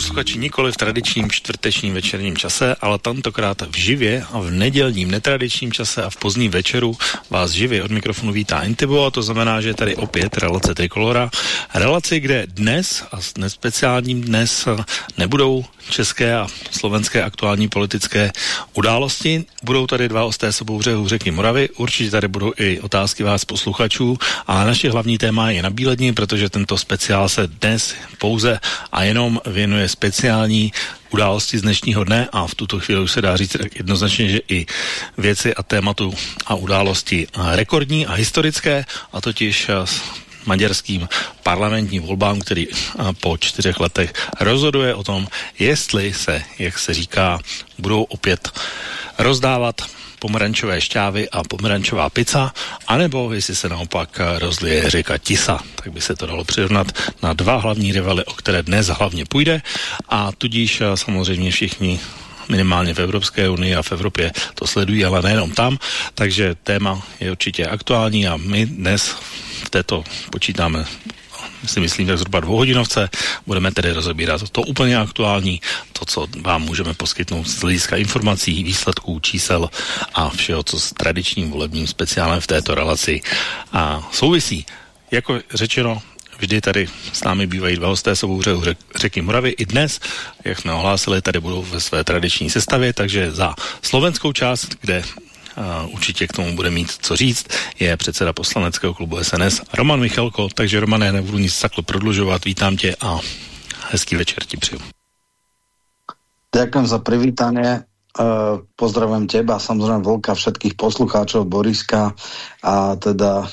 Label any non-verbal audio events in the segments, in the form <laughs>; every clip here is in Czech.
Posluchači, nikoli v tradičním čtvrtečním večerním čase, ale tentokrát v živě a v nedělním netradičním čase a v pozdním večeru vás živě od mikrofonu vítá Intibo a to znamená, že tady opět relace Trikolora. Relaci, kde dnes a dnes speciálním dnes nebudou české a slovenské aktuální politické události. Budou tady dva osté sobou břehu řeky Moravy, určitě tady budou i otázky vás posluchačů a naše hlavní téma je nabílední, protože tento speciál se dnes pouze a jenom věnuje speciální události z dnešního dne a v tuto chvíli už se dá říct jednoznačně, že i věci a tématu a události rekordní a historické a totiž maďarským parlamentním volbám, který po čtyřech letech rozhoduje o tom, jestli se, jak se říká, budou opět rozdávat pomerančové šťávy a pomerančová pizza, anebo jestli se naopak rozlije řeka Tisa, tak by se to dalo přirovnat na dva hlavní rivaly, o které dnes hlavně půjde. A tudíž samozřejmě všichni minimálně v Evropské unii a v Evropě to sledují, ale nejenom tam, takže téma je určitě aktuální a my dnes v této počítáme si myslím, tak zhruba dvouhodinovce. Budeme tedy rozebírat to úplně aktuální, to, co vám můžeme poskytnout z hlediska informací, výsledků, čísel a všeho, co s tradičním volebním speciálem v této relaci a souvisí. Jako řečeno, vždy tady s námi bývají dva hosté sobou řek, řeky Moravy. I dnes, jak jsme ohlásili, tady budou ve své tradiční sestavě, takže za slovenskou část, kde uh, určitě k tomu bude mít co říct, je předseda poslaneckého klubu SNS Roman Michalko, takže Romane, nebudu nic takhle prodlužovat, vítám tě a hezký večer ti přeju. Ďakujem za privítanie. Uh, pozdravujem teba, samozrejme Volka, všetkých poslucháčov, Boriska a teda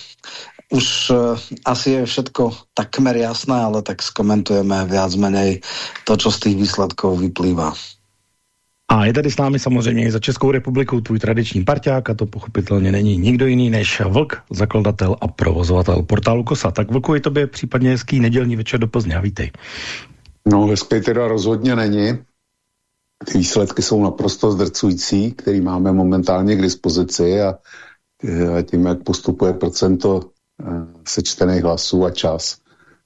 už uh, asi je všetko takmer jasné, ale tak skomentujeme viac menej to, čo z tých výsledkov vyplýva. A je tady s námi samozřejmě i za Českou republiku tvůj tradiční parťák a to pochopitelně není nikdo jiný než Vlk, zakladatel a provozovatel portálu Kosa. Tak Vlku, je tobě případně hezký nedělní večer do Plzně a vítej. No, hezký teda rozhodně není. Ty výsledky jsou naprosto zdrcující, který máme momentálně k dispozici a, a tím, jak postupuje procento eh, sečtených hlasů a čas,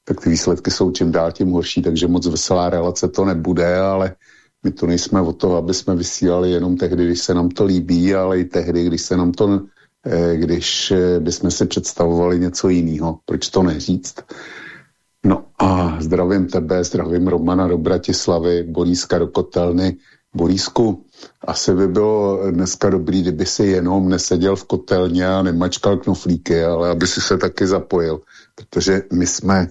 tak ty výsledky jsou čím dál tím horší, takže moc veselá relace to nebude, ale my tu nejsme o to, aby jsme vysílali jenom tehdy, když se nám to líbí, ale i tehdy, když se nám to, eh, když eh, bychom si představovali něco jiného. Proč to neříct? No a zdravím tebe, zdravím Romana do Bratislavy, Boríska do Kotelny. Borísku, asi by bylo dneska dobrý, kdyby si jenom neseděl v kotelně a nemačkal knoflíky, ale aby si se taky zapojil, protože my jsme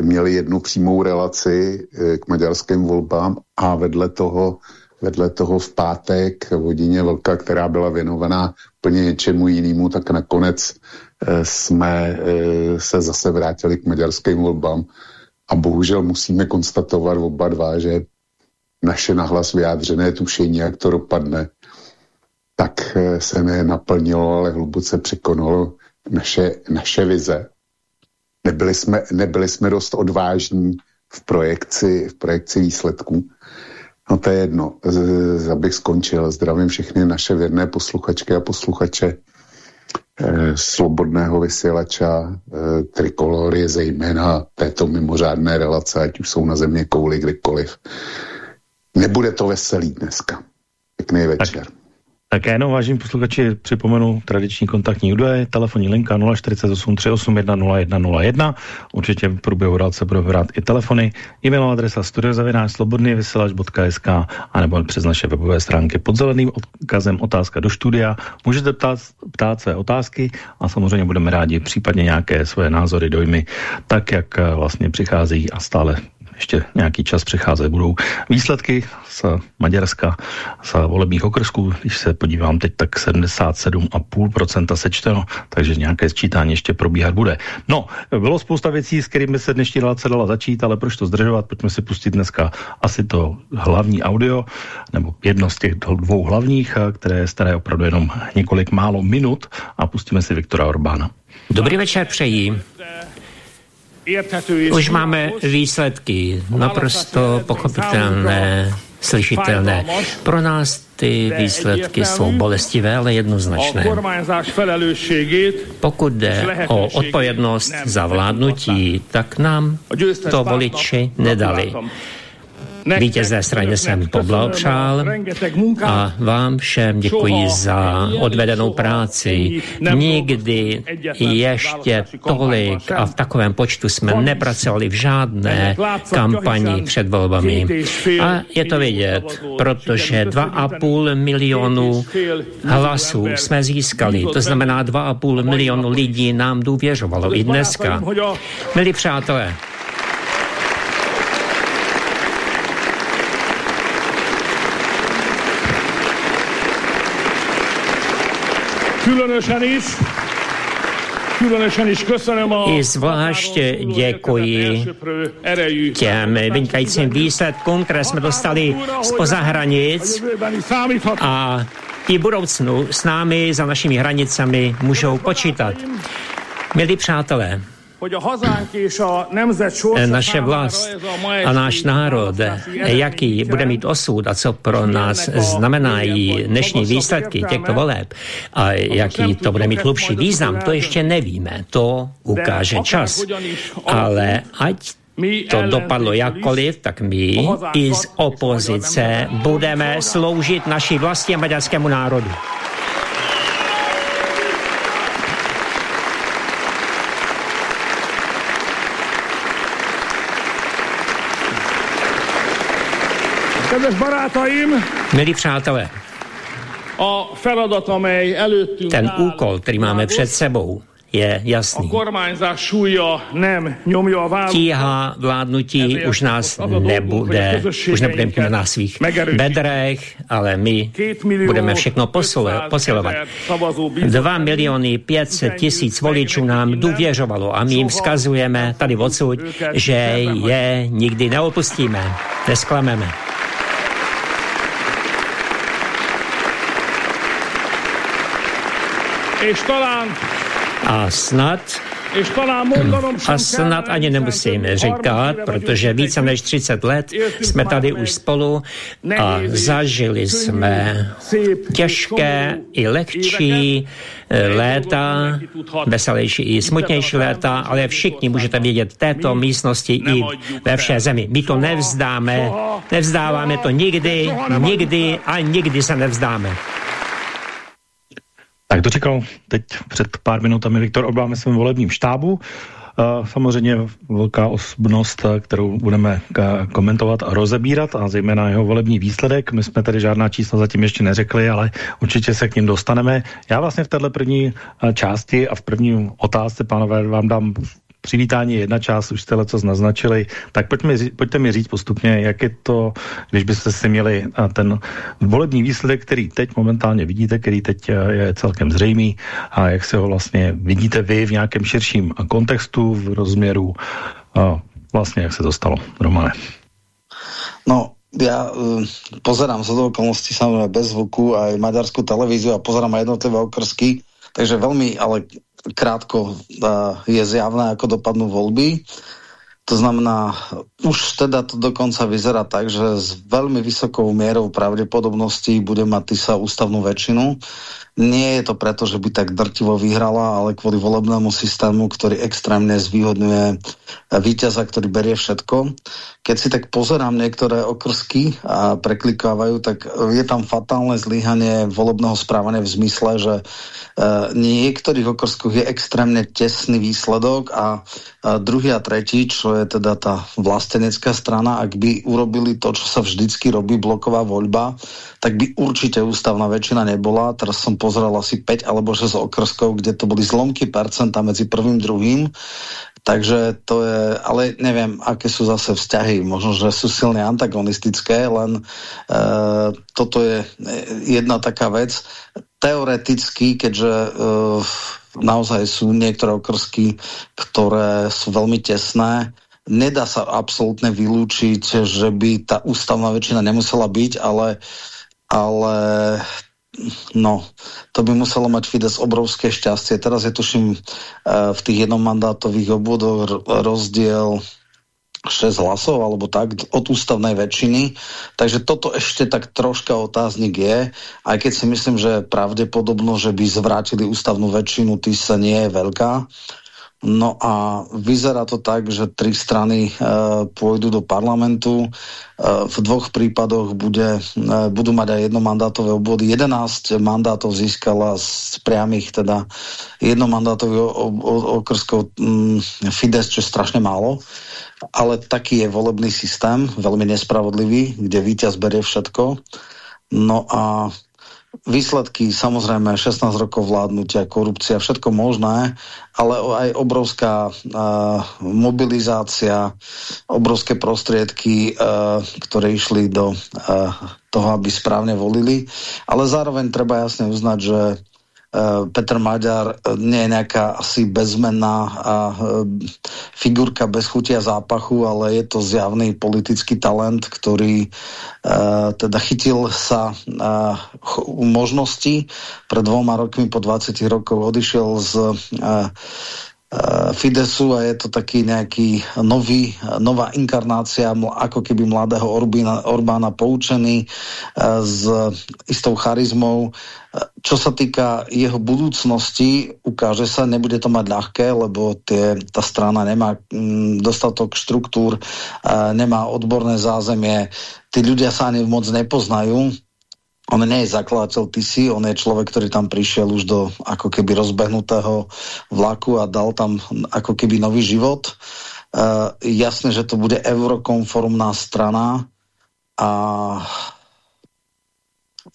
měli jednu přímou relaci eh, k maďarským volbám a vedle toho, vedle toho v pátek hodině Velka, která byla věnovaná plně něčemu jinému, tak nakonec eh, jsme eh, se zase vrátili k maďarským volbám. A bohužel musíme konstatovat oba dva, že naše nahlas vyjádřené tušení, jak to dopadne, tak se nenaplnilo, ale hluboce překonalo naše, naše vize nebyli jsme, nebyli jsme dost odvážní v projekci, v projekci výsledků. No to je jedno, abych skončil. Zdravím všechny naše věrné posluchačky a posluchače eh, slobodného vysílača eh, Trikolory, zejména této mimořádné relace, ať už jsou na země kouli kdykoliv. Nebude to veselý dneska. Pěkný večer. Tak. Tak já jenom vážím posluchači připomenu tradiční kontaktní údaje, telefonní linka 048 381 0101. Určitě v průběhu se budou vrát i telefony, e-mailová adresa studiozavináč slobodnývysílač.sk a nebo přes naše webové stránky pod zeleným odkazem otázka do studia. Můžete ptát, ptát své otázky a samozřejmě budeme rádi případně nějaké své názory, dojmy, tak jak vlastně přichází a stále ještě nějaký čas přecházet budou. Výsledky z Maďarska, z volebních okrsků, když se podívám teď, tak 77,5% sečteno, takže nějaké sčítání ještě probíhat bude. No, bylo spousta věcí, s kterými se dnešní relace dala začít, ale proč to zdržovat? Pojďme si pustit dneska asi to hlavní audio, nebo jedno z těch dvou hlavních, které je staré opravdu jenom několik málo minut a pustíme si Viktora Orbána. Dobrý večer přeji. Už máme výsledky, naprosto pochopitelné, slyšitelné. Pro nás ty výsledky jsou bolestivé, ale jednoznačné. Pokud jde o odpovědnost za vládnutí, tak nám to voliči nedali. Vítězné straně jsem poblahopřál a vám všem děkuji za odvedenou práci. Nikdy ještě tolik a v takovém počtu jsme nepracovali v žádné kampani před volbami. A je to vidět, protože 2,5 milionu hlasů jsme získali. To znamená 2,5 milionu lidí nám důvěřovalo i dneska. Milí přátelé, Különösen is. I zvláště děkuji těm vynikajícím výsledkům, které jsme dostali z hranic. a i budoucnu s námi za našimi hranicemi můžou počítat. Milí přátelé, naše vlast a náš národ, jaký bude mít osud a co pro nás znamenají dnešní výsledky těchto voleb a jaký to bude mít hlubší význam, to ještě nevíme. To ukáže čas. Ale ať to dopadlo jakkoliv, tak my i z opozice budeme sloužit naší vlasti a maďarskému národu. Milí přátelé, ten úkol, který máme před sebou, je jasný. Tíha vládnutí už nás nebude, už nebudeme na svých bedrech, ale my budeme všechno posilovat. 2 miliony 500 tisíc voličů nám důvěřovalo a my jim vzkazujeme tady odsud, že je nikdy neopustíme, nesklameme. A snad a snad ani nemusím říkat, protože více než 30 let jsme tady už spolu a zažili jsme těžké i lehčí eh, léta, veselější i smutnější léta, ale všichni můžete vidět v této místnosti i ve vše zemi. My to nevzdáme, nevzdáváme to nikdy, nikdy a nikdy se nevzdáme. Tak to čekal teď před pár minutami Viktor Orbán ve svém volebním štábu. Samozřejmě velká osobnost, kterou budeme komentovat a rozebírat a zejména jeho volební výsledek. My jsme tady žádná čísla zatím ještě neřekli, ale určitě se k ním dostaneme. Já vlastně v této první části a v první otázce, pánové, vám dám přivítání jedna část, už jste co naznačili, tak pojďme, pojďte mi říct postupně, jak je to, když byste si měli ten volební výsledek, který teď momentálně vidíte, který teď je celkem zřejmý a jak se ho vlastně vidíte vy v nějakém širším kontextu, v rozměru a vlastně jak se to stalo, Romane. No, ja uh, pozerám z okolností samozrejme bez zvuku aj maďarskú televíziu a pozerám aj jednotlivé okrsky, takže veľmi ale krátko je zjavné, ako dopadnú voľby. To znamená, už teda to dokonca vyzerá tak, že s veľmi vysokou mierou pravdepodobností bude mať TISA ústavnú väčšinu. Nie je to preto, že by tak drtivo vyhrala, ale kvôli volebnému systému, ktorý extrémne zvýhodňuje víťaza, ktorý berie všetko. Keď si tak pozerám niektoré okrsky a preklikávajú, tak je tam fatálne zlyhanie volebného správania v zmysle, že uh, niektorých okrskoch je extrémne tesný výsledok a uh, druhý a tretí, čo je teda tá vlastenecká strana, ak by urobili to, čo sa vždycky robí, bloková voľba, tak by určite ústavná väčšina nebola. Teraz som pozeral asi 5 alebo 6 okrskov, kde to boli zlomky percenta medzi prvým druhým. Takže to je, ale neviem, aké sú zase vzťahy. Možno, že sú silne antagonistické, len e, toto je jedna taká vec. Teoreticky, keďže e, naozaj sú niektoré okrsky, ktoré sú veľmi tesné, nedá sa absolútne vylúčiť, že by tá ústavná väčšina nemusela byť, ale, ale No, to by muselo mať Fides obrovské šťastie. Teraz je tuším uh, v tých jednomandátových obvodoch rozdiel 6 hlasov alebo tak od ústavnej väčšiny. Takže toto ešte tak troška otáznik je, aj keď si myslím, že pravdepodobno, že by zvrátili ústavnú väčšinu, tý sa nie je veľká. No a vyzerá to tak, že tri strany e, pôjdu do parlamentu. E, v dvoch prípadoch bude, e, budú mať aj jednomandátové obvody. 11 mandátov získala z priamých, teda jednomandátových okrskov mm, Fides, čo je strašne málo. Ale taký je volebný systém, veľmi nespravodlivý, kde víťaz berie všetko. No a výsledky, samozrejme 16 rokov vládnutia, korupcia, všetko možné, ale aj obrovská uh, mobilizácia, obrovské prostriedky, uh, ktoré išli do uh, toho, aby správne volili. Ale zároveň treba jasne uznať, že Petr Maďar eh, nie je nejaká asi bezmenná a eh, figurka bez chutia zápachu, ale je to zjavný politický talent, ktorý teda chytil sa možnosti. Pred dvoma rokmi po 20 rokov odišiel z Fidesu a je to taký nejaký nový, nová inkarnácia ako keby mladého Orbína, Orbána poučený s istou charizmou. Čo sa týka jeho budúcnosti, ukáže sa, nebude to mať ľahké, lebo tie, tá strana nemá mm, dostatok štruktúr, nemá odborné zázemie, tí ľudia sa ani moc nepoznajú, on nie je zakladateľ TC, on je človek, ktorý tam prišiel už do ako keby rozbehnutého vlaku a dal tam ako keby nový život. Uh, jasné, že to bude eurokonformná strana a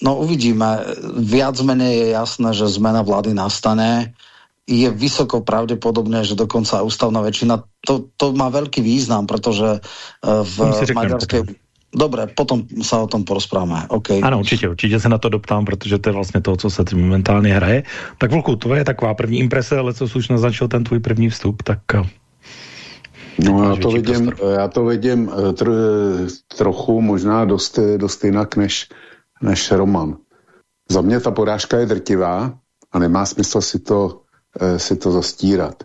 No uvidíme. Viac menej je jasné, že zmena vlády nastane. Je vysoko pravdepodobné, že dokonca ústavná väčšina, to, to má veľký význam, pretože eh, v maďarskej... Dobre, potom sa o tom porozprávame. Okay. Ano, určitě, určitě se na to doptám, protože to je vlastně to, co se momentálně hraje. Tak Vlku, to je taková první imprese, ale co už naznačil ten tvůj první vstup, tak... Eh, no já to, vidím, já to vidím eh, tr trochu možná dost, dost jinak, než, než Roman. Za mě ta porážka je drtivá a nemá smysl si to, eh, si to zastírat.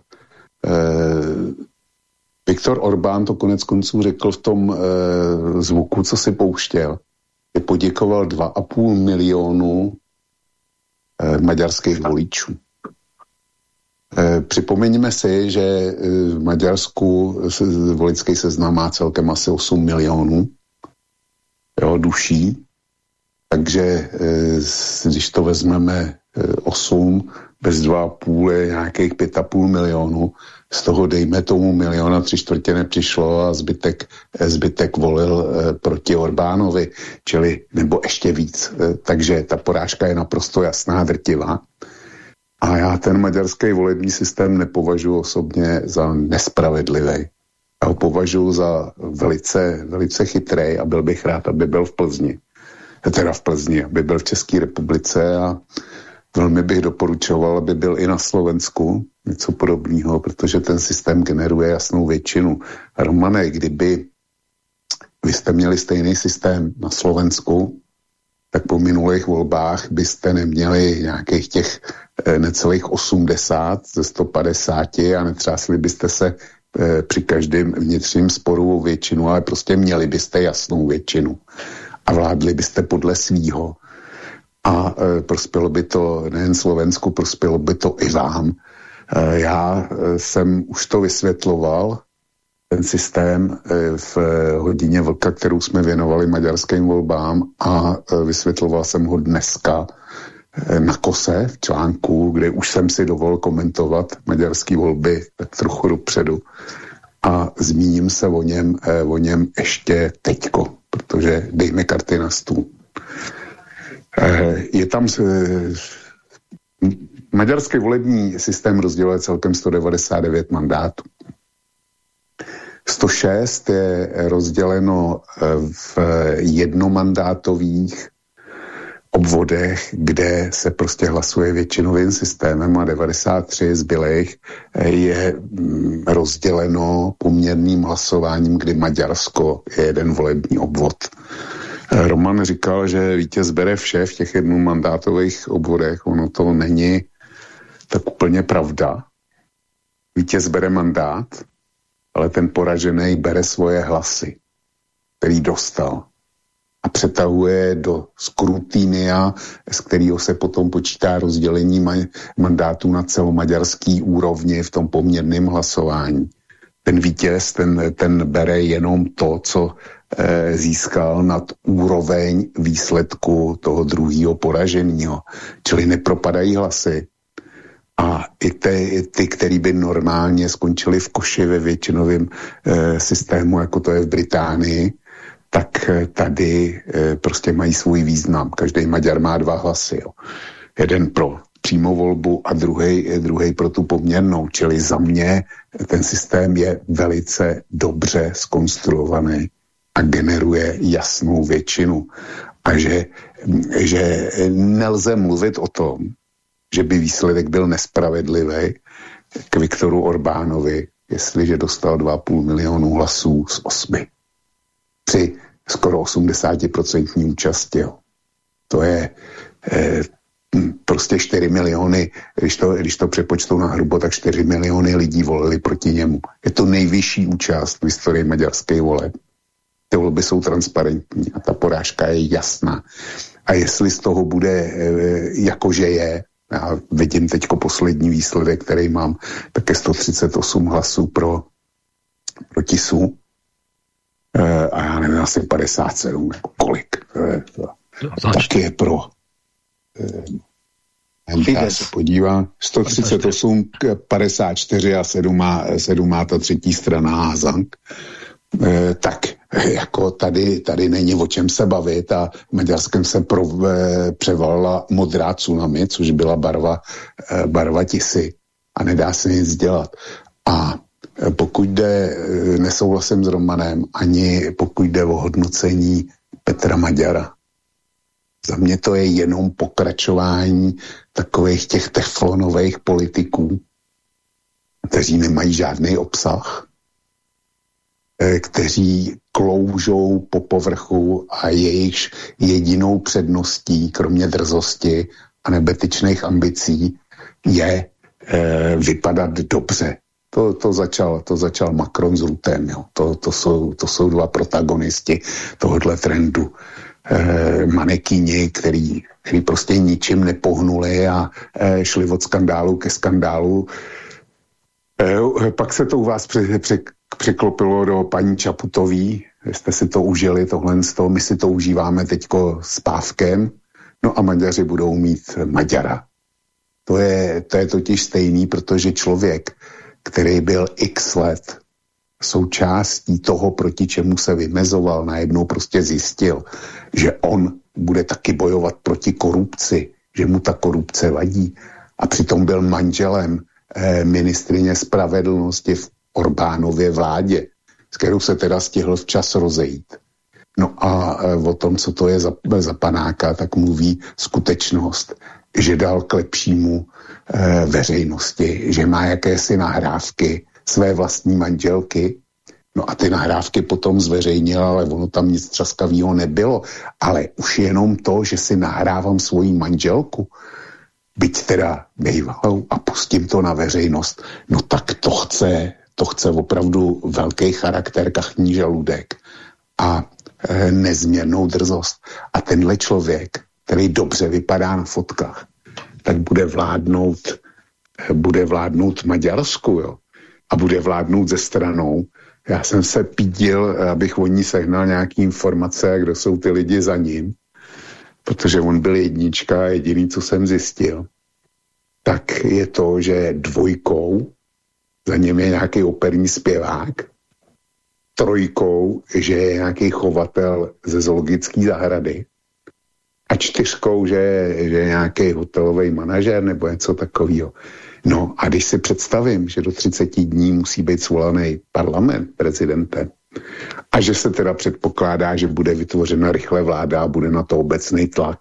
Viktor Orbán to konec konců řekl v tom eh, zvuku, co si pouštěl. Je poděkoval 2,5 milionu eh, maďarských voličů. Eh, připomeňme si, že v Maďarsku volický seznam má celkem asi 8 milionů jo, duší takže eh, když to vezmeme 8 eh, bez 2,5 je nějakých 5,5 milionů, z toho dejme tomu miliona tři čtvrtě nepřišlo a zbytek, eh, zbytek volil proti Orbánovi, čili nebo ještě víc. Takže ta porážka je naprosto jasná, drtivá. A já ten maďarský volební systém nepovažuji osobně za nespravedlivý. Já ho považuji za velice, velice chytrý a byl bych rád, aby byl v Plzni teda v Plzni, aby byl v České republice a velmi bych doporučoval, aby byl i na Slovensku něco podobného, protože ten systém generuje jasnou většinu. Romane, kdyby vy jste měli stejný systém na Slovensku, tak po minulých volbách byste neměli nějakých těch eh, necelých 80 ze 150 a netřásli byste se eh, při každém vnitřním sporu o většinu, ale prostě měli byste jasnou většinu a vládli byste podle svýho. A e, prospělo by to nejen Slovensku, prospělo by to i vám. E, já e, jsem už to vysvětloval, ten systém e, v hodině vlka, kterou jsme věnovali maďarským volbám a vysvětloval jsem ho dneska na kose v článku, kde už jsem si dovolil komentovat maďarské volby tak trochu dopředu a zmíním se o něm, o něm ještě teďko protože dejme karty na stůl. Eh, je tam eh, maďarský volební systém rozděluje celkem 199 mandátů. 106 je rozděleno eh, v jednomandátových obvodech, kde se prostě hlasuje většinovým systémem a 93 zbylých eh, je mm, rozděleno poměrným hlasováním, kdy Maďarsko je jeden volební obvod. Eh, Roman říkal, že vítěz bere vše v těch jednomandátových obvodech. Ono to není tak úplně pravda. Vítěz bere mandát, ale ten poražený bere svoje hlasy, který dostal a přetahuje do skrutínia, z kterého se potom počítá rozdělení ma- mandátů na celomaďarský úrovni v tom poměrném hlasování. Ten vítěz, ten, ten bere jenom to, co e, získal nad úroveň výsledku toho druhého poraženého. Čili nepropadají hlasy. A i ty, ty který by normálně skončili v koši ve většinovém e, systému, jako to je v Británii, tak eh, tady eh, prostě mají svůj význam. Každý Maďar má dva hlasy. Jo. Jeden pro přímou volbu a druhý, druhý pro tu poměrnou. Čili za mě ten systém je velice dobře skonstruovaný a generuje jasnou většinu. A že, že nelze mluvit o tom, že by výsledek byl nespravedlivý k Viktoru Orbánovi, jestliže dostal 2,5 milionu hlasů z osmi při skoro 80% účasti. Jo. To je eh, prostě 4 miliony, když to, když to přepočtou na hrubo, tak 4 miliony lidí volili proti němu. Je to nejvyšší účast v historii maďarské voleb. Ty volby jsou transparentní a ta porážka je jasná. A jestli z toho bude, eh, jakože je, já vidím teďko poslední výsledek, který mám, tak je 138 hlasů pro proti SU, Eh, a já nevím, asi 57, jako kolik. Eh, tak je pro. Eh, já se podívám, 138, 54 a 7 má, 7 má ta třetí strana Hazang. E, tak <laughs> jako tady, tady není o čem se bavit a Maďarskem se pro, e, převalila modrá tsunami, což byla barva, e, barva tisy a nedá se nic dělat. A pokud jde, eh, nesouhlasím s Romanem, ani pokud jde o hodnocení Petra Maďara. Za mě to je jenom pokračování takových těch teflonových politiků, kteří nemají žádný obsah, eh, kteří kloužou po povrchu a jejichž jedinou předností, kromě drzosti a nebetyčných ambicí, je e, vypadat dobře to, to, začal, to začal Macron s Rutem. Jo. To, to, jsou, to jsou dva protagonisti tohohle trendu. E, manekíni, který, který prostě ničím nepohnuli a e, šli od skandálu ke skandálu. E, pak se to u vás při, při, přiklopilo do paní Čaputový, jste si to užili, tohle z toho, my si to užíváme teďko s pávkem, no a Maďaři budou mít Maďara. To je, to je totiž stejný, protože člověk, který byl x let součástí toho, proti čemu se vymezoval, najednou prostě zjistil, že on bude taky bojovat proti korupci, že mu ta korupce vadí. A přitom byl manželem eh, ministrině spravedlnosti v Orbánově vládě, s kterou se teda stihl včas rozejít. No a eh, o tom, co to je za, za panáka, tak mluví skutečnost, že dal k lepšímu e, veřejnosti, že má jakési nahrávky své vlastní manželky, No a ty nahrávky potom zveřejnil, ale ono tam nic třaskavého nebylo. Ale už jenom to, že si nahrávám svoji manželku, byť teda bývalou a pustím to na veřejnost, no tak to chce, to chce opravdu velký charakter kachní žaludek a e, nezměrnou drzost. A tenhle člověk který dobře vypadá na fotkách, tak bude vládnout, bude vládnout Maďarsku, jo. A bude vládnout ze stranou. Já jsem se pídil, abych o ní sehnal nějaký informace, kdo jsou ty lidi za ním, protože on byl jednička jediný, co jsem zjistil, tak je to, že dvojkou za něm je nějaký operní zpěvák, trojkou, že je nějaký chovatel ze zoologické zahrady a čtyřkou, že, že je nějaký hotelový manažer nebo něco takového. No a když si představím, že do 30 dní musí být svolaný parlament prezidentem a že se teda předpokládá, že bude vytvořena rychle vláda a bude na to obecný tlak,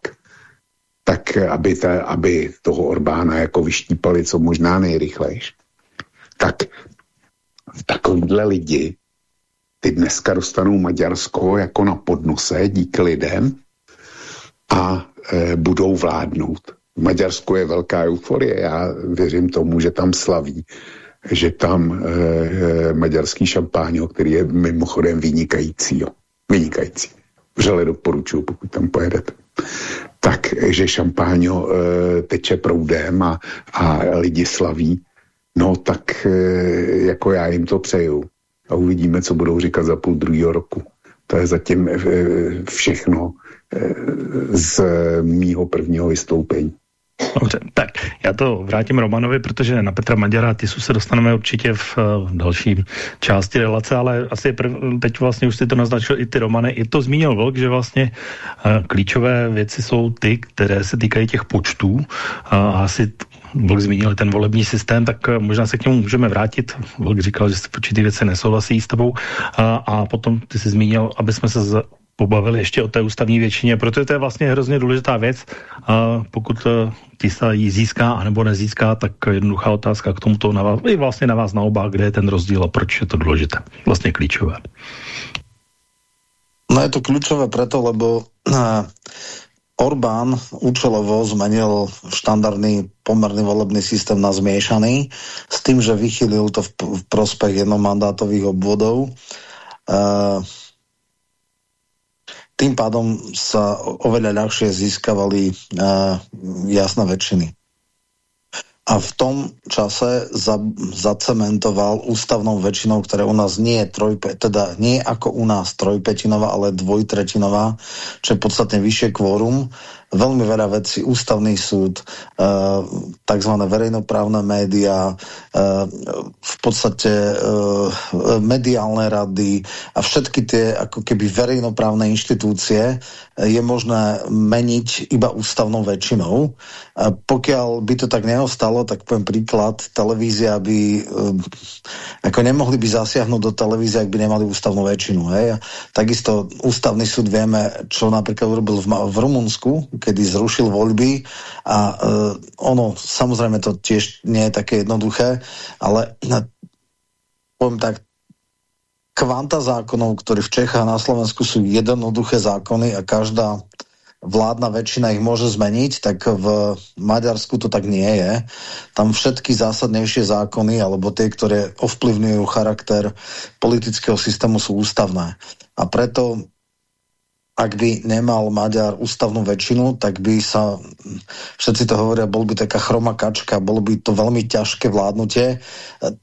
tak aby, ta, aby toho Orbána jako vyštípali co možná nejrychlejš, tak takovýhle lidi ty dneska dostanou Maďarsko jako na podnose díky lidem a e, budou vládnout. V Maďarsku je velká euforie, já věřím tomu, že tam slaví, že tam e, e, maďarský šampáň, který je mimochodem vynikající, jo. vynikající. Vřele doporučuju, pokud tam pojedete. Tak, že šampáňo e, teče proudem a, a lidi slaví, no tak e, jako já jim to přeju a uvidíme, co budou říkat za půl druhého roku. To je zatím eh, všechno eh, z mýho prvního vystoupení. Dobře, tak já to vrátím Romanovi, protože na Petra Maďara Tisu se dostaneme určitě v uh, další části relace, ale asi prv, teď vlastně už si to naznačil i ty Romany. I to zmínil Vlk, že vlastně uh, klíčové věci jsou ty, které se týkají těch počtů. Uh, asi Vlk zmínil ten volební systém, tak eh, možná se k němu můžeme vrátit. Vlk říkal, že určitý věci nesouhlasí s tebou a, a potom ty jsi zmínil, aby jsme se pobavili ještě o té ústavní většině, protože to je vlastně hrozně důležitá věc. A pokud eh, ti se ji získá anebo nezíská, tak jednoduchá otázka k tomuto na vás, i vlastně na vás na oba, kde je ten rozdíl a proč je to důležité. Vlastně klíčové. No je to kľúčové preto, lebo uh, Orbán účelovo zmenil štandardný pomerný volebný systém na zmiešaný s tým, že vychylil to v, v prospech jednomandátových obvodov. Uh, tým pádom sa oveľa ľahšie získavali uh, jasné väčšiny. A v tom čase za, zacementoval ústavnou väčšinou, ktorá u nás nie je trojpe, teda nie ako u nás trojpetinová, ale dvojtretinová, čo je podstatne vyššie kvórum veľmi veľa vecí, ústavný súd, uh, tzv. verejnoprávne média, uh, v podstate uh, mediálne rady a všetky tie ako keby verejnoprávne inštitúcie je možné meniť iba ústavnou väčšinou. Pokiaľ by to tak neostalo, tak poviem príklad, televízia by ako nemohli by zasiahnuť do televízie, ak by nemali ústavnú väčšinu. Hej? Takisto ústavný súd vieme, čo napríklad urobil v, v Rumunsku, kedy zrušil voľby a uh, ono, samozrejme to tiež nie je také jednoduché, ale na, poviem tak, kvanta zákonov, ktorí v Čechách a na Slovensku sú jednoduché zákony a každá vládna väčšina ich môže zmeniť, tak v Maďarsku to tak nie je. Tam všetky zásadnejšie zákony, alebo tie, ktoré ovplyvňujú charakter politického systému, sú ústavné. A preto ak by nemal Maďar ústavnú väčšinu, tak by sa, všetci to hovoria, bol by taká chroma kačka, bolo by to veľmi ťažké vládnutie.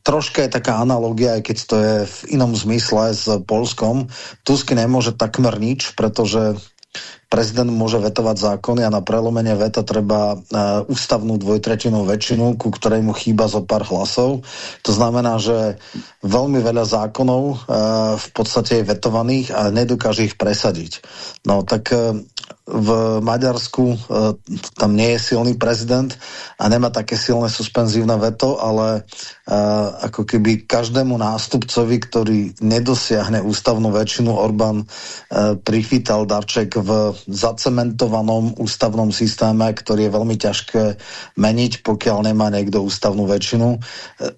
Troška je taká analogia, aj keď to je v inom zmysle s Polskom. Tusky nemôže takmer nič, pretože prezident môže vetovať zákony a na prelomenie veta treba uh, ústavnú dvojtretinovú väčšinu, ku ktorej mu chýba zo pár hlasov. To znamená, že veľmi veľa zákonov uh, v podstate je vetovaných a nedokáže ich presadiť. No tak uh, v Maďarsku tam nie je silný prezident a nemá také silné suspenzívne veto, ale ako keby každému nástupcovi, ktorý nedosiahne ústavnú väčšinu, Orbán prichytal darček v zacementovanom ústavnom systéme, ktorý je veľmi ťažké meniť, pokiaľ nemá niekto ústavnú väčšinu.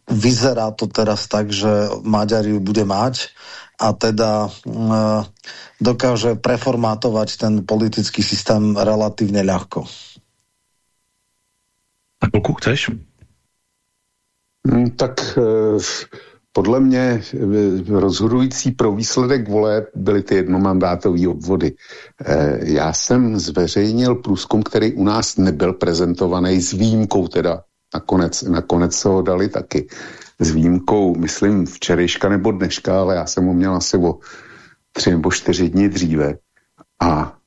Vyzerá to teraz tak, že Maďari ju bude mať a teda uh, dokáže preformátovať ten politický systém relatívne ľahko. A pokud chceš? Hmm, tak uh, podle mě rozhodující pro výsledek vole byly ty jednomandátové obvody. E, já jsem zveřejnil průzkum, který u nás nebyl prezentovaný s výjimkou teda. Nakonec, nakonec se ho dali taky. S výjimkou, myslím, včerejška nebo dneška, ale já jsem ho měl asi o tři nebo čtyři dny dříve. A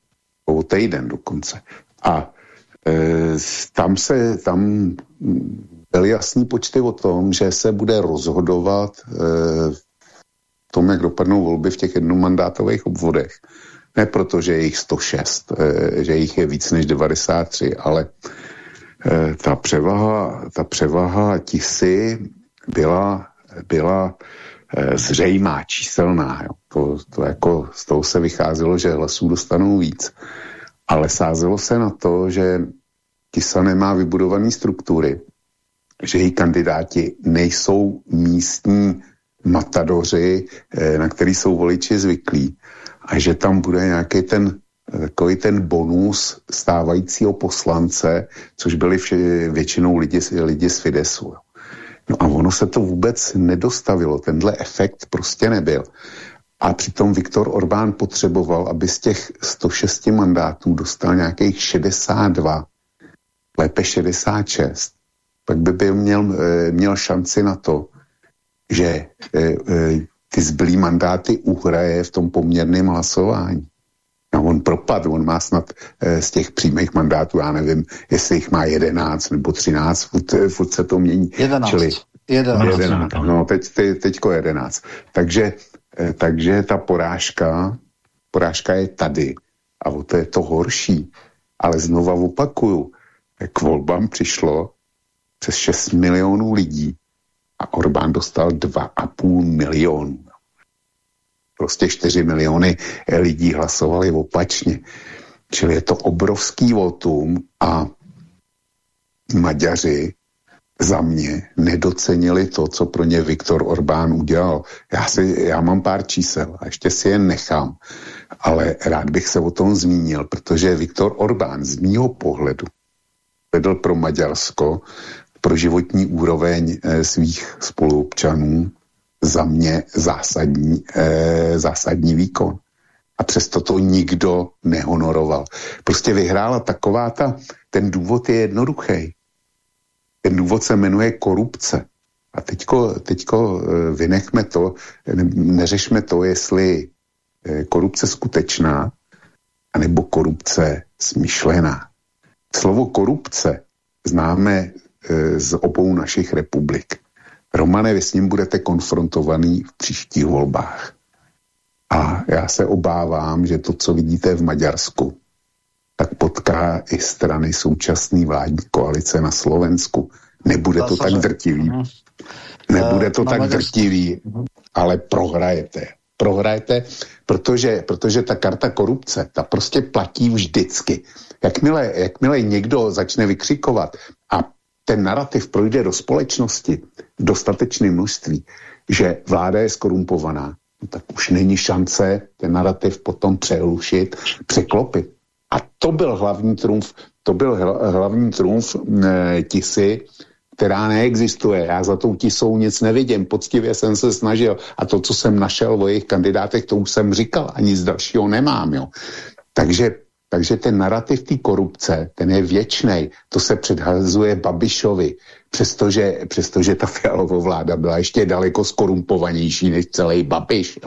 o týden dokonce. A e, tam se, tam byly jasný počty o tom, že se bude rozhodovat e, v tom, jak dopadnou volby v těch jednomandátových obvodech. Ne proto, že je jich 106, e, že jich je víc než 93, ale eh, ta převaha, ta převaha tisy byla, byla eh, zřejmá, číselná. Jo. To, to jako, z toho se vycházelo, že hlasů dostanou víc. Ale sázelo se na to, že Kisa nemá vybudované struktury, že její kandidáti nejsou místní matadoři, eh, na který jsou voliči zvyklí a že tam bude nějaký ten takový ten bonus stávajícího poslance, což byli vše, většinou lidi, lidi z Fidesu. No a ono se to vůbec nedostavilo, tenhle efekt prostě nebyl. A přitom Viktor Orbán potřeboval, aby z těch 106 mandátů dostal nějakých 62, lépe 66. Pak by byl měl, eh, měl šanci na to, že eh, eh, ty zbylý mandáty uhraje v tom poměrném hlasování. No, on propadl, on má snad z těch přímých mandátů, já nevím, jestli jich má 11 nebo 13, furt, furt se to mění. 11. Čili 11. 11. No, teď, teď, teďko 11. Takže, takže ta porážka, porážka je tady. A o to je to horší. Ale znova opakuju, k volbám přišlo přes 6 milionů lidí a Orbán dostal 2,5 milionů prostě 4 miliony lidí hlasovali opačně. Čili je to obrovský votum a Maďaři za mě nedocenili to, co pro ně Viktor Orbán udělal. Já, si, já mám pár čísel a ještě si je nechám, ale rád bych se o tom zmínil, protože Viktor Orbán z mýho pohledu vedl pro Maďarsko pro životní úroveň eh, svých spoluobčanů za mě zásadní, eh, zásadní výkon. A přesto to nikdo nehonoroval. Prostě vyhrála taková ta, ten důvod je jednoduchý. Ten důvod se jmenuje korupce. A teďko, teďko eh, vynechme to, neřešme to, jestli korupce skutečná, anebo korupce smyšlená. Slovo korupce známe z obou našich republik. Romane, vy s ním budete konfrontovaný v příštích volbách. A já se obávám, že to, co vidíte v Maďarsku, tak potká i strany současné vládní koalice na Slovensku. Nebude to tak drtivý. Mhm. Nebude to tak drtivý, ale prohrajete. Prohrajete, protože, protože ta karta korupce, ta prostě platí vždycky. Jakmile, jakmile někdo začne vykřikovat ten narrativ projde do společnosti v dostatečné množství, že vláda je skorumpovaná, no tak už není šance ten narrativ potom přelušit, překlopit. A to byl hlavní trumf, to byl hlavní trumf e, tisy, která neexistuje. Já za tou tisou nic nevidím, poctivě jsem se snažil a to, co jsem našel o jejich kandidátech, to už jsem říkal, ani z dalšího nemám. Jo. Takže takže ten narrativ té korupce, ten je věčný. To se předhazuje Babišovi, přestože, přestože ta Fialová vláda byla ještě daleko skorumpovanější než celý Babiš.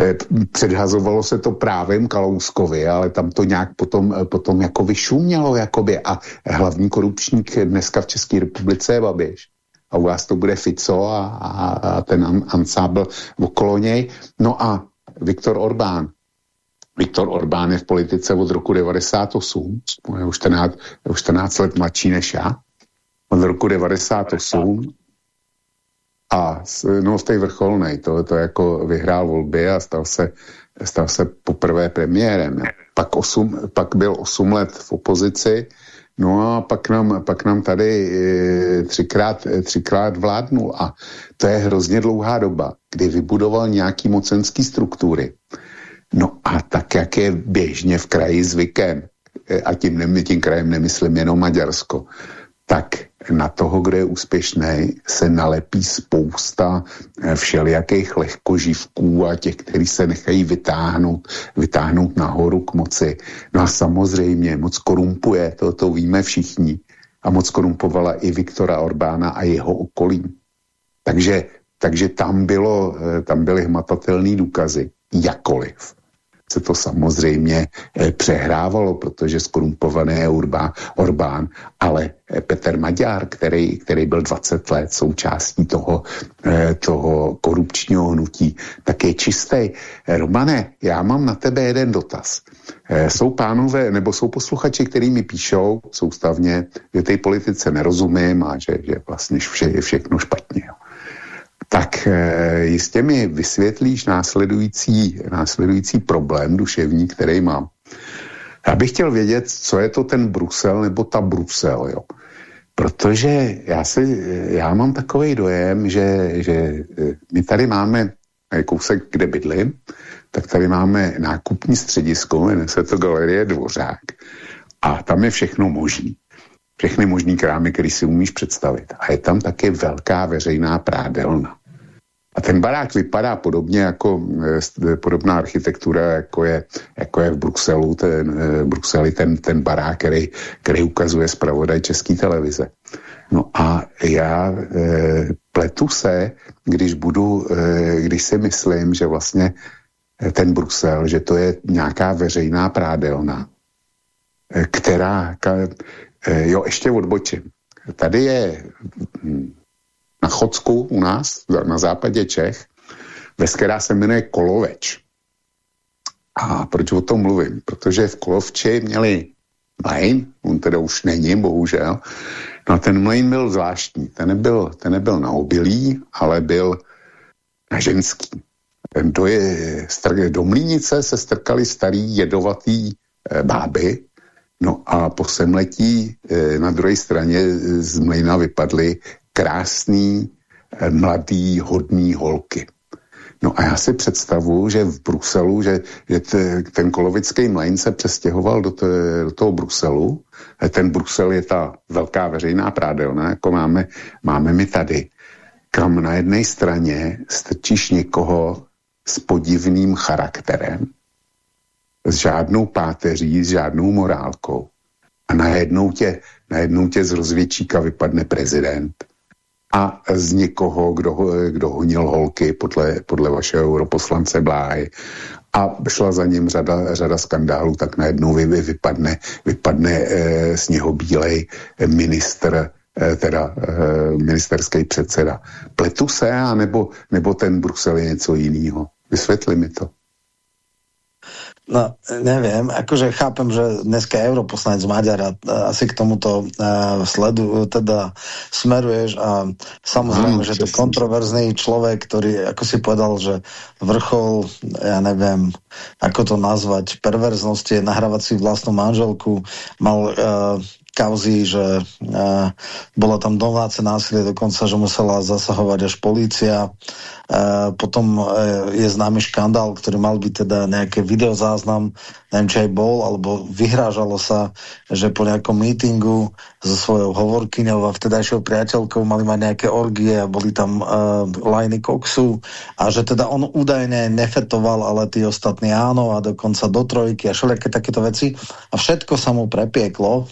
E, předhazovalo se to právem Kalouskovi, ale tam to nějak potom, potom jako vyšumělo jakoby. A hlavní korupčník dneska v České republice je Babiš. A u vás to bude Fico a, a, a ten ansábl okolo něj. No a Viktor Orbán, Viktor Orbán je v politice od roku 98, je už 14, je už 14 let mladší než já, od roku 98 a no v té vrcholnej, to, to jako vyhrál volby a stal se, stal se poprvé premiérem. Pak, osm, pak byl 8 let v opozici, no a pak nám, pak nám tady e, třikrát, třikrát vládnul. A to je hrozně dlouhá doba, kdy vybudoval nějaký mocenský struktury No a tak, jak je běžně v kraji zvykem, e, a tím, tím krajem nemyslím jenom Maďarsko, tak na toho, kdo je úspěšný, se nalepí spousta e, všelijakých lehkoživků a těch, kteří se nechají vytáhnout, vytáhnout nahoru k moci. No a samozřejmě moc korumpuje, to, to víme všichni. A moc korumpovala i Viktora Orbána a jeho okolí. Takže, takže tam, bylo, e, tam byly hmatatelné důkazy, jakoliv se to samozřejmě eh, přehrávalo, protože skorumpovaný je Urba, Orbán, ale eh, Petr Maďar, který, který byl 20 let součástí toho, eh, toho korupčního hnutí, tak je čistý. Romane, já mám na tebe jeden dotaz. Jsou pánové, nebo jsou posluchači, který mi píšou soustavně, že té politice nerozumím a že, že vlastně vše je všechno špatně. Jo tak eh, jistě mi vysvětlíš následující, následující problém duševní, který mám. Já bych chtěl vědět, co je to ten Brusel nebo ta Brusel, jo. Protože já, si, já mám takový dojem, že, že eh, my tady máme kousek, kde bydlím, tak tady máme nákupní středisko, jmenuje se to Galerie Dvořák. A tam je všechno možné všechny možný krámy, které si umíš představit. A je tam taky velká veřejná prádelna. A ten barák vypadá podobně jako eh, podobná architektura, jako je, jako je v Bruselu, ten, eh, Bruseli ten, ten barák, který, který ukazuje zpravodaj České televize. No a já e, pletu se, když budu, e, když si myslím, že vlastně ten Brusel, že to je nějaká veřejná prádelna, e, která, ka, e, jo, ještě odbočím. Tady je hm, na Chodsku u nás, na západě Čech, ves, která se jmenuje Koloveč. A proč o tom mluvím? Protože v Kolovči měli mlejn, on teda už není, bohužel. No a ten mlejn byl zvláštní. Ten nebyl, ten nebyl na obilí, ale byl na ženský. Do, je, do mlínice se strkali starý jedovatý e, báby, no a po semletí e, na druhé straně z mlejna vypadly krásný, eh, mladý, hodný holky. No a já si představu, že v Bruselu, že, že ten kolovický mlejn se přestěhoval do, te, do toho Bruselu. Eh, ten Brusel je ta velká veřejná prádelna, jako máme, máme my tady, kam na jedné straně strčíš někoho s podivným charakterem, s žádnou páteří, s žádnou morálkou. A najednou tě, najednou tě z rozvědčíka vypadne prezident a z někoho, kdo, kdo honil holky podle, podle vašeho europoslance Bláhy a šla za ním řada, řada skandálů, tak najednou vy, vy vypadne, vypadne e, z něho bílej ministr, e, teda e, ministerský předseda. Pletu se, anebo, nebo ten Brusel je něco jiného? Vysvětli mi to. No, neviem, akože chápem, že dneska je europoslanec Maďara, asi k tomuto uh, sledu, teda smeruješ a samozrejme, mm, že to kontroverzný človek, ktorý, ako si povedal, že vrchol, ja neviem, ako to nazvať, perverznosti je nahrávať si vlastnú manželku, mal uh, kauzy, že e, bolo tam domáce násilie, dokonca, že musela zasahovať až polícia. E, potom e, je známy škandál, ktorý mal byť teda nejaké videozáznam, neviem, či aj bol, alebo vyhrážalo sa, že po nejakom mítingu so svojou hovorkyňou a vtedajšou priateľkou mali mať nejaké orgie a boli tam e, lajny koksu a že teda on údajne nefetoval, ale tí ostatní áno a dokonca do trojky a všelijaké takéto veci a všetko sa mu prepieklo.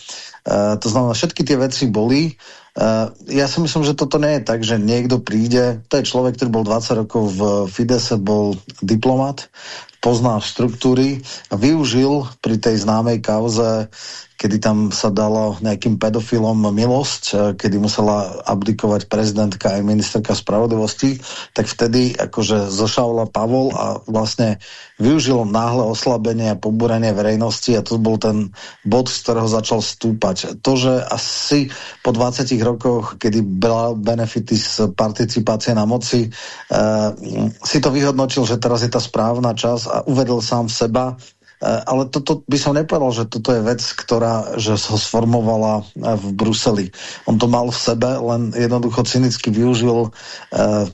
Uh, to znamená, všetky tie veci boli. Uh, ja si myslím, že toto nie je tak, že niekto príde, to je človek, ktorý bol 20 rokov v Fidese, bol diplomat, pozná štruktúry a využil pri tej známej kauze kedy tam sa dalo nejakým pedofilom milosť, eh, kedy musela abdikovať prezidentka aj ministerka spravodlivosti, tak vtedy akože zošavla Pavol a vlastne využil náhle oslabenie a pobúranie verejnosti a to bol ten bod, z ktorého začal stúpať. To, že asi po 20 rokoch, kedy bral benefity z participácie na moci, uh, si to vyhodnotil, že teraz je ta správna čas a uvedl sám v seba, Eh, ale toto by som nepovedal, že toto je vec, ktorá že ho sformovala eh, v Bruseli. On to mal v sebe, len jednoducho cynicky využil uh,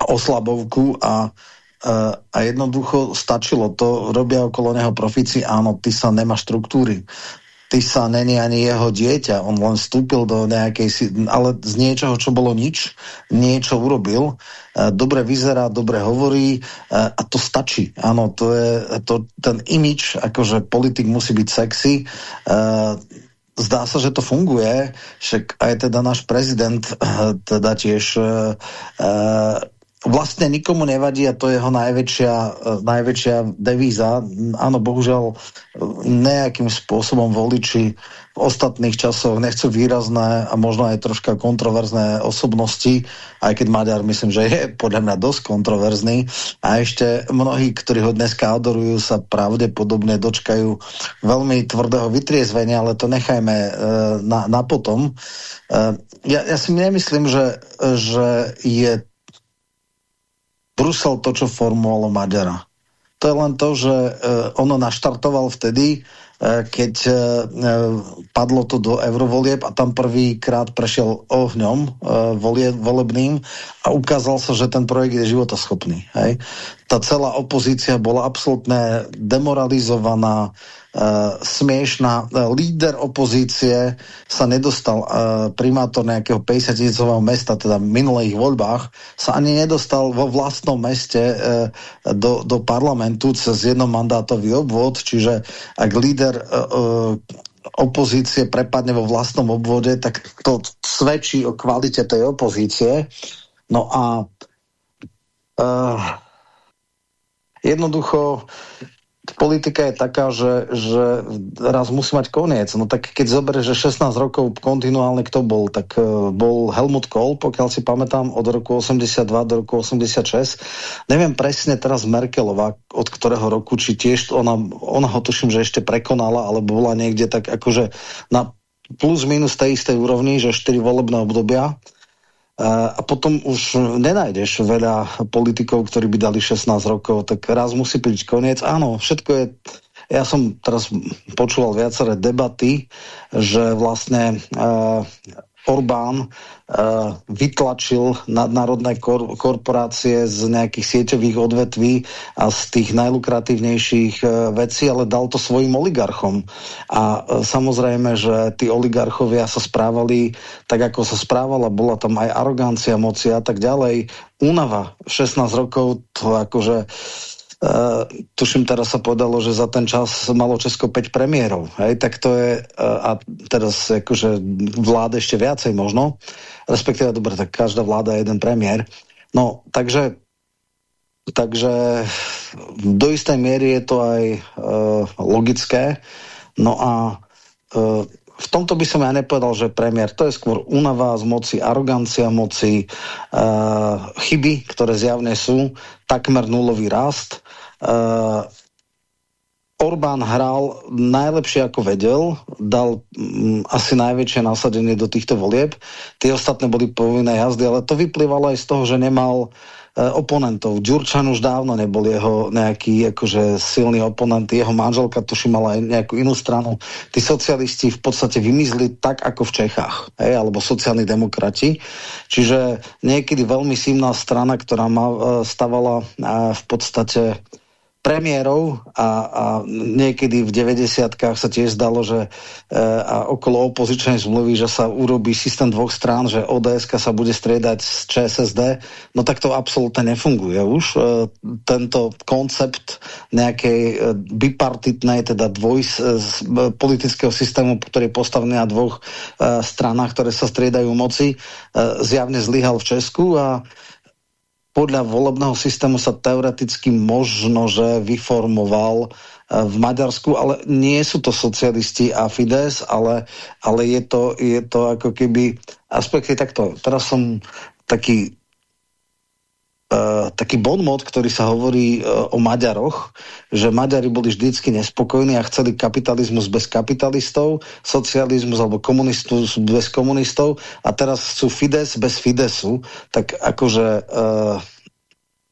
oslabovku a Uh, a jednoducho stačilo to, robia okolo neho profici, áno, ty sa nemá štruktúry, ty sa není ani jeho dieťa, on len vstúpil do nejakej, ale z niečoho, čo bolo nič, niečo urobil Eh, dobre vyzerá, dobre hovorí eh, a to stačí. Áno, to je to, ten imič, akože politik musí byť sexy. Eh, zdá sa, že to funguje, však aj teda náš prezident teda tiež vlastne nikomu nevadí a to je jeho najväčšia, uh, najväčšia devíza. Áno, bohužiaľ nejakým spôsobom voliči v ostatných časoch nechcú výrazné a možno aj troška kontroverzné osobnosti, aj keď Maďar myslím, že je podľa mňa dosť kontroverzný a ešte mnohí, ktorí ho dneska adorujú, sa pravdepodobne dočkajú veľmi tvrdého vytriezvenia, ale to nechajme uh, na, na potom. Ja, ja si nemyslím, že, že je Brusel to, čo formovalo Maďara. To je len to, že uh, ono naštartoval vtedy, uh, keď uh, padlo to do eurovolieb a tam prvýkrát prešiel ohňom volie, volebným a ukázal sa, že ten projekt je životoschopný. Hej? Tá celá opozícia bola absolútne demoralizovaná, uh, smiešná. Uh, líder opozície sa nedostal, uh, primátor nejakého 50 tisícového mesta, teda v minulých voľbách, sa ani nedostal vo vlastnom meste uh, do, do parlamentu cez jednomandátový obvod, čiže ak líder uh, opozície prepadne vo vlastnom obvode, tak to svedčí o kvalite tej opozície. No a uh, jednoducho politika je taká, že, že raz musí mať koniec. No tak keď zoberie, že 16 rokov kontinuálne kto bol, tak uh, bol Helmut Kohl, pokiaľ si pamätám, od roku 82 do roku 86. Neviem presne teraz Merkelová, od ktorého roku, či tiež ona, ona ho tuším, že ešte prekonala, alebo bola niekde tak akože na plus minus tej istej úrovni, že 4 volebné obdobia a potom už nenájdeš veľa politikov, ktorí by dali 16 rokov, tak raz musí byť koniec. Áno, všetko je... Ja som teraz počúval viaceré debaty, že vlastne uh, Orbán uh, vytlačil nadnárodné kor korporácie z nejakých sieťových odvetví a z tých najlukratívnejších uh, vecí, ale dal to svojim oligarchom. A uh, samozrejme, že tí oligarchovia sa správali tak, ako sa správala, bola tam aj arogancia moci a tak ďalej. Únava 16 rokov, to akože Uh, tuším, teraz sa povedalo, že za ten čas malo Česko 5 premiérov. Hej? Tak to je, uh, a teraz akože vláda ešte viacej možno, respektíve, dobre, tak každá vláda je jeden premiér. No, takže takže do istej miery je to aj uh, logické. No a uh, v tomto by som ja nepovedal, že premiér, to je skôr únava z moci, arogancia moci, uh, chyby, ktoré zjavne sú, takmer nulový rast. Uh, Orbán hral najlepšie ako vedel, dal um, asi najväčšie nasadenie do týchto volieb. Tie ostatné boli povinné jazdy, ale to vyplývalo aj z toho, že nemal uh, E, oponentov. Ďurčan už dávno nebol jeho nejaký akože silný oponent, jeho manželka tuši mala aj nejakú inú stranu. Tí socialisti v podstate vymizli tak ako v Čechách, hej, alebo sociálni demokrati. Čiže niekedy veľmi silná strana, ktorá ma, e, stavala v podstate premiérov a, a niekedy v 90 sa tiež zdalo, že e, a okolo opozičnej zmluvy, že sa urobí systém dvoch strán, že ODS sa bude striedať z ČSSD, no tak to absolútne nefunguje už. E, tento koncept nejakej e, bipartitnej, teda dvoj e, politického systému, ktorý je postavený na dvoch e, stranách, ktoré sa striedajú moci, e, zjavne zlyhal v Česku a podľa volebného systému sa teoreticky možno, že vyformoval eh, v Maďarsku, ale nie sú to socialisti a Fides, ale, ale je, to, je to ako keby aspekty takto. Teraz som taký Uh, taký bonmot, ktorý sa hovorí uh, o Maďaroch, že Maďari boli vždycky nespokojní a chceli kapitalizmus bez kapitalistov, socializmus alebo komunistus bez komunistov a teraz sú Fides bez Fidesu, tak akože uh,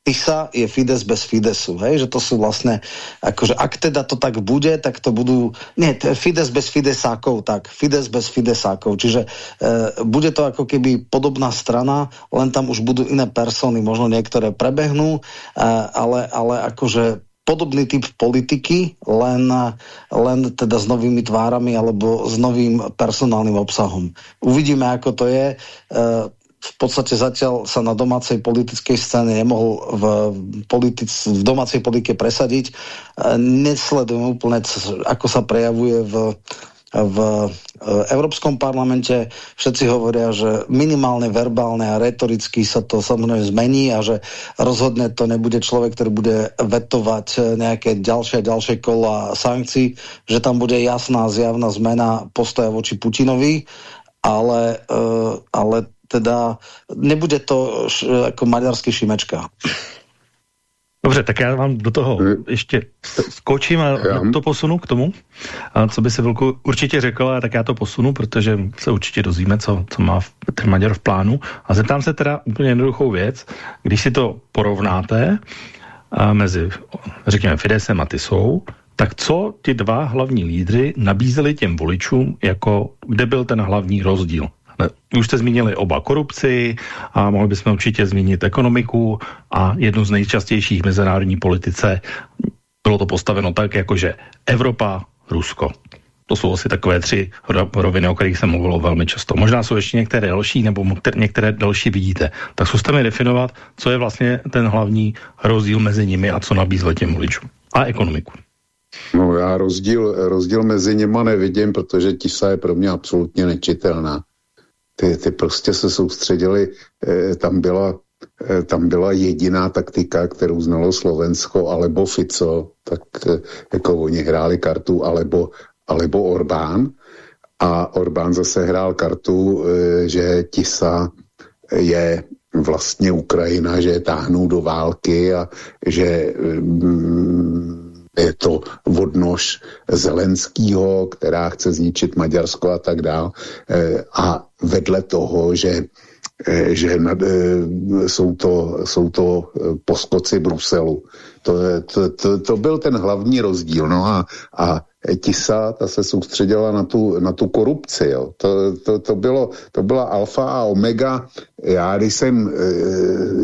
PISA je Fides bez Fidesu, hej? že to sú vlastne, akože ak teda to tak bude, tak to budú, nie, Fides bez Fidesákov, tak, Fides bez Fidesákov, čiže e, bude to ako keby podobná strana, len tam už budú iné persony, možno niektoré prebehnú, e, ale, ale akože podobný typ politiky, len, len teda s novými tvárami alebo s novým personálnym obsahom. Uvidíme, ako to je. E, v podstate zatiaľ sa na domácej politickej scéne nemohol v, politic, v domácej politike presadiť. Nesledujem úplne, ako sa prejavuje v v Európskom parlamente všetci hovoria, že minimálne verbálne a retoricky sa to samozrejme zmení a že rozhodne to nebude človek, ktorý bude vetovať nejaké ďalšie a ďalšie kola sankcií, že tam bude jasná zjavná zmena postoja voči Putinovi, ale, ale teda nebude to ako maďarský Šimečka. Dobře, tak já vám do toho ještě skočím a to posunu k tomu. A co by si Vilku určitě řekl, tak já to posunu, protože se určitě dozvíme, co, co má ten Maďar v plánu. A zeptám se teda úplně jednoduchou věc. Když si to porovnáte a mezi, řekněme, Fidesem a Tisou, tak co ty dva hlavní lídry nabízeli těm voličům, jako kde byl ten hlavní rozdíl? Už jste zmínili oba korupci a mohli bychom určitě zmínit ekonomiku a jednu z nejčastějších mezinárodní politice bylo to postaveno tak, jakože Evropa, Rusko. To jsou asi takové tři roviny, o kterých jsem mluvil velmi často. Možná jsou ještě některé další, nebo některé další vidíte. Tak zkuste mi definovat, co je vlastně ten hlavní rozdíl mezi nimi a co nabízí těm voličům. A ekonomiku. No já rozdíl, rozdíl mezi nimi nevidím, protože TISA je pro mě absolutně nečitelná ty, ty prostě se soustředili, eh, tam byla eh, tam byla jediná taktika, kterou znalo Slovensko, alebo Fico, tak eh, jako oni hráli kartu, alebo, alebo Orbán. A Orbán zase hrál kartu, že Tisa je vlastně Ukrajina, že je táhnou do války a že mm, je to vodnož Zelenskýho, která chce zničit Maďarsko a tak dál. Eh, a vedle toho, že eh, že nad, eh, jsou, to, jsou to poskoci Bruselu. To, to, to, to byl ten hlavní rozdíl. No a, a Tisa, ta se soustředila na tu, na tu korupci. Jo. To, to, to, bylo, to byla alfa a omega. Já, když jsem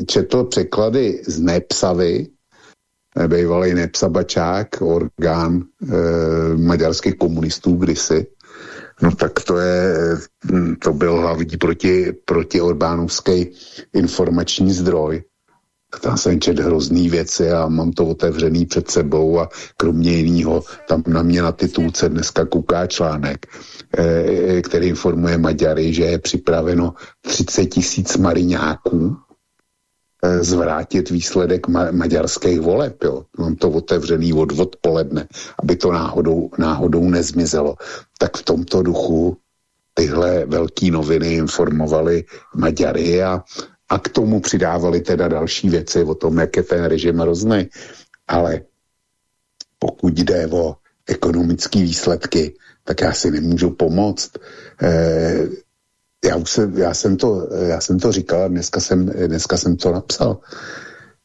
četl překlady z Nepsavy, bývalý nepsabačák, orgán e, maďarských komunistů kdysi, no tak to je, hm, to byl hlavní proti, proti Orbánovský informační zdroj. Tam jsem čet hrozný věci a mám to otevřený před sebou a kromě jiného tam na mě na titulce dneska kouká článek, e, který informuje Maďary, že je připraveno 30 tisíc mariňáků zvrátit výsledek ma maďarských voleb. Jo. Mám to otevřený od odpoledne, aby to náhodou, náhodou nezmizelo. Tak v tomto duchu tyhle velké noviny informovali Maďary a, a k tomu přidávali teda další věci o tom, jak je ten režim hrozný. Ale pokud jde o ekonomické výsledky, tak já si nemůžu pomoct. Eh, já, už se, já, jsem to, já jsem to říkal, dneska jsem, dneska jsem to napsal.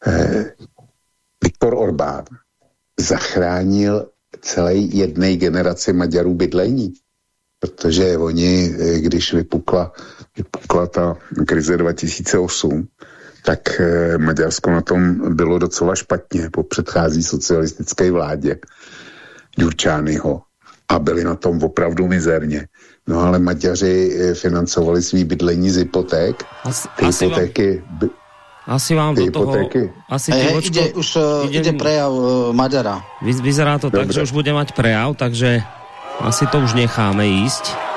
Eh, Viktor Orbán zachránil celé jedné generaci Maďarů bydlení. Protože oni, eh, když vypukla, vypukla ta krize 2008, tak eh, Maďarsko na tom bylo docela špatně po předchází socialistické vládě Ďurčányho a byli na tom opravdu mizerně. No ale Maďaři eh, financovali svý bydlení z hypoték. Asi, ty asi hypotéky... Vám, asi vám do hypotéky. toho... Asi hey, hey, ide, už uh, ide prejav uh, Maďara. Vy, vyzerá to Dobre. tak, že už bude mať prejav, takže asi to už necháme ísť.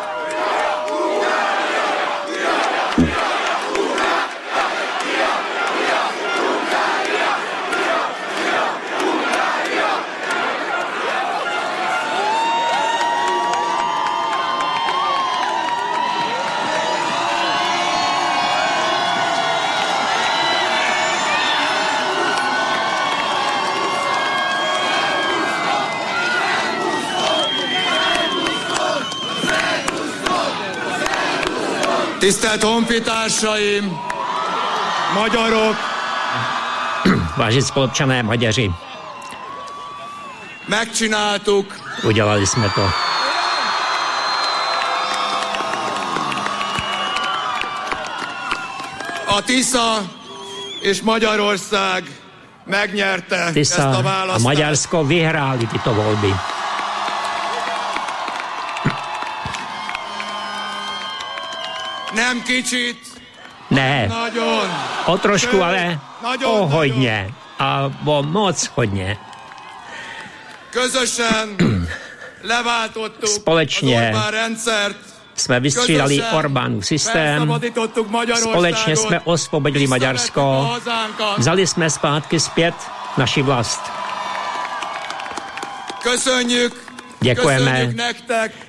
Tisztelt honfitársaim, magyarok! Vážení spolupčané Maďaři. Megcsináltuk. Udělali jsme to. A Tisza és Magyarország megnyerte Tisza ezt a választást. a Maďarsko vyhráli tyto volby. Nem kicsit. Ne. Nagyon. O trošku, Sőt, ale nagyon, o hodně. A bo moc hodně. Közösen <clears throat> Společně jsme vystřídali Orbánův systém, společně jsme osvobodili Maďarsko, vzali jsme zpátky zpět naši vlast. Děkujeme,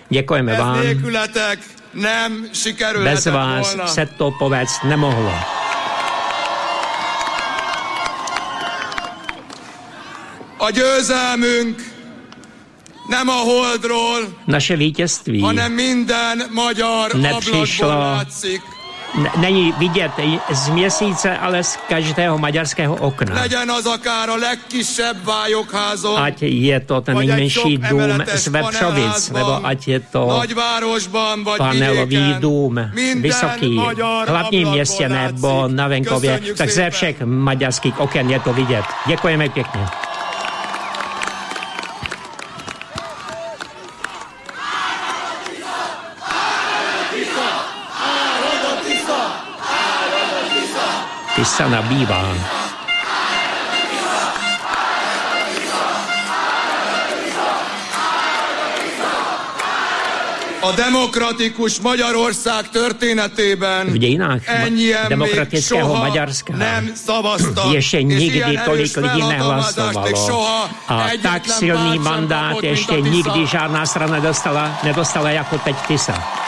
děkujeme vám. Bez vás se to povést nemohlo. A győzelmünk nem a holdról, naše vítězství hanem minden magyar nepřišlo, není vidět z měsíce, ale z každého maďarského okna. Ať je to ten nejmenší dům z Vepřovic, nebo ať je to panelový dům, vysoký, v hlavním městě nebo na venkově, tak ze všech maďarských oken je to vidět. Děkujeme pěkně. Tisa nabývá. A demokratikus Magyarország történetében v dějinách demokratického Maďarska ještě nikdy tolik lidí nehlasovalo a tak silný mandát ještě nikdy žádná strana nedostala, nedostala jako teď TISA.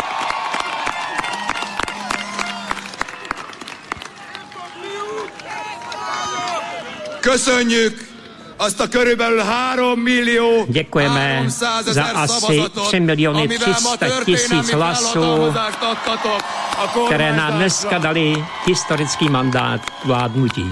Köszönjük azt a körülbelül 3 millió Děkujeme za asi 3 miliony 300 tisíc hlasů, které nám dneska dali historický mandát vládnutí.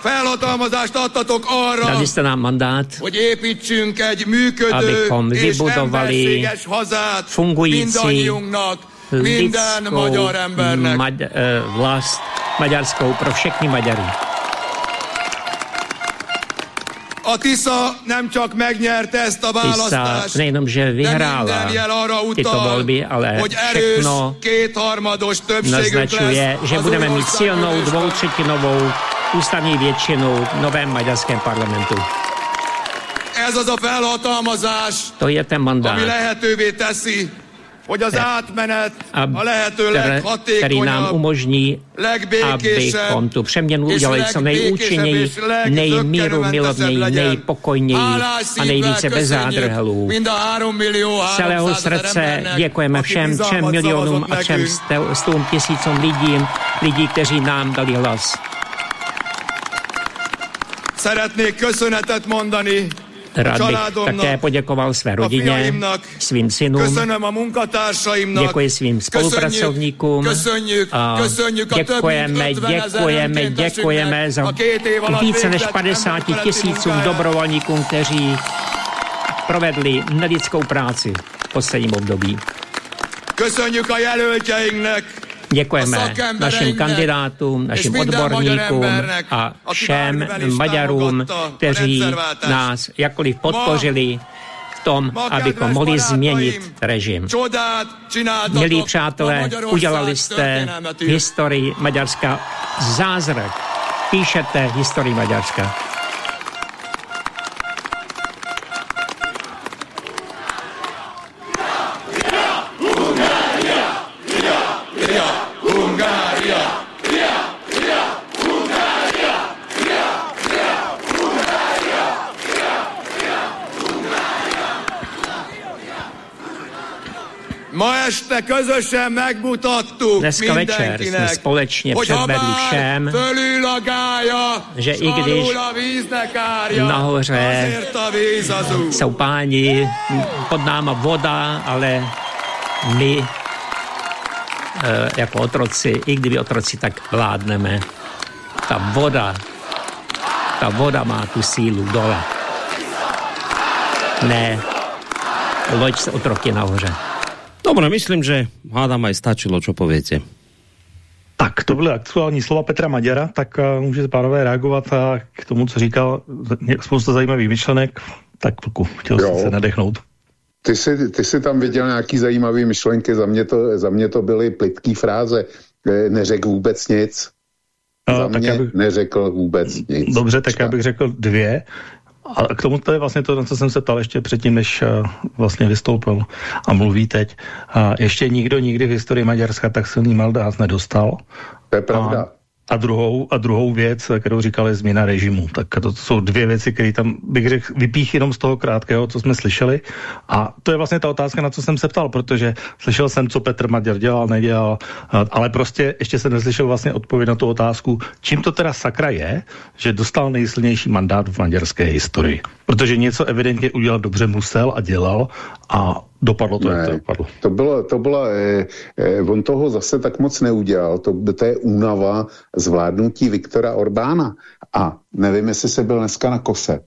Felhatalmazást adtatok arra, Dali jste nám mandát, hogy építsünk egy működő abychom vybudovali hazát fungující lidskou maď, uh, vlast maďarskou pro všechny Maďary. A TISA nem csak megnyerte ezt a választást, TISA nejenom, že vyhrála tyto volby, ale všechno naznačuje, že budeme mít silnou dvoutřetinovou ústavní většinu v novém maďarském parlamentu. Ez az a felhatalmazás, to je ten mandát, ami lehetővé teszi, hogy az átmenet a lehető leghatékonyabb, který nám umožní, abychom tu přeměnu udělali co nejúčinněji, nejmíru milovněji, nejpokojněji a nejvíce bez zádrhelů. Celého srdce děkujeme všem třem milionům a třem stům tisícům lidí, lidí, kteří nám dali hlas. Szeretnék köszönetet mondani Rád bych také poděkoval své rodině, svým synům, děkuji svým spolupracovníkům. a děkujeme, děkujeme, děkujeme za více než 50 tisícům dobrovolníkům, kteří provedli nelidskou práci v posledním období. Köszönjük a jelöltjeinknek Děkujeme našim kandidátům, našim odborníkům a všem Maďarům, kteří nás jakkoliv podpořili v tom, abychom mohli změnit režim. Milí přátelé, udělali jste historii Maďarska zázrak. Píšete historii Maďarska. Közösen megmutattuk Dneska večer jsme společně předvedli všem, že i když nahoře jsou páni, pod náma voda, ale my eh, jako otroci, i kdyby otroci, tak vládneme. Ta voda, ta voda má tu sílu dole. Ne, loď se otroky nahoře. Dobre, myslím, že hádám aj stačilo, čo poviete. Tak, to byly aktuální slova Petra Maďara, tak uh, můžete pánové reagovat a k tomu, co říkal, spousta zajímavých myšlenek, tak chvilku, chtěl jsem se nadechnout. Ty jsi, ty jsi tam viděl nějaký zajímavý myšlenky, za mě to, za mě to byly plitký fráze, e, neřekl vůbec nic. A, za tak mě bych, neřekl vůbec nic. Dobře, tak já bych řekl dvě. A k tomu to je vlastně to, na co jsem se ptal ještě předtím, než uh, vlastně vystoupil a mluví teď. Uh, ještě nikdo nikdy v historii Maďarska tak silný mandát nedostal. To je pravda. A a druhou, a druhou věc, kterou říkali, změna režimu. Tak to, to jsou dvě věci, které tam, bych řekl, vypích jenom z toho krátkého, co jsme slyšeli. A to je vlastně ta otázka, na co jsem se ptal, protože slyšel jsem, co Petr Maďar dělal, nedělal, ale prostě ještě jsem neslyšel vlastně odpověď na tu otázku, čím to teda sakra je, že dostal nejsilnější mandát v maďarské historii. Protože něco evidentně udělat dobře musel a dělal a Dopadlo to, ne, jak to dopadlo. To bylo, to bylo eh, eh, on toho zase tak moc neudělal, to, to je únava zvládnutí Viktora Orbána. A nevím, jestli se byl dneska na kose.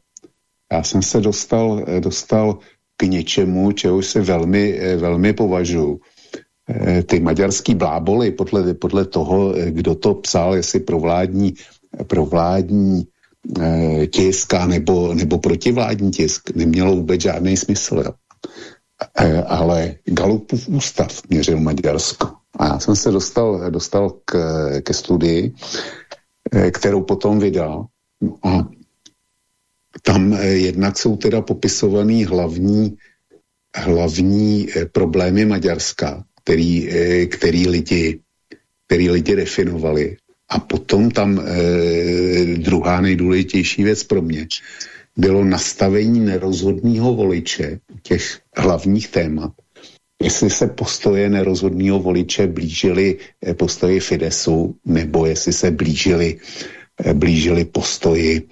Já jsem se dostal, eh, dostal k něčemu, čeho se velmi, eh, velmi považuji. Eh, ty maďarský bláboly, podle, podle toho, kdo to psal, jestli provládní, provládní tisk nebo, nebo protivládní tisk, nemělo vůbec žádný smysl. Jo. Eh, ale Galupův ústav měřil Maďarsko. A já jsem se dostal, dostal k, ke studii, eh, kterou potom vydal. No a tam eh, jednak jsou teda popisovaný hlavní, hlavní problémy Maďarska, který, který, lidi, který lidi definovali. A potom tam druhá nejdůležitější věc pro mě bylo nastavení nerozhodného voliče těch hlavních témat. Jestli se postoje nerozhodného voliče blížily eh, postoji Fidesu, nebo jestli se blížily, eh, blížily postoji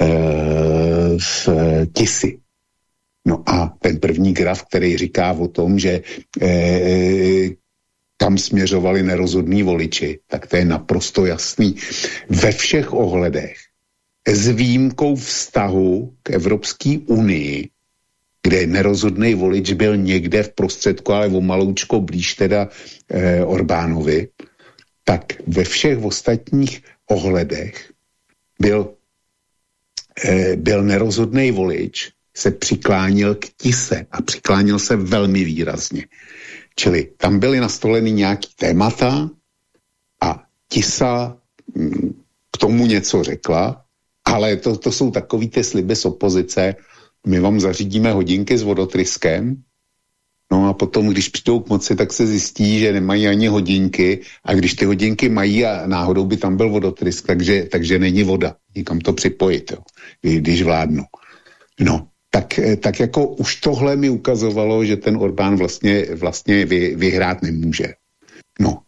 e, v Tisy. No a ten první graf, který říká o tom, že e, tam směřovali nerozhodní voliči, tak to je naprosto jasný. Ve všech ohledech s výjimkou vztahu k Evropské unii, kde nerozhodný volič byl někde v prostředku, ale o maloučko blíž teda eh, Orbánovi, tak ve všech ostatních ohledech byl, eh, byl nerozhodný volič, se přiklánil k tise a přiklánil se velmi výrazně. Čili tam byly nastoleny nějaký témata a tisa hm, k tomu něco řekla ale to, to jsou takový ty sliby z opozice. My vám zařídíme hodinky s vodotryskem, No a potom, když přijdou k moci, tak se zjistí, že nemají ani hodinky a když ty hodinky mají a náhodou by tam byl vodotrysk, takže, takže není voda. Nikam to připojit, jo, když vládnu. No, tak, tak jako už tohle mi ukazovalo, že ten Orbán vlastně, vlastně vy, vyhrát nemůže. No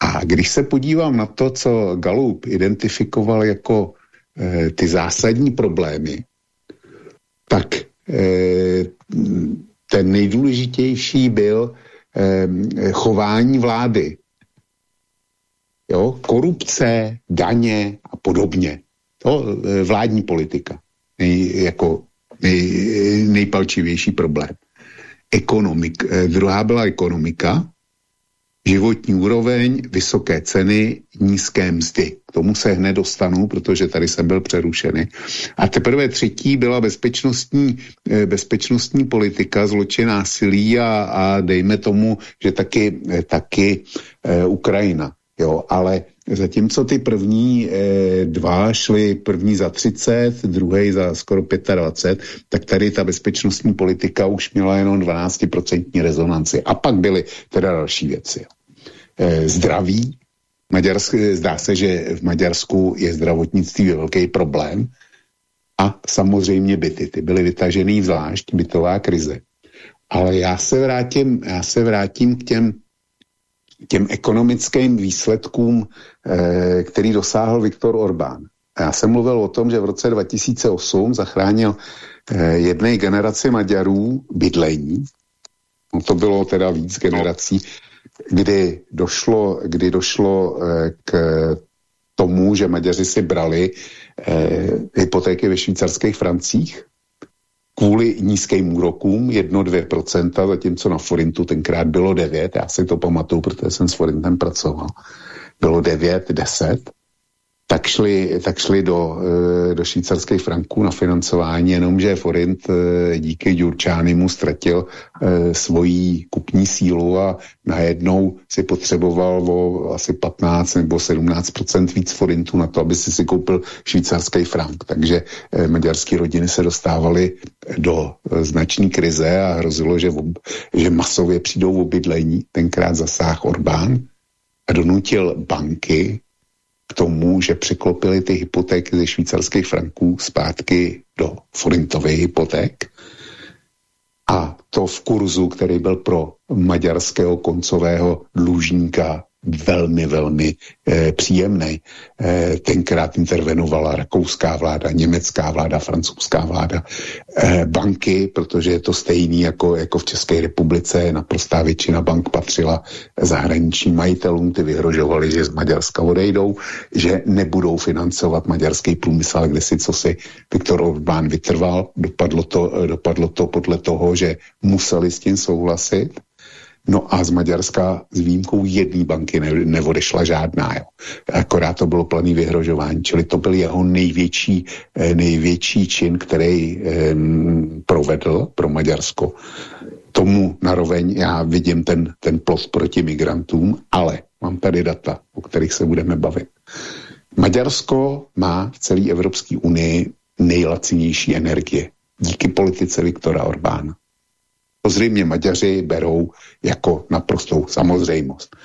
a když se podívám na to, co Galup identifikoval jako Eh, ty zásadní problémy, tak eh, ten nejdůležitější byl eh, chování vlády. Jo? Korupce, daně a podobně. To vládní politika. Nej, jako nej, nejpalčivější problém. Ekonomik, druhá byla ekonomika, životní úroveň, vysoké ceny, nízké mzdy. K tomu se hned dostanu, protože tady jsem byl přerušený. A teprve třetí byla bezpečnostní, eh, bezpečnostní politika, zločin násilí a, a dejme tomu, že taky, eh, taky eh, Ukrajina. Jo, ale zatímco ty první eh, dva šly první za 30, druhý za skoro 25, tak tady ta bezpečnostní politika už měla jenom 12% rezonanci. A pak byly teda další věci. Eh, zdraví. Maďarsk, zdá se, že v Maďarsku je zdravotnictví velký problém. A samozřejmě byty. Ty byly vytažený zvlášť, bytová krize. Ale já se vrátím, já se vrátím k těm těm ekonomickým výsledkům, eh, který dosáhl Viktor Orbán. Já jsem mluvil o tom, že v roce 2008 zachránil eh, jedné generaci Maďarů bydlení. No to bylo teda víc generací, kdy došlo, kdy došlo eh, k tomu, že Maďaři si brali hypotéky ve švýcarských francích kvůli nízkým úrokům 1-2%, zatímco na forintu tenkrát bylo 9, já si to pamatuju, protože jsem s forintem pracoval, bylo 9, 10, tak šli, tak šli do, eh, do švýcarských franků na financování, jenomže Forint eh, díky Ďurčánimu ztratil eh, svoji kupní sílu a najednou si potřeboval o asi 15 nebo 17 víc forintů na to, aby si si koupil švýcarský frank. Takže maďarské rodiny se dostávaly do značné krize a hrozilo, že, ob, že masově přijdou v obydlení. Tenkrát zasáh Orbán a donutil banky k tomu, že překlopili ty hypotéky ze švýcarských franků zpátky do forintových hypoték. A to v kurzu, který byl pro maďarského koncového dlužníka velmi, velmi eh, příjemný. Eh, tenkrát intervenovala rakouská vláda, německá vláda, francouzská vláda, eh, banky, protože je to stejný jako, jako v České republice, naprostá většina bank patřila zahraničním majitelům, ty vyhrožovali, že z Maďarska odejdou, že nebudou financovat maďarský průmysl, ale kde si co si Viktor Orbán vytrval, dopadlo to, dopadlo to podle toho, že museli s tím souhlasit No a z Maďarska s výjimkou jedné banky ne, neodešla žádná. Jo. Akorát to bylo plný vyhrožování. Čili to byl jeho největší, eh, největší čin, který eh, provedl pro Maďarsko. Tomu naroveň já vidím ten, ten plot proti migrantům, ale mám tady data, o kterých se budeme bavit. Maďarsko má v celé Evropské unii nejlacinější energie díky politice Viktora Orbána. To zřejmě Maďaři berou jako naprostou samozřejmost.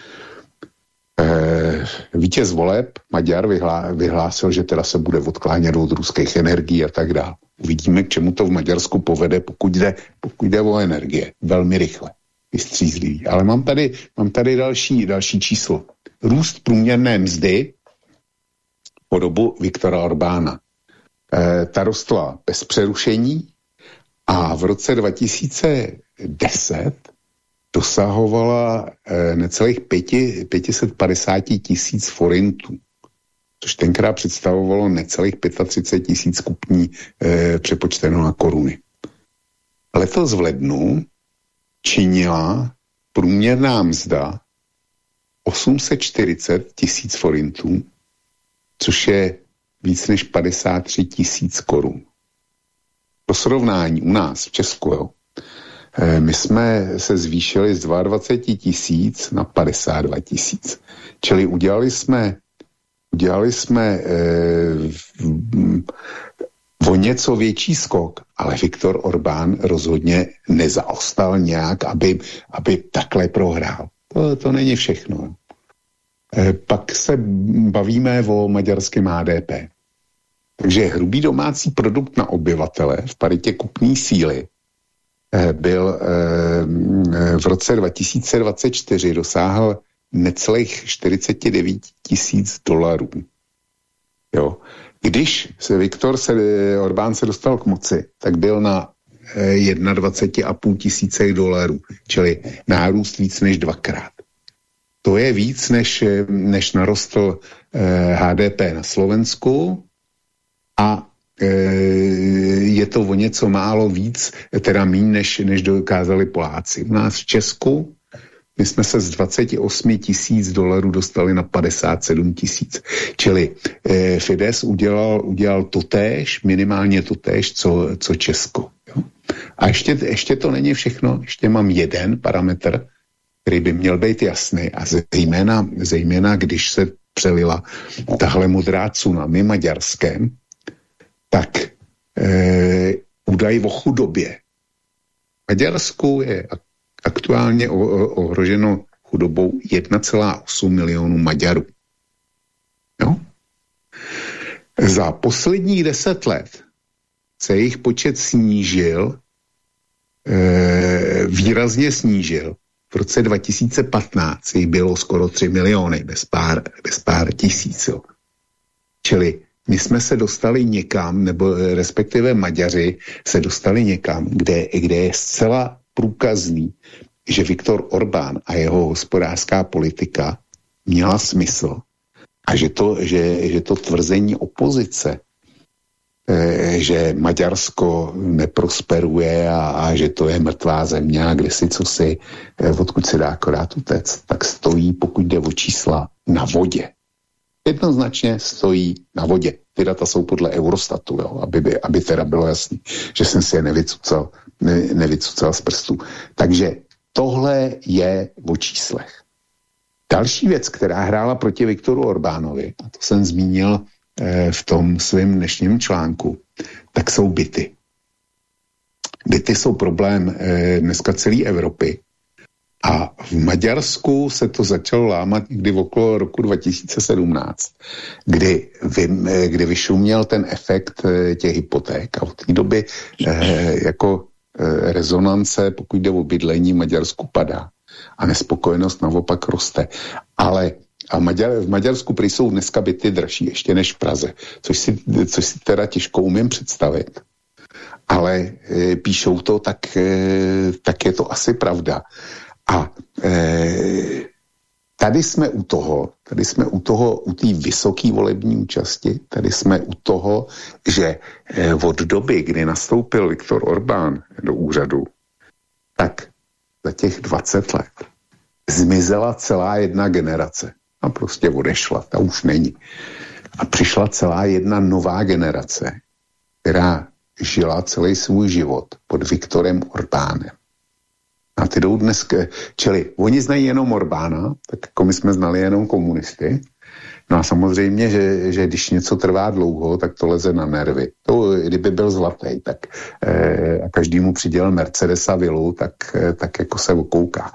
E, vítěz voleb Maďar vyhlá, vyhlásil, že teda se bude odklánět od ruských energií a tak dále. Uvidíme, k čemu to v Maďarsku povede, pokud jde, pokud jde o energie. Velmi rychle. Vystřízlivý. Ale mám tady, mám tady další, další číslo. Růst průměrné mzdy po dobu Viktora Orbána. E, ta rostla bez přerušení a v roce 2010 dosahovala eh, necelých pěti, 550 tisíc forintů, což tenkrát představovalo necelých 35 tisíc kupní eh, přepočteno na koruny. Letos v lednu činila průměrná mzda 840 tisíc forintů, což je víc než 53 tisíc korun. Pro srovnání u nás v Česku, jo, my jsme se zvýšili z 22 tisíc na 52 tisíc. Čili udělali jsme, udělali jsme eh, o něco větší skok, ale Viktor Orbán rozhodně nezaostal nějak, aby, aby takhle prohrál. To, to není všechno. Eh, pak se bavíme o maďarském HDP. Takže hrubý domácí produkt na obyvatele v paritě kupní síly eh, byl eh, v roce 2024 dosáhl necelých 49 tisíc dolarů. Jo. Když se Viktor se, Orbán se dostal k moci, tak byl na 21,5 eh, tisícech dolarů, čili nárůst víc než dvakrát. To je víc, než, než narostl eh, HDP na Slovensku, a je to o něco málo víc, teda méně, než, než dokázali Poláci. U nás v Česku my jsme se z 28 tisíc dolarů dostali na 57 tisíc. Čili eh, Fides udělal, udělal totéž, minimálně totéž, co, co Česko. Jo? A ještě, ještě to není všechno, ještě mám jeden parametr, který by měl být jasný a zejména, zejména když se přelila tahle modrá tsunami maďarském, tak eh, údaj o chudobě. Maďarsku je aktuálně ohroženo chudobou 1,8 milionů Maďarů. Jo? Za posledních deset let se jejich počet snížil, e, výrazně snížil. V roce 2015 jich bylo skoro 3 miliony, bez pár, bez pár tisíc. Jo. Čili my jsme se dostali někam, nebo eh, respektive Maďaři se dostali někam, kde, kde je zcela průkazný, že Viktor Orbán a jeho hospodářská politika měla smysl a že to, že, že to tvrzení opozice, eh, že Maďarsko neprosperuje a, a že to je mrtvá země a kde si co si, eh, odkud se dá akorát utec, tak stojí, pokud jde o čísla, na vodě. Jednoznačně stojí na vodě. Ty data jsou podle Eurostatu, jo, aby, by, aby teda bylo jasný, že jsem si je nevycucal, ne, nevycucal z prstů. Takže tohle je o číslech. Další věc, která hrála proti Viktoru Orbánovi, a to jsem zmínil eh, v tom svém dnešním článku, tak jsou byty. Byty jsou problém eh, dneska celé Evropy. A v Maďarsku se to začalo lámat někdy okolo roku 2017, kdy, vy, kdy vyšuměl ten efekt eh, těch hypoték a od té doby eh, jako eh, rezonance, pokud jde o bydlení, Maďarsku padá a nespokojenost naopak roste. Ale a Maďar, v Maďarsku prý jsou dneska byty dražší ještě než v Praze, což si, což si teda těžko umím představit. Ale e, píšou to, tak, e, tak je to asi pravda. A e, tady jsme u toho, tady jsme u toho, u té vysoké volební účasti, tady jsme u toho, že e, od doby, kdy nastoupil Viktor Orbán do úřadu, tak za těch 20 let zmizela celá jedna generace a prostě odešla, ta už není. A přišla celá jedna nová generace, která žila celý svůj život pod Viktorem Orbánem. A ty jdou dnes, čili oni znají jenom Orbána, tak jako my jsme znali jenom komunisty. No a samozřejmě, že, že když něco trvá dlouho, tak to leze na nervy. To, kdyby byl zlatý, tak eh, a každý mu přidělil Mercedesa vilu, tak, eh, tak jako se okouká.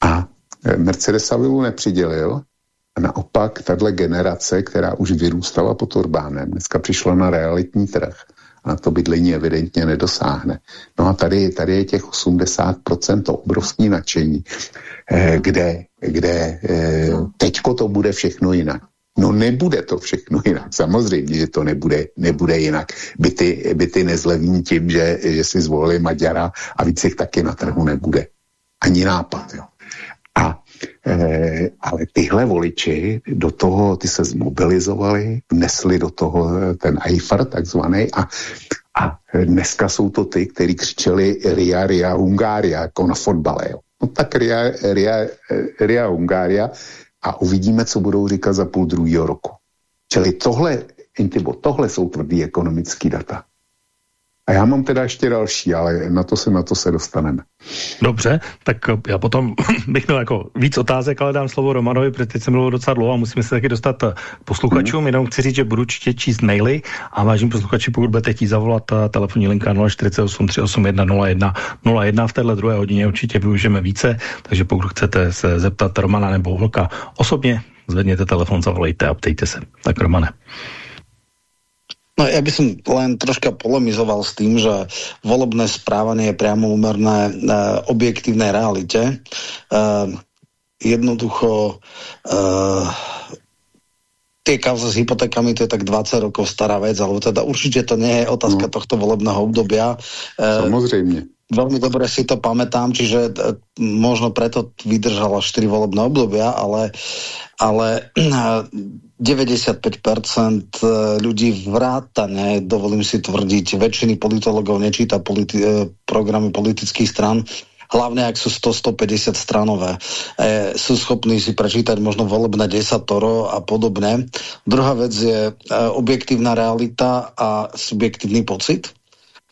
A eh, Mercedesa vilu nepřidělil, a naopak tahle generace, která už vyrůstala pod Orbánem, dneska přišla na realitní trh a to bydlení evidentně nedosáhne. No a tady, tady je těch 80% to obrovský nadšení, eh, kde, kde eh, teďko to bude všechno jinak. No nebude to všechno jinak. Samozřejmě, že to nebude, nebude jinak. Byty, byty nezlevní tím, že, že si zvolili Maďara a víc jich taky na trhu nebude. Ani nápad. Jo. A Eh, ale tyhle voliči do toho, ty se zmobilizovali, vnesli do toho eh, ten Eiffel takzvaný a, a dneska jsou to ty, kteří křičeli Ria, Ria, Hungária, jako na fotbale. Jo. No tak Ria, Ria, eh, Ria, Hungária a uvidíme, co budou říkat za půl druhého roku. Čili tohle, Intibo, tohle jsou tvrdý ekonomický data. A já mám teda ještě další, ale na to se, na to se dostaneme. Dobře, tak já potom <clears throat> bych měl jako víc otázek, ale dám slovo Romanovi, protože teď jsem mluvil docela dlouho a musíme se taky dostat k posluchačům. Hmm. Jenom chci říct, že budu určitě číst maily a vážím posluchači, pokud budete chtít zavolat telefonní linka 048 381 01 01 v téhle druhé hodině určitě využijeme více, takže pokud chcete se zeptat Romana nebo Vlka osobně, zvedněte telefon, zavolejte a ptejte se. Tak Romane. No ja by som len troška polemizoval s tým, že volebné správanie je priamo umerné e, objektívnej realite. E, jednoducho e, tie kauze s hypotékami, to je tak 20 rokov stará vec, alebo teda určite to nie je otázka no. tohto volebného obdobia. E, Samozrejme. Veľmi dobre si to pamätám, čiže e, možno preto vydržala 4 volebné obdobia, ale, ale <clears throat> 95% eh, ľudí vrátane, dovolím si tvrdiť, väčšiny politologov nečíta politi programy politických stran, hlavne ak sú 100-150 stranové. E, sú schopní si prečítať možno volebné desatoro a podobne. Druhá vec je e, objektívna realita a subjektívny pocit.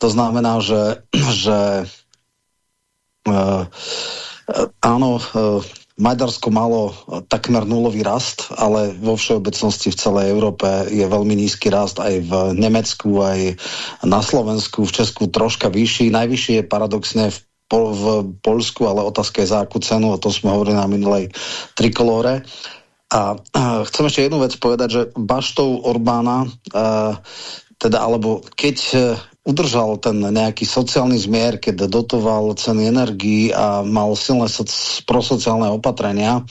To znamená, že, že e, áno, e, Maďarsko malo takmer nulový rast, ale vo všeobecnosti v celej Európe je veľmi nízky rast aj v Nemecku, aj na Slovensku, v Česku troška vyšší. Najvyšší je paradoxne v, v Polsku, ale otázka je za akú cenu, o tom sme hovorili na minulej trikolóre. A, a chcem ešte jednu vec povedať, že baštou Orbána, teda, alebo keď udržal ten nejaký sociálny zmier, keď dotoval ceny energii a mal silné soc prosociálne opatrenia,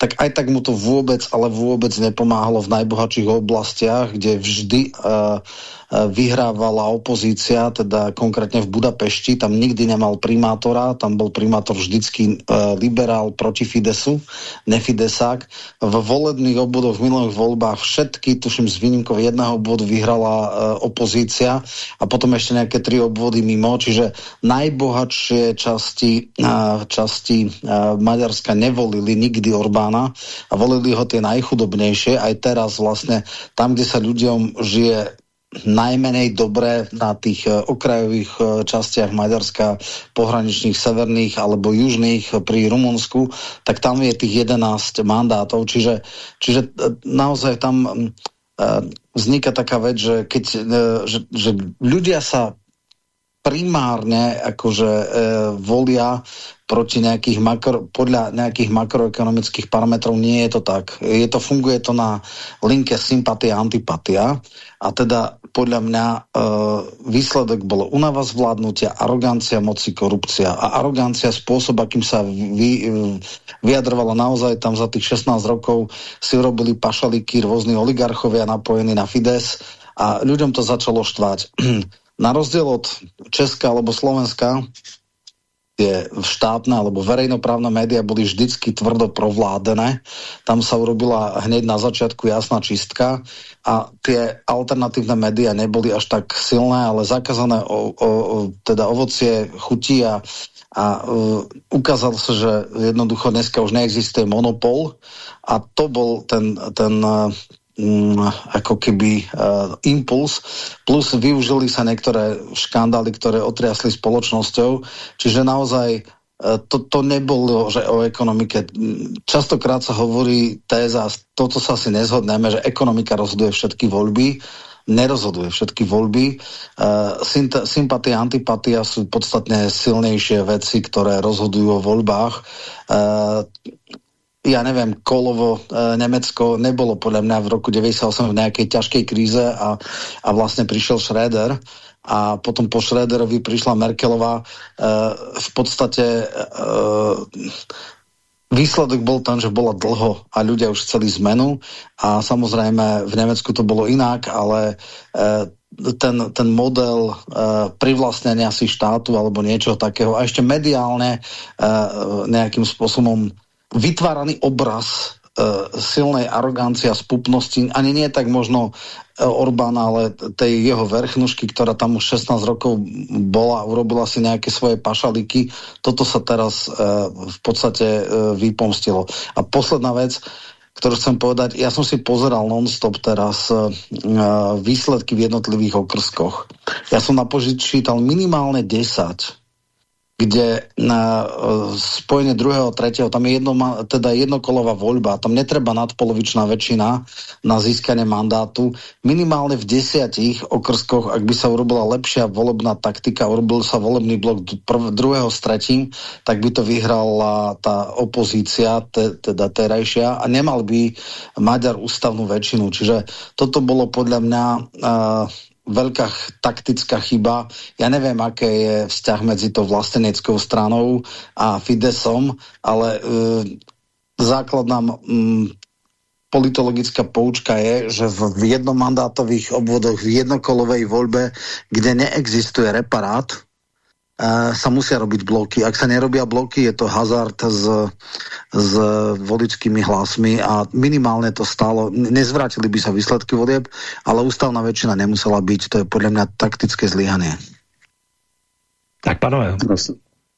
tak aj tak mu to vôbec, ale vôbec nepomáhalo v najbohatších oblastiach, kde vždy uh, vyhrávala opozícia, teda konkrétne v Budapešti, tam nikdy nemal primátora, tam bol primátor vždycky uh, liberál proti Fidesu, nefidesák. V volebných obvodoch v minulých voľbách všetky, tuším z výnimkov jedného obvodu vyhrala uh, opozícia a potom ešte nejaké tri obvody mimo, čiže najbohatšie časti, uh, časti Maďarska nevolili nikdy Orbán strana a volili ho tie najchudobnejšie. Aj teraz vlastne tam, kde sa ľuďom žije najmenej dobré na tých e, okrajových e, častiach Maďarska, pohraničných, severných alebo južných pri Rumunsku, tak tam je tých 11 mandátov. Čiže, čiže naozaj tam vzniká taká vec, že, keď, že, že ľudia sa primárne akože e, volia proti nejakých makro, podľa nejakých makroekonomických parametrov nie je to tak. Je to, funguje to na linke sympatia a antipatia a teda podľa mňa e, výsledok bolo unava zvládnutia, arogancia moci, korupcia a arogancia spôsob, akým sa vy, e, vyjadrovala naozaj tam za tých 16 rokov si urobili pašalíky rôzni oligarchovia napojení na Fides a ľuďom to začalo štvať. <clears throat> Na rozdiel od Česka alebo Slovenska, tie štátne alebo verejnoprávne média boli vždycky tvrdo provládené. Tam sa urobila hneď na začiatku jasná čistka a tie alternatívne média neboli až tak silné, ale zakázané o, o, o, teda ovocie chutí a, a uh, ukázalo sa, že jednoducho dneska už neexistuje monopol a to bol ten, ten uh, ako keby uh, impuls, plus využili sa niektoré škandály, ktoré otriasli spoločnosťou, čiže naozaj uh, to, to nebolo, že o ekonomike. Častokrát sa hovorí téza, toto sa asi nezhodneme, že ekonomika rozhoduje všetky voľby, nerozhoduje všetky voľby. Uh, sympatia a antipatia sú podstatne silnejšie veci, ktoré rozhodujú o voľbách. Uh, ja neviem, kolovo e, Nemecko nebolo podľa mňa v roku 98 v nejakej ťažkej kríze a, a vlastne prišiel Schröder a potom po Schröderovi prišla Merkelová. E, v podstate e, výsledok bol ten, že bola dlho a ľudia už chceli zmenu a samozrejme v Nemecku to bolo inak, ale e, ten, ten model uh, privlastnenia štátu alebo niečo takého a ešte mediálne uh, nejakým spôsobom vytváraný obraz e, silnej arogancie a spupnosti, ani nie tak možno e, Orbána, ale tej jeho verchnušky, ktorá tam už 16 rokov bola, urobila si nejaké svoje pašaliky. Toto sa teraz e, v podstate e, vypomstilo. A posledná vec, ktorú chcem povedať, ja som si pozeral non-stop teraz výsledky v jednotlivých okrskoch. Ja som na čítal minimálne 10 kde na uh, spojenie druhého, tretieho, tam je jedno, teda jednokolová voľba, tam netreba nadpolovičná väčšina na získanie mandátu. Minimálne v desiatich okrskoch, ak by sa urobila lepšia volebná taktika, urobil sa volebný blok prv, druhého s tretím, tak by to vyhrala tá opozícia, te, teda terajšia a nemal by Maďar ústavnú väčšinu. Čiže toto bolo podľa mňa uh, veľká taktická chyba. Ja neviem, aké je vzťah medzi to vlasteneckou stranou a Fidesom, ale e, základná mm, politologická poučka je, že v jednomandátových obvodoch v jednokolovej voľbe, kde neexistuje reparát, sa musia robiť bloky. Ak sa nerobia bloky, je to hazard s, s voličskými hlasmi a minimálne to stalo. Nezvrátili by sa výsledky volieb, ale ústavná väčšina nemusela byť. To je podľa mňa taktické zlyhanie. Tak, panové.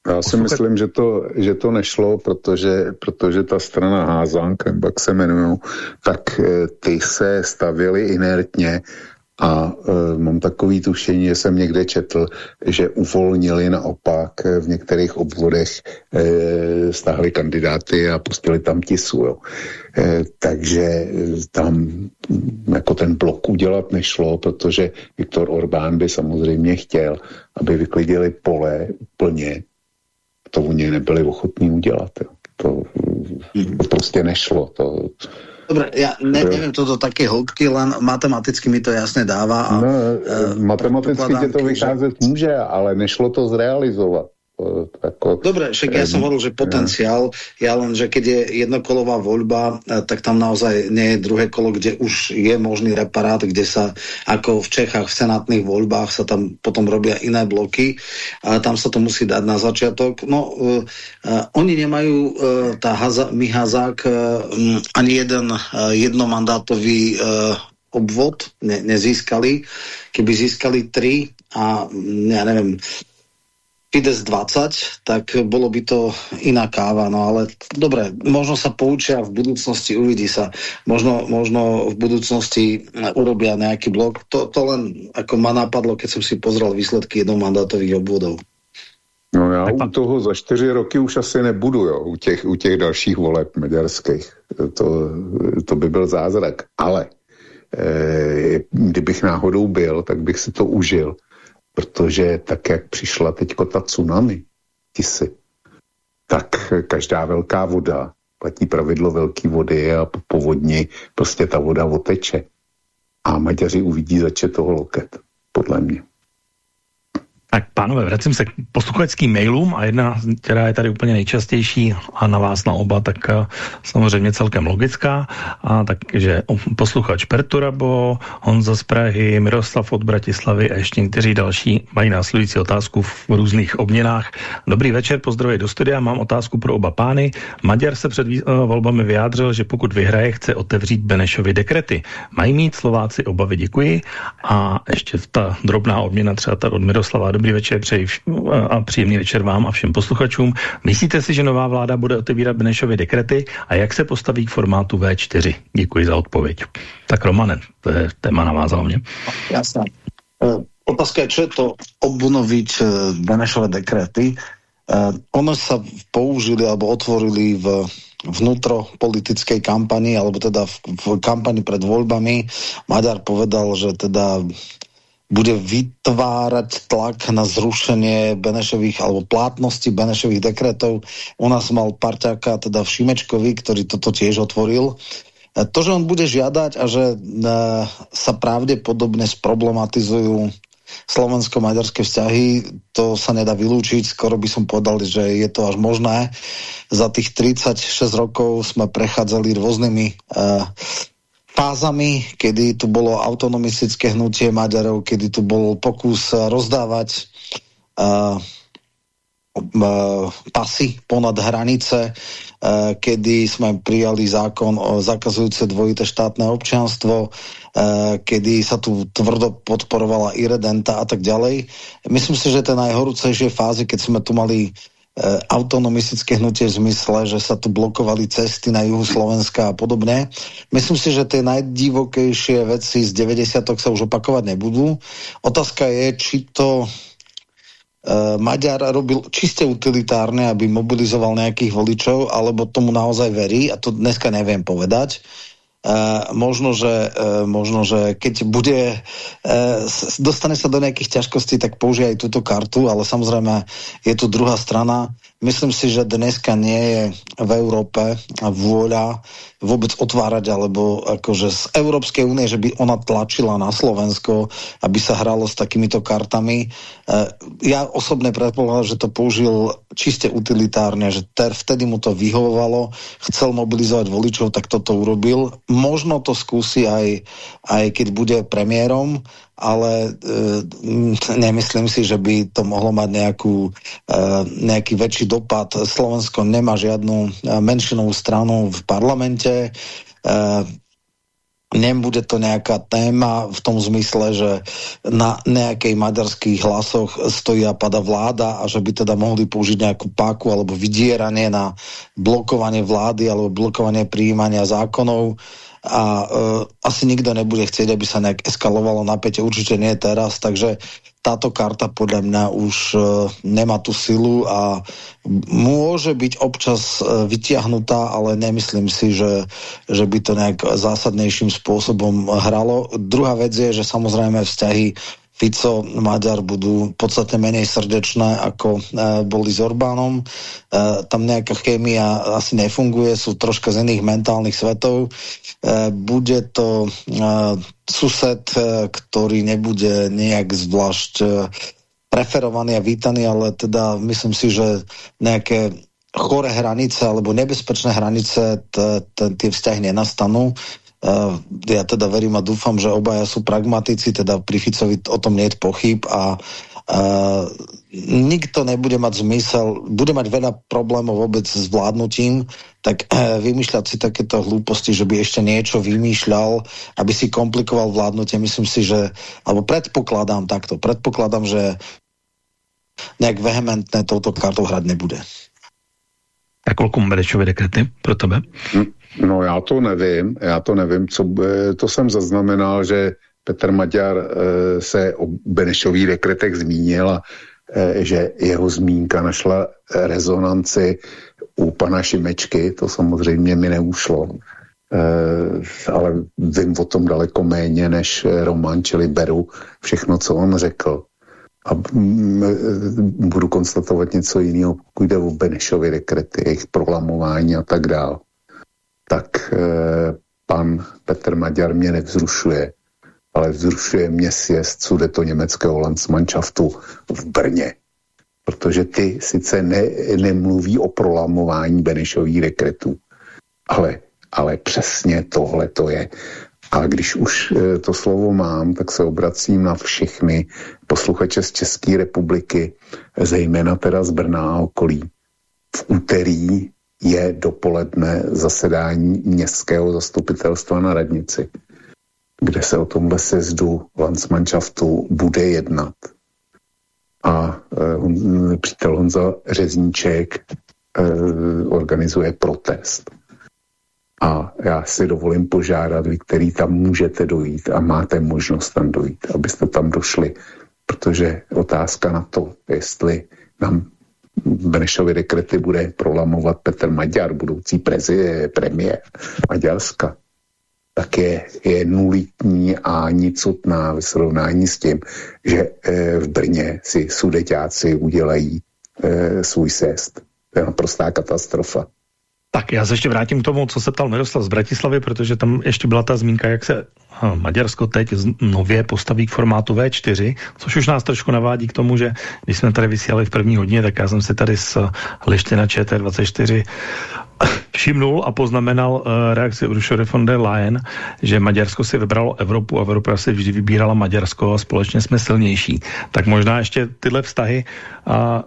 Já si myslím, že to, že to nešlo, protože, protože ta strana Házank, jak se jmenují, tak eh, ty se stavili inertně a e, mám takový tušení, že jsem někde četl, že uvolnili naopak v některých obvodech, e, stáhli kandidáty a pustili tam tisu. Jo. E, takže tam jako ten blok udělat nešlo, protože Viktor Orbán by samozřejmě chtěl, aby vyklidili pole plně. To oni nebyli ochotní udělat. Jo. To, to prostě nešlo. To, Dobre, ja ne, neviem toto také hĺbky, len matematicky mi to jasne dáva. A, no, uh, matematicky tě to vycházet že... může, ale nešlo to zrealizovat. Ako, Dobre, však ja som hovoril, že potenciál, ja len, že keď je jednokolová voľba, e, tak tam naozaj nie je druhé kolo, kde už je možný reparát, kde sa, ako v Čechách v senátnych voľbách sa tam potom robia iné bloky, a tam sa to musí dať na začiatok. No, uh, uh, oni nemajú, uh, tá Haza, Mihazák, uh, ani jeden uh, jednomandátový uh, obvod ne, nezískali. Keby získali tri a ja neviem, Fides 20, tak bolo by to iná káva, no ale dobre, možno sa poučia v budúcnosti, uvidí sa, možno, možno v budúcnosti urobia nejaký blok, to, to len ako ma napadlo, keď som si pozrel výsledky jednomandátových obvodov. No já u toho za čtyři roky už asi nebudu, jo, u těch, u těch dalších voleb maďarských. To, to by byl zázrak. Ale e, kdybych náhodou byl, tak bych si to užil protože tak, jak přišla teďko ta tsunami, tisy, tak každá velká voda, platí pravidlo velké vody a po povodni prostě ta voda oteče. A Maďaři uvidí začet toho loket, podle mě. Tak pánové, vracím se k posluchačským mailům a jedna, která je tady úplně nejčastější a na vás na oba, tak eh, samozřejmě celkem logická. A takže posluchač Perturabo, Honza z Prahy, Miroslav od Bratislavy a ještě někteří další mají následující otázku v různých obměnách. Dobrý večer, pozdravuje do studia, mám otázku pro oba pány. Maďar se před eh, volbami vyjádřil, že pokud vyhraje, chce otevřít Benešovi dekrety. Mají mít Slováci obavy, děkuji. A ještě ta drobná obměna třeba ta od Miroslava Dobrý večer, přeji a příjemný večer vám a všem posluchačům. Myslíte si, že nová vláda bude otevírat Benešovy dekrety a jak se postaví k formátu V4? Děkuji za odpověď. Tak Romanen, to je téma na vás hlavně. Jasné. E, otázka je, čo je to obnoviť e, Benešové dekrety. Uh, ono sa použili alebo otvorili v vnútropolitickej kampani, alebo teda v, v kampani pred voľbami. Maďar povedal, že teda bude vytvárať tlak na zrušenie Benešových alebo plátnosti Benešových dekretov. U nás mal parťáka, teda v Šimečkovi, ktorý toto tiež otvoril. E, to, že on bude žiadať a že e, sa pravdepodobne sproblematizujú slovensko-maďarské vzťahy, to sa nedá vylúčiť. Skoro by som povedal, že je to až možné. Za tých 36 rokov sme prechádzali rôznymi uh, fázami, kedy tu bolo autonomistické hnutie Maďarov, kedy tu bol pokus rozdávať uh, pasy ponad hranice, uh, kedy sme prijali zákon o zakazujúce dvojité štátne občianstvo, kedy sa tu tvrdo podporovala iredenta a tak ďalej. Myslím si, že tie najhorúcejšie fázy, keď sme tu mali autonomistické hnutie v zmysle, že sa tu blokovali cesty na juhu Slovenska a podobne. Myslím si, že tie najdivokejšie veci z 90 sa už opakovať nebudú. Otázka je, či to uh, Maďar robil čiste utilitárne, aby mobilizoval nejakých voličov, alebo tomu naozaj verí, a to dneska neviem povedať. Uh, možno, že, uh, možno, že keď bude, uh, dostane sa do nejakých ťažkostí, tak použije aj túto kartu, ale samozrejme je tu druhá strana. Myslím si, že dneska nie je v Európe vôľa vôbec otvárať, alebo akože z Európskej únie, že by ona tlačila na Slovensko, aby sa hralo s takýmito kartami. E, ja osobne predpokladám, že to použil čiste utilitárne, že ter, vtedy mu to vyhovovalo, chcel mobilizovať voličov, tak toto urobil. Možno to skúsi aj, aj keď bude premiérom, ale e, nemyslím si, že by to mohlo mať nejakú, e, nejaký väčší dopad. Slovensko nemá žiadnu e, menšinovú stranu v parlamente. E, nebude to nejaká téma v tom zmysle, že na nejakej maďarských hlasoch stojí a pada vláda a že by teda mohli použiť nejakú páku alebo vydieranie na blokovanie vlády alebo blokovanie prijímania zákonov a uh, asi nikto nebude chcieť, aby sa nejak eskalovalo napätie, určite nie teraz, takže táto karta podľa mňa už uh, nemá tú silu a môže byť občas uh, vytiahnutá, ale nemyslím si, že, že by to nejak zásadnejším spôsobom hralo. Druhá vec je, že samozrejme vzťahy Fico, Maďar budú podstatne menej srdečné, ako e, boli s Orbánom. E, tam nejaká chémia asi nefunguje, sú troška z iných mentálnych svetov. E, bude to e, sused, e, ktorý nebude nejak zvlášť e, preferovaný a vítaný, ale teda myslím si, že nejaké chore hranice alebo nebezpečné hranice tie vzťahy nenastanú. Uh, ja teda verím a dúfam, že obaja sú pragmatici, teda pri Ficovi o tom nie je pochyb a uh, nikto nebude mať zmysel, bude mať veľa problémov vôbec s vládnutím, tak uh, vymýšľať si takéto hlúposti, že by ešte niečo vymýšľal, aby si komplikoval vládnutie, myslím si, že, alebo predpokladám takto, predpokladám, že nejak vehementné touto kartou hrať nebude. Tak kolku Benešovy dekrety pro tebe? Hm, no já to nevím, já to nevím, co, to jsem zaznamenal, že Petr Maďar e, se o Benešových dekretech zmínil a e, že jeho zmínka našla rezonanci u pana Šimečky, to samozřejmě mi neušlo. E, ale vím o tom daleko méně než Roman, čili beru všechno, co on řekl. A budu konstatovat něco jiného, pokud jde o Benešovy dekrety, jejich prolamování a tak dál. Tak e, pan Petr Maďar mě nevzrušuje ale vzrušuje mě sjezd to německého Landsmannschaftu v Brně. Protože ty sice ne, nemluví o prolamování Benešových dekretů, ale, ale přesně tohle to je. A když už e, to slovo mám, tak se obracím na všechny posluchače z České republiky, zejména teda z Brna a okolí. V úterý je dopoledne zasedání městského zastupitelstva na radnici kde se o tomhle sezdu Landsmannschaftu bude jednat. A e, přítel Honza Řezníček e, organizuje protest. A já si dovolím požádat, vy, který tam můžete dojít a máte možnost tam dojít, abyste tam došli. Protože otázka na to, jestli nám Benešovy dekrety bude prolamovat Petr Maďar, budoucí premiér Maďarska, tak je, je nulitní a nicotná v srovnání s tím, že e, v Brně si sudeťáci udělají e, svůj sest. To je naprostá katastrofa. Tak já se ještě vrátím k tomu, co se ptal Miroslav z Bratislavy, protože tam ještě byla ta zmínka, jak se Maďarsko teď nově postaví k formátu V4, což už nás trošku navádí k tomu, že když jsme tady vysílali v první hodině, tak já jsem si tady z na ČT24 všimnul a poznamenal uh, reakci Ursula von der Leyen, že Maďarsko si vybralo Evropu a Evropa si vždy vybírala Maďarsko a společně jsme silnější. Tak možná ještě tyhle vztahy a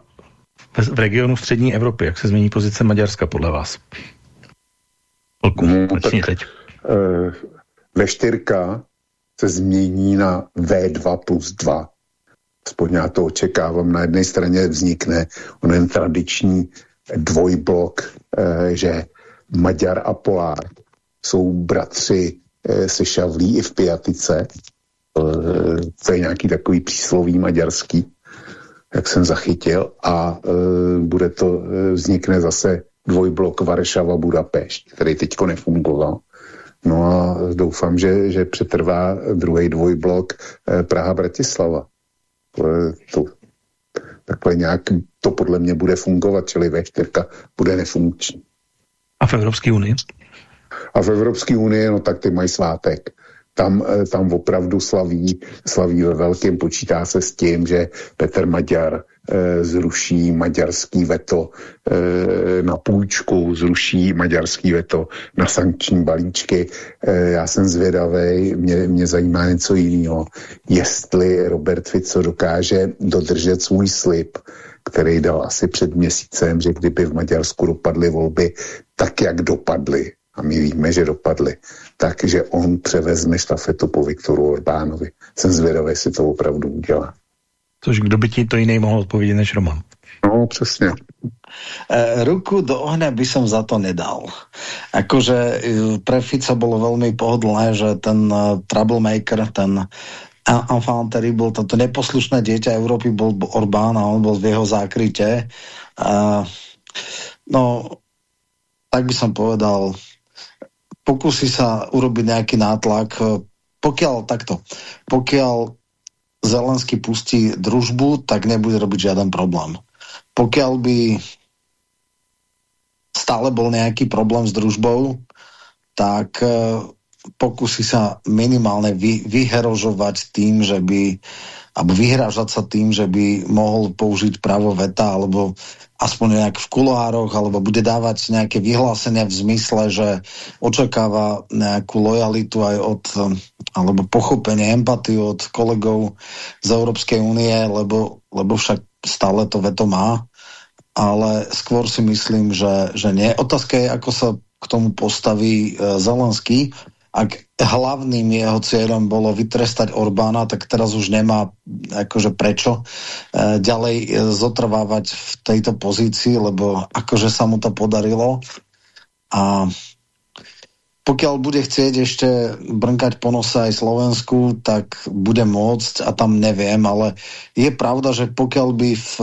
v, regionu střední Evropy, jak se změní pozice Maďarska podle vás? Vlku, no, teď. Uh, V4 se změní na V2 plus 2. Aspoň já to očekávám. Na jedné straně vznikne onen tradiční dvojblok, eh, že Maďar a Polák jsou bratři eh, se šavlí i v pijatice. Eh, to je nějaký takový přísloví maďarský, jak jsem zachytil. A bude to, vznikne zase dvojblok Varšava Budapešť, který teďko nefungoval. No a doufám, že, že přetrvá druhý dvojblok Praha Bratislava. To, takhle nějak to podle mě bude fungovat, čili V4 bude nefunkční. A v Evropské unii? A v Evropské unii, no tak ty mají svátek. Tam, eh, tam opravdu slaví, slaví ve velkém, počítá se s tím, že Petr Maďar e, zruší maďarský veto e, na půjčku, zruší maďarský veto na sankční balíčky. Já jsem zvědavý, mě, mě zajímá něco jiného, jestli Robert Fico dokáže dodržet svůj slib, který dal asi před měsícem, že kdyby v Maďarsku dopadly volby tak, jak dopadly, a my víme, že dopadly, takže on převezme štafetu po Viktoru Orbánovi. Jsem zvědavý, jestli to opravdu udělá. Což kdo by ti to jiný mohl odpovědět než Roman? No, přesně. E, ruku do ohňa by som za to nedal. Akože e, pre Fica bolo veľmi pohodlné, že ten uh, troublemaker, ten enfant terrible, toto neposlušné dieťa Európy bol Orbán a on bol v jeho zákryte. Uh, no, tak by som povedal, pokusí sa urobiť nejaký nátlak, pokiaľ takto, pokiaľ Zelensky pustí družbu, tak nebude robiť žiaden problém. Pokiaľ by stále bol nejaký problém s družbou, tak uh, pokusí sa minimálne vy, vyherožovať tým, že by alebo vyhrážať sa tým, že by mohol použiť právo veta alebo aspoň nejak v kuloároch, alebo bude dávať nejaké vyhlásenia v zmysle, že očakáva nejakú lojalitu aj od, alebo pochopenie, empatiu od kolegov z Európskej únie, lebo, lebo však stále to veto má, ale skôr si myslím, že, že nie. Otázka je, ako sa k tomu postaví uh, Zelenský, ak hlavným jeho cieľom bolo vytrestať Orbána, tak teraz už nemá akože prečo e, ďalej e, zotrvávať v tejto pozícii, lebo akože sa mu to podarilo. A pokiaľ bude chcieť ešte brnkať po nose aj Slovensku, tak bude môcť a tam neviem, ale je pravda, že pokiaľ by v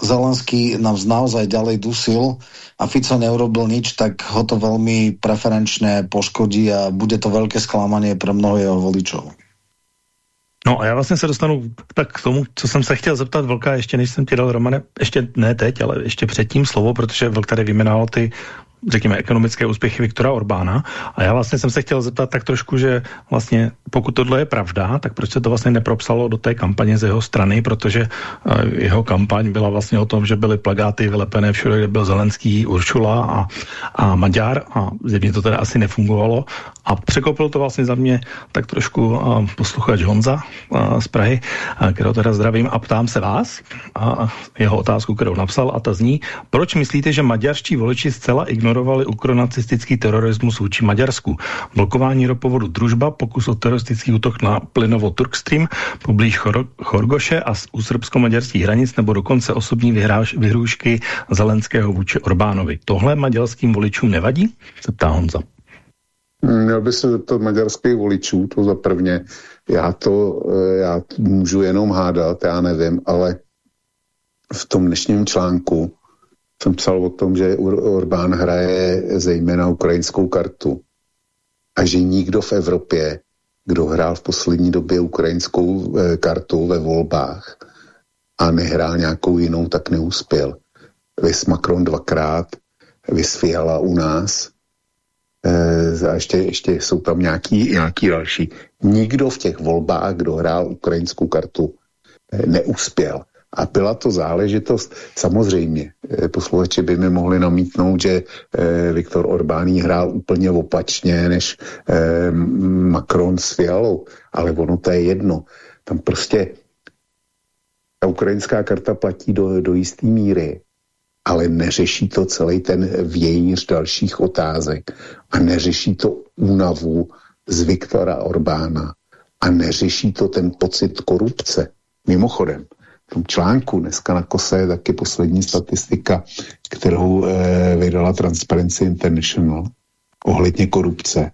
Zelenský nám naozaj ďalej dusil a Fico neurobil nič, tak ho to veľmi preferenčne poškodí a bude to veľké sklamanie pre mnoho jeho voličov. No a já vlastně se dostanu tak k tomu, co jsem se chtěl zeptat Vlka, ještě než jsem ti dal, Romane, ještě ne teď, ale ještě předtím slovo, protože Vlk tady vyjmenoval ty řekněme, ekonomické úspěchy Viktora Orbána. A já vlastně jsem se chtěl zeptat tak trošku, že vlastně pokud tohle je pravda, tak proč se to vlastně nepropsalo do té kampaně z jeho strany, protože uh, jeho kampaň byla vlastně o tom, že byly plagáty vylepené všude, kde byl Zelenský, Uršula a, a Maďar a zjevně to teda asi nefungovalo. A překopil to vlastně za mě tak trošku uh, posluchač Honza uh, z Prahy, kterého teda zdravím a ptám se vás a jeho otázku, kterou napsal a ta zní, proč myslíte, že maďarští voliči zcela ignorují ignorovali ukronacistický terorismus vůči Maďarsku. Blokování ropovodu Družba, pokus o teroristický útok na plynovo Turkstream poblíž Chor Chorgoše a u srbsko-maďarských hranic nebo dokonce osobní vyhráž, vyhrůžky Zelenského vůči Orbánovi. Tohle maďarským voličům nevadí? Se ptá Honza. Měl by se zeptat maďarských voličů, to za prvně. Já to eh, já můžu jenom hádat, já nevím, ale v tom dnešním článku jsem psal o tom, že Orbán hraje zejména ukrajinskou kartu a že nikdo v Evropě, kdo hrál v poslední době ukrajinskou eh, kartu ve volbách a nehrál nějakou jinou, tak neuspěl. Vys Macron dvakrát, vys u nás eh, a ještě, ještě jsou tam nějaký, nějaký další. Nikdo v těch volbách, kdo hrál ukrajinskou kartu, eh, neuspěl. A byla to záležitost, samozřejmě, eh, posluchači by mi mohli namítnout, že eh, Viktor Orbán hrál úplně opačně než eh, Macron s Fialou, ale ono to je jedno. Tam prostě ta ukrajinská karta platí do, do jisté míry, ale neřeší to celý ten vějíř dalších otázek a neřeší to únavu z Viktora Orbána a neřeší to ten pocit korupce. Mimochodem, tom článku dneska na kose je taky poslední statistika, kterou eh, vydala Transparency International ohledně korupce.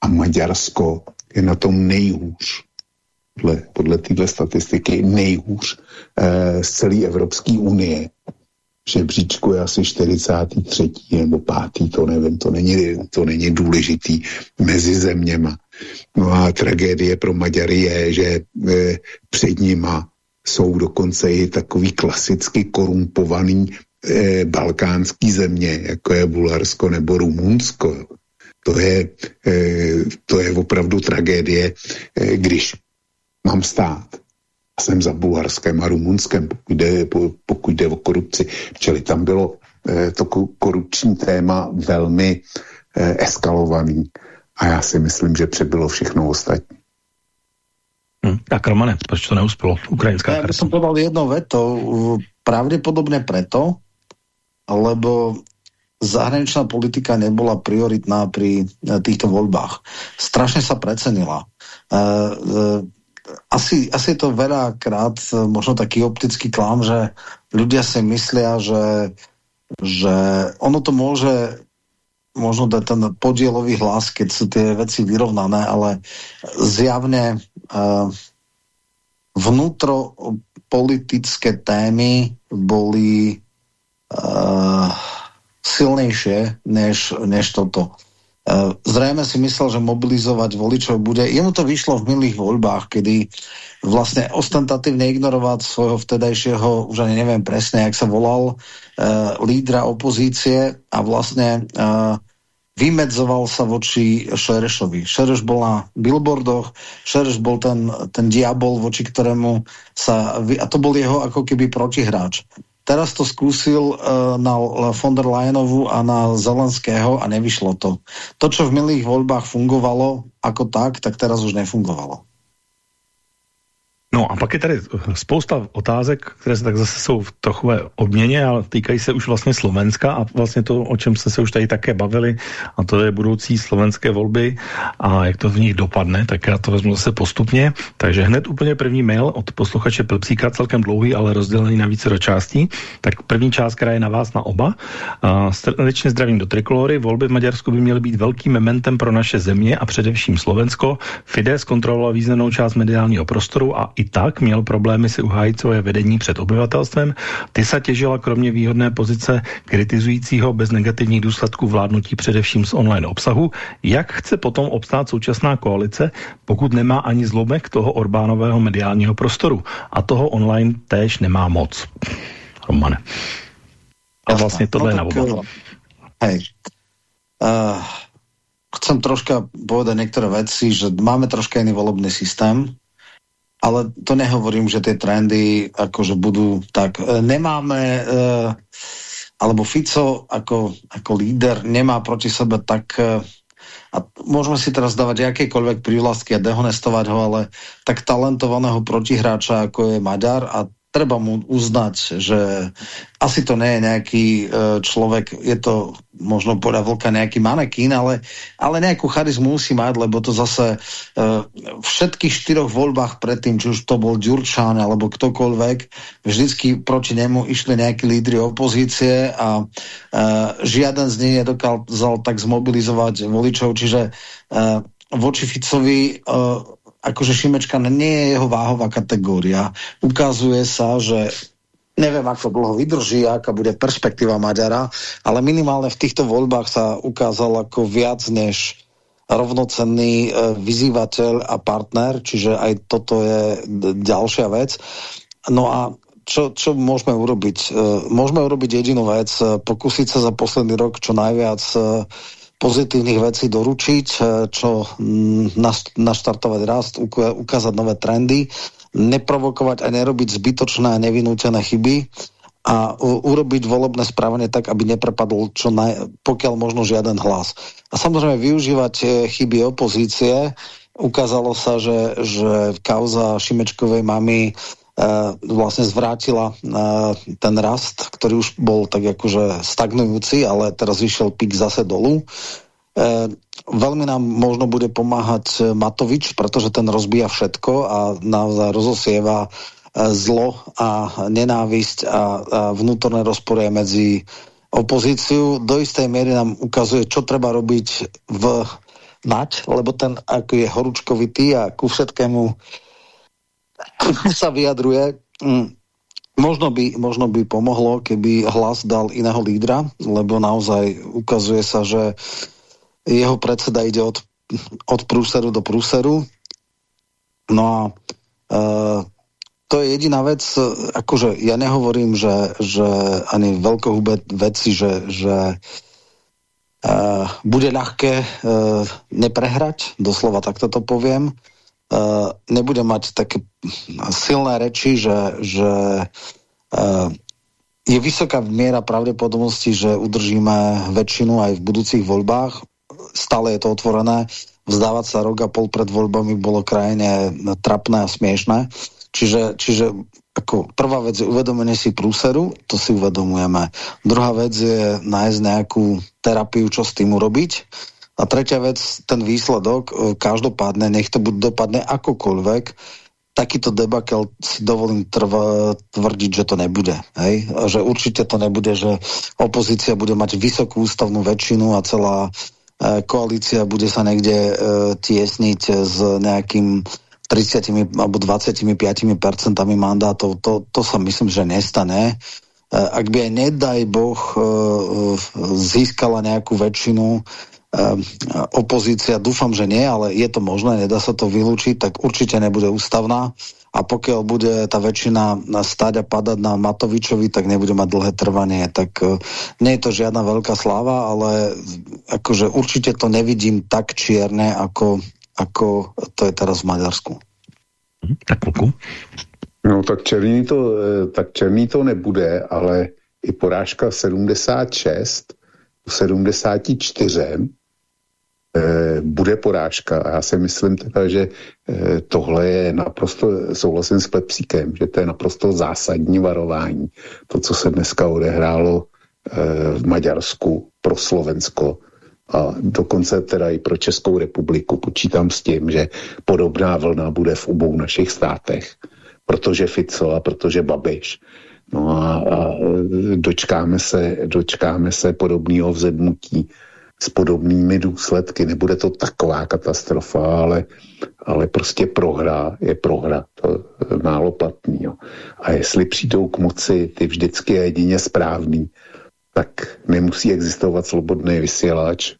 A Maďarsko je na tom nejhůř. Podle, podle této statistiky nejhůř eh, z celé Evropské unie. Žebříčku je asi 43. nebo 5. to nevím, to není, to není důležitý mezi zeměma. No a tragédie pro Maďary je, že eh, před nima jsou dokonce i takový klasicky korumpovaný eh, balkánský země, jako je Bulharsko nebo Rumunsko. To je, eh, to je opravdu tragédie, eh, když mám stát a jsem za Bulharskem a Rumunskem, pokud jde, pokud jde o korupci. Čili tam bylo eh, to korupční téma velmi eh, eskalovaný a já si myslím, že přebylo všechno ostatní. Hm, tak Romane, proč to neuspělo? Ukrajinská ja karta. som povedal jednou vetou. Pravdepodobne preto, lebo zahraničná politika nebola prioritná pri eh, týchto voľbách. Strašne sa precenila. E, e, asi, asi je to veľakrát možno taký optický klam, že ľudia si myslia, že, že ono to môže možno ten podielový hlas, keď sú tie veci vyrovnané, ale zjavne uh, vnútropolitické témy boli uh, silnejšie než, než toto. Uh, zrejme si myslel, že mobilizovať voličov bude. Jemu to vyšlo v milých voľbách, kedy vlastne ostentatívne ignorovať svojho vtedajšieho, už ani neviem presne, jak sa volal, uh, lídra opozície a vlastne uh, vymedzoval sa voči Šerešovi. Šereš bol na billboardoch, Šereš bol ten, ten diabol, voči ktorému sa... A to bol jeho ako keby protihráč. Teraz to skúsil uh, na von der Leyenovu a na Zelenského a nevyšlo to. To, čo v milých voľbách fungovalo ako tak, tak teraz už nefungovalo. No a pak je tady spousta otázek, které se tak zase jsou v trochové obměně, ale týkají se už vlastně Slovenska a vlastně to, o čem jsme se už tady také bavili, a to je budoucí slovenské volby a jak to v nich dopadne, tak já to vezmu zase postupně. Takže hned úplně první mail od posluchače Pilpsíka, celkem dlouhý, ale rozdělený na více do částí. Tak první část, která je na vás na oba. Srdečně zdravím do Trikolory. Volby v Maďarsku by měly být velkým mementem pro naše země a především Slovensko. Fides kontroloval významnou část mediálního prostoru a i tak měl problémy si uhájit svoje vedení před obyvatelstvem. Ty se těžila kromě výhodné pozice kritizujícího bez negativních důsledků vládnutí především z online obsahu. Jak chce potom obstát současná koalice, pokud nemá ani zlomek toho Orbánového mediálního prostoru? A toho online též nemá moc. Romane. A vlastně tohle no, je na oba. Hej. Uh, chcem troška povedať niektoré veci, že máme troška iný volebný systém, ale to nehovorím, že tie trendy akože budú tak. E, nemáme, e, alebo Fico ako, ako líder nemá proti sebe tak e, a môžeme si teraz dávať akékoľvek prívlastky a dehonestovať ho, ale tak talentovaného protihráča, ako je Maďar a treba mu uznať, že asi to nie je nejaký e, človek, je to možno podľa Vlka nejaký manekín, ale, ale nejakú charizmu musí mať, lebo to zase e, v všetkých štyroch voľbách predtým, či už to bol Ďurčán alebo ktokoľvek, vždycky proti nemu išli nejakí lídry opozície a e, žiaden z nich nedokázal tak zmobilizovať voličov, čiže voči Ficovi akože Šimečka nie je jeho váhová kategória. Ukazuje sa, že neviem, ako dlho vydrží, aká bude perspektíva Maďara, ale minimálne v týchto voľbách sa ukázal ako viac než rovnocenný e, vyzývateľ a partner, čiže aj toto je ďalšia vec. No a čo, čo môžeme urobiť? E, môžeme urobiť jedinú vec, e, pokúsiť sa za posledný rok čo najviac pozitívnych vecí doručiť, eh, čo mm, naštartovať rast, ukázať nové trendy, neprovokovať a nerobiť zbytočné a nevinútené chyby a urobiť volebné správanie tak, aby neprepadol čo naj, pokiaľ možno žiaden hlas. A samozrejme využívať eh, chyby opozície. Ukázalo sa, že, že kauza Šimečkovej mamy vlastne zvrátila uh, ten rast, ktorý už bol tak akože stagnujúci, ale teraz vyšiel pík zase dolu. Uh, veľmi nám možno bude pomáhať Matovič, pretože ten rozbíja všetko a naozaj rozosieva zlo a nenávisť a, vnútorné rozporie medzi opozíciu. Do istej miery nám ukazuje, čo treba robiť v nať, lebo ten ako je horúčkovitý a ku všetkému <laughs> sa vyjadruje. Mm, možno by, možno by pomohlo, keby hlas dal iného lídra, lebo naozaj ukazuje sa, že jeho predseda ide od, od prúseru do prúseru. No a e, to je jediná vec, akože ja nehovorím, že, že ani veľkohúbe veci, že, že e, bude ľahké e, neprehrať, doslova takto to poviem, uh, nebude mať také silné reči, že, že uh, je vysoká miera pravdepodobnosti, že udržíme väčšinu aj v budúcich voľbách. Stále je to otvorené. Vzdávať sa rok a pol pred voľbami bolo krajine trapné a smiešné. Čiže, čiže ako prvá vec je uvedomenie si prúseru, to si uvedomujeme. Druhá vec je nájsť nejakú terapiu, čo s tým urobiť a tretia vec, ten výsledok, e, každopádne, nech to bude dopadne akokoľvek, takýto debakel si dovolím trva, tvrdiť, že to nebude. Hej? A že určite to nebude, že opozícia bude mať vysokú ústavnú väčšinu a celá e, koalícia bude sa niekde e, tiesniť s nejakým 30 alebo 25 percentami mandátov. To, to sa myslím, že nestane. E, ak by aj nedaj Boh e, získala nejakú väčšinu, opozícia, dúfam, že nie, ale je to možné, nedá sa to vylúčiť, tak určite nebude ústavná a pokiaľ bude tá väčšina stať a padať na Matovičovi, tak nebude mať dlhé trvanie. Tak e, nie je to žiadna veľká sláva, ale akože určite to nevidím tak čierne, ako, ako to je teraz v Maďarsku. Mhm, tak kluku. No tak černý to, e, tak černý to nebude, ale i porážka 76 74 Eh, bude porážka. A já si myslím teda, že eh, tohle je naprosto, souhlasím s Pepsíkem, že to je naprosto zásadní varování. To, co se dneska odehrálo eh, v Maďarsku pro Slovensko a dokonce teda i pro Českou republiku. Počítám s tím, že podobná vlna bude v obou našich státech, protože Fico a protože Babiš. No a, a dočkáme se, dočkáme se podobného vzedmutí s podobnými důsledky. Nebude to taková katastrofa, ale, ale prostě prohra je prohra. To je málo platný. Jo. A jestli přijdou k moci ty vždycky jedině správný, tak nemusí existovat slobodný vysílač,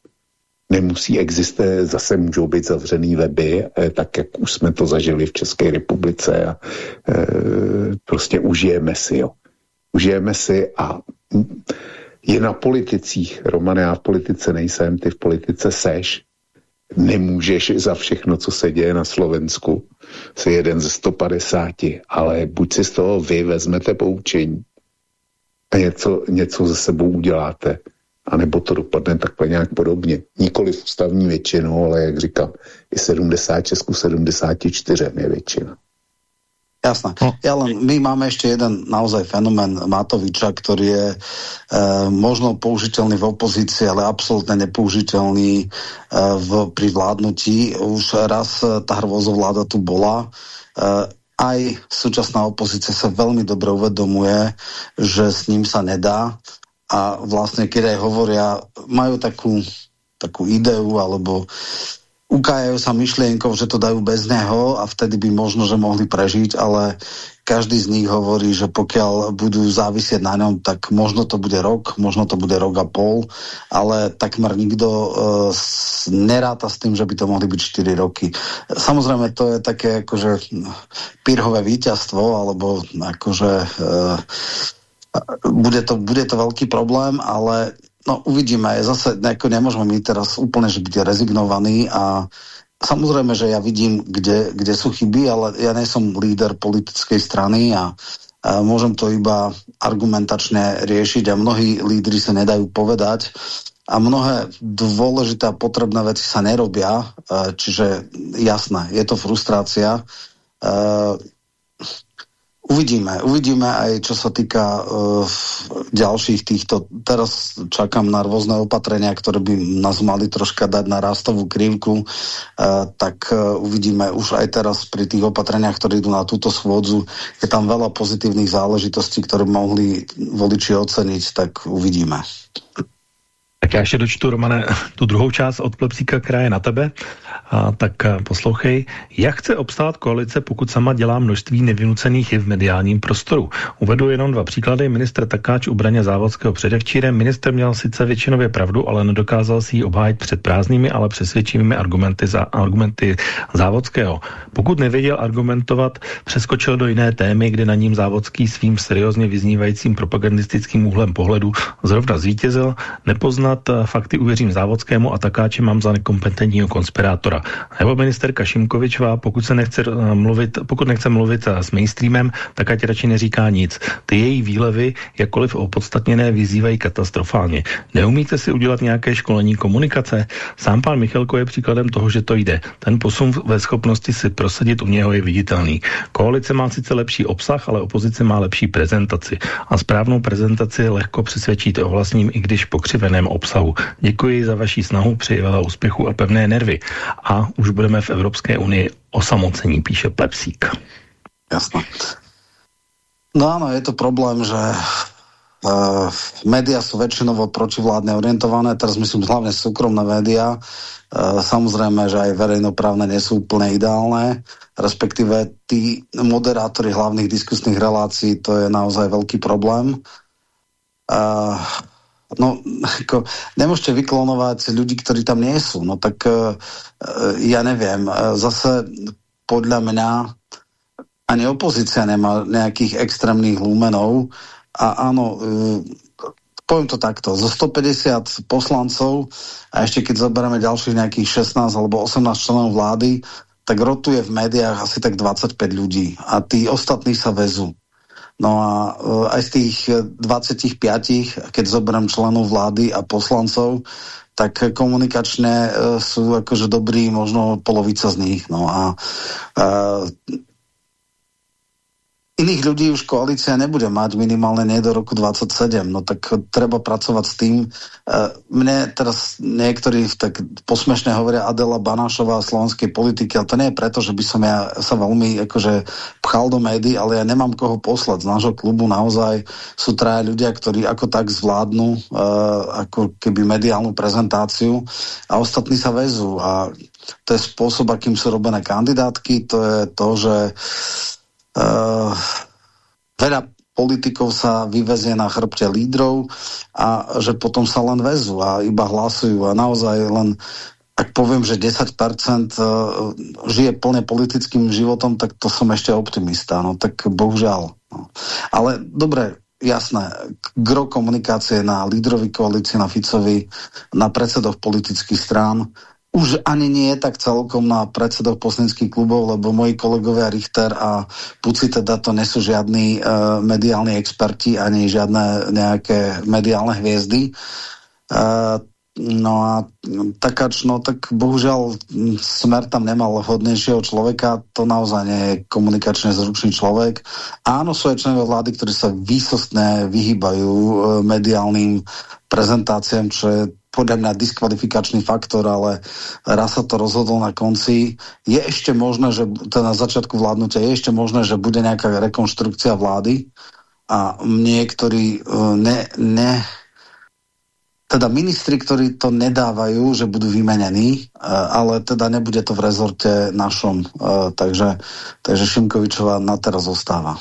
nemusí existovat, zase můžou být zavřený weby, eh, tak jak už jsme to zažili v České republice a e, prostě užijeme si, jo. Užijeme si a je na politicích. Roman, já v politice nejsem, ty v politice seš. Nemůžeš za všechno, co se děje na Slovensku. Jsi jeden ze 150, ale buď si z toho vy vezmete poučení a něco, něco ze sebou uděláte, anebo to dopadne takhle nějak podobně. Nikoli v ústavní většinou, ale jak říkám, i 76 ku 74 je většina. Jasné. No. Ja len, my máme ešte jeden naozaj fenomén Matoviča, ktorý je e, možno použiteľný v opozícii, ale absolútne nepoužiteľný e, v, pri vládnutí. Už raz tá hrvozovláda tu bola. E, aj súčasná opozícia sa veľmi dobre uvedomuje, že s ním sa nedá a vlastne keď aj hovoria, majú takú, takú ideu alebo ukájajú sa myšlienkou, že to dajú bez neho a vtedy by možno, že mohli prežiť, ale každý z nich hovorí, že pokiaľ budú závisieť na ňom, tak možno to bude rok, možno to bude rok a pol, ale takmer nikto uh, neráta s tým, že by to mohli byť 4 roky. Samozrejme, to je také akože pírhové víťazstvo, alebo akože uh, bude, to, bude to veľký problém, ale No uvidíme, zase nejako nemôžeme my teraz úplne že byť rezignovaní a samozrejme, že ja vidím, kde, kde sú chyby, ale ja nie som líder politickej strany a, a môžem to iba argumentačne riešiť a mnohí lídry sa nedajú povedať a mnohé dôležité a potrebné veci sa nerobia, čiže jasné, je to frustrácia. Uvidíme, uvidíme aj čo sa týka uh, ďalších týchto, teraz čakám na rôzne opatrenia, ktoré by nás mali troška dať na rastovú krivku, uh, tak uh, uvidíme už aj teraz pri tých opatreniach, ktoré idú na túto schôdzu, je tam veľa pozitívnych záležitostí, ktoré mohli voliči oceniť, tak uvidíme. Tak já ještě dočtu, Romane, tu druhou část od Klepsíka, která je na tebe. A, tak eh, poslouchej, jak chce obstát koalice, pokud sama dělá množství nevynucených i v mediálním prostoru. Uvedu jenom dva příklady. Minister Takáč u Braně Závodského předevčírem. Minister měl sice většinově pravdu, ale nedokázal si ji obhájit před prázdnými, ale přesvědčivými argumenty, za, argumenty Závodského. Pokud nevěděl argumentovat, přeskočil do jiné témy, kde na ním Závodský svým seriózně vyznívajícím propagandistickým úhlem pohledu zrovna zvítězil, nepoznat eh, fakty uvěřím Závodskému a Takáče mám za nekompetentního konspirátora. Nebo ministerka Šimkovičová, pokud se nechce eh, mluvit, pokud nechce mluvit eh, s mainstreamem, tak ať radši neříká nic. Ty její výlevy, jakkoliv opodstatněné, vyzývají katastrofálně. Neumíte si udělat nějaké školení komunikace? Sám pan Michalko je příkladem toho, že to jde. Ten posun ve schopnosti si prosadit u něho je viditelný. Koalice má sice lepší obsah, ale opozice má lepší prezentaci. A správnou prezentaci lehko přesvědčíte o vlastním, i když pokřiveném obsahu. Děkuji za vaši snahu, přeji veľa úspěchu a pevné nervy. A už budeme v Evropské unii osamocení, píše Plepsík. Jasné. No áno, je to problém, že uh, média sú väčšinovo protivládne orientované, teraz myslím hlavne súkromné média, uh, samozrejme, že aj verejnoprávne nie sú úplne ideálne, respektíve tí moderátori hlavných diskusných relácií, to je naozaj veľký problém. Uh, no, ako, nemôžete vyklonovať ľudí, ktorí tam sú. No tak uh, ja neviem, uh, zase podľa mňa ani opozícia nemá nejakých extrémnych lúmenov a áno, uh, poviem to takto, zo 150 poslancov a ešte keď zoberieme ďalších nejakých 16 alebo 18 členov vlády, tak rotuje v médiách asi tak 25 ľudí a tí ostatní sa vezú. No a uh, aj z tých 25, keď zoberiem členov vlády a poslancov, tak komunikačne sú akože dobrí možno polovica z nich. No a iných ľudí už koalícia nebude mať minimálne nie do roku 27, no tak treba pracovať s tým. E, mne teraz niektorí tak posmešne hovoria Adela Banášová slovenskej politiky, ale to nie je preto, že by som ja sa veľmi akože pchal do médií, ale ja nemám koho poslať z nášho klubu. Naozaj sú traja ľudia, ktorí ako tak zvládnu uh, ako keby mediálnu prezentáciu a ostatní sa vezú a to je spôsob, akým sú robené kandidátky, to je to, že uh, veľa politikov sa vyvezie na chrbte lídrov a že potom sa len vezú a iba hlasujú a naozaj len ak poviem, že 10% eh, žije plne politickým životom, tak to som ešte optimista, no tak bohužiaľ. No. Ale dobre, jasné, gro komunikácie na lídrovi koalícii, na Ficovi, na predsedoch politických strán, už ani nie tak celkom na predsedoch poslaneckých klubov, lebo moji kolegovia Richter a Puci teda to nesú žiadni uh, mediálni experti ani žiadne nejaké mediálne hviezdy. Uh, no a takáč, no tak bohužiaľ Smer tam nemal hodnejšieho človeka, to naozaj nie je komunikačne zručný človek. Áno, sú aj členovia vlády, ktorí sa výsostne vyhýbajú uh, mediálnym prezentáciám, čo je podľa mňa diskvalifikačný faktor, ale raz sa to rozhodol na konci. Je ešte možné, že to na začiatku vládnutia, je ešte možné, že bude nejaká rekonštrukcia vlády a niektorí e, ne, ne teda ministri, ktorí to nedávajú, že budú vymenení, e, ale teda nebude to v rezorte našom. E, takže, takže Šimkovičová na teraz zostáva.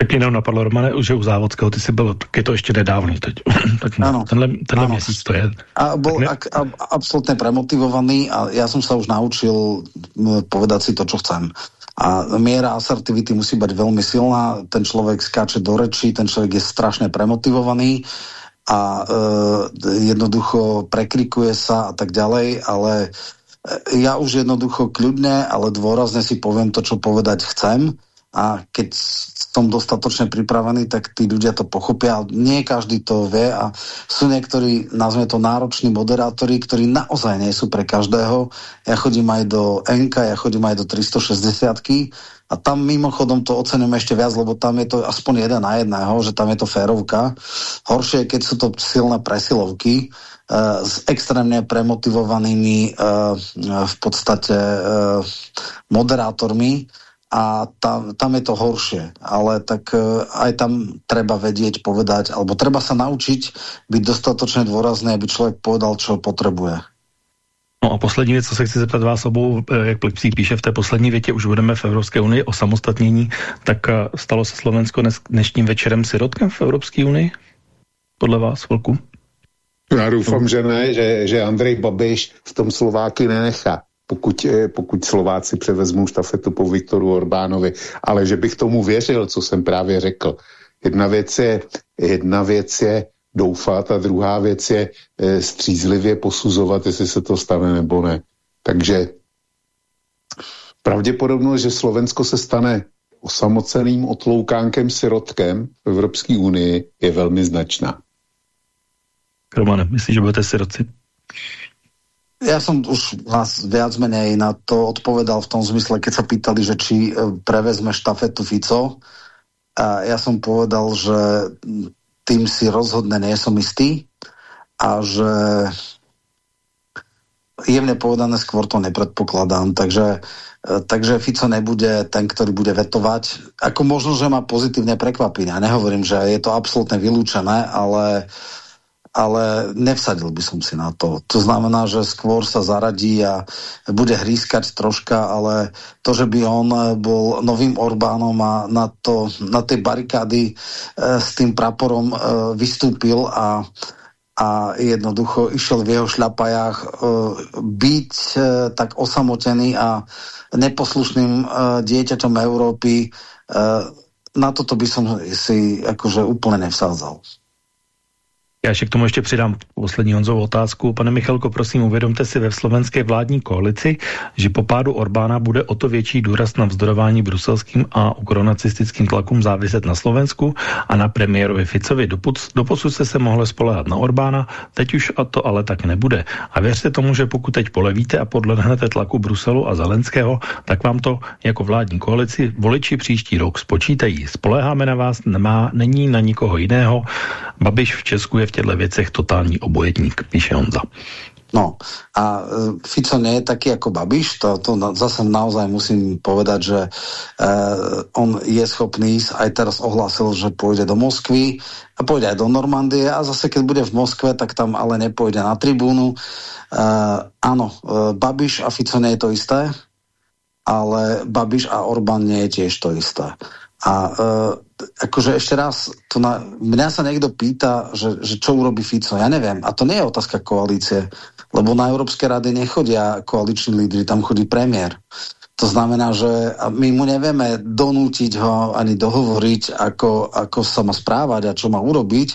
Tak jenom napadlo, Romane, že u Závodského ty jsi byl, tak je to ještě nedávno teď. <laughs> tak ano, tenhle, tenhle ano. měsíc to je. A bol ne... ak, a, absolútne premotivovaný a ja som sa už naučil povedať si to, čo chcem. A miera asertivity musí byť veľmi silná, ten človek skáče do rečí, ten človek je strašne premotivovaný a e, jednoducho prekrikuje sa a tak ďalej, ale e, ja už jednoducho kľudne, ale dôrazne si poviem to, čo povedať chcem a keď som dostatočne pripravený, tak tí ľudia to pochopia. Nie každý to vie a sú niektorí, nazveme to nároční moderátori, ktorí naozaj nie sú pre každého. Ja chodím aj do NK, ja chodím aj do 360 a tam mimochodom to ocením ešte viac, lebo tam je to aspoň jeden na jedného, že tam je to férovka. Horšie je, keď sú to silné presilovky, uh, s extrémne premotivovanými uh, v podstate uh, moderátormi, a tam, tam je to horšie. Ale tak uh, aj tam treba vedieť, povedať, alebo treba sa naučiť byť dostatočne dôrazný, aby člověk povedal, čo potřebuje. No a poslední věc, co se chci zeptat vás obou, e, jak Plipsík píše v té poslední větě, už budeme v Evropské unii o samostatnění, tak e, stalo se Slovensko dnes, dnešním večerem sirotkem v Evropské unii? Podle vás, Volku? Já doufám, že ne, že, že Andrej Babiš v tom Slováky nenechá pokud, eh, pokud Slováci převezmou štafetu po Viktoru Orbánovi, ale že bych tomu věřil, co jsem právě řekl. Jedna věc je, jedna věc je doufat a druhá věc je e, střízlivě posuzovat, jestli se to stane nebo ne. Takže pravděpodobnost, že Slovensko se stane osamoceným otloukánkem sirotkem v Evropské unii je velmi značná. Romane, myslíš, že budete sirotci? Ja som už vás viac menej na to odpovedal v tom zmysle, keď sa pýtali, že či e, prevezme štafetu Fico. A ja som povedal, že tým si rozhodne nie som istý a že jemne povedané skôr to nepredpokladám. Takže, e, takže Fico nebude ten, ktorý bude vetovať. Ako možno, že ma pozitívne prekvapí. Ja nehovorím, že je to absolútne vylúčené, ale uh, ale nevsadil by som si na to. To znamená, že skôr sa zaradí a bude hrískať troška, ale to, že by on bol novým Orbánom a na, to, na tej barikády e, s tým praporom e, vystúpil a a jednoducho išiel v jeho šľapajách e, byť e, tak osamotený a neposlušným e, dieťaťom Európy. E, na toto by som si akože úplne nevsádzal. Já ještě k tomu ještě přidám poslední Honzovou otázku. Pane Michalko, prosím, uvědomte si ve slovenské vládní koalici, že po pádu Orbána bude o to větší důraz na vzdorování bruselským a ukronacistickým tlakům záviset na Slovensku a na premiérovi Ficovi. Doposud se se mohlo spolehat na Orbána, teď už a to ale tak nebude. A věřte tomu, že pokud teď polevíte a podlehnete tlaku Bruselu a Zelenského, tak vám to jako vládní koalici voliči příští rok spočítají. Spoleháme na vás, nemá, není na nikoho jiného. Babiš v Česku je v těchto věcech totální obojetník, píše Honza. No a e, Fico nie je taký ako Babiš, to, to zase naozaj musím povedať, že e, on je schopný, aj teraz ohlásil, že pôjde do Moskvy a pôjde aj do Normandie a zase keď bude v Moskve, tak tam ale nepôjde na tribúnu. E, áno, e, Babiš a Fico nie je to isté, ale Babiš a Orbán nie je tiež to isté. A akože ešte raz, to na, mňa sa niekto pýta, že, že čo urobí Fico, ja neviem. A to nie je otázka koalície, lebo na Európske rady nechodia koaliční lídry, tam chodí premiér. To znamená, že my mu nevieme donútiť ho ani dohovoriť, ako, ako sa má správať a čo má urobiť.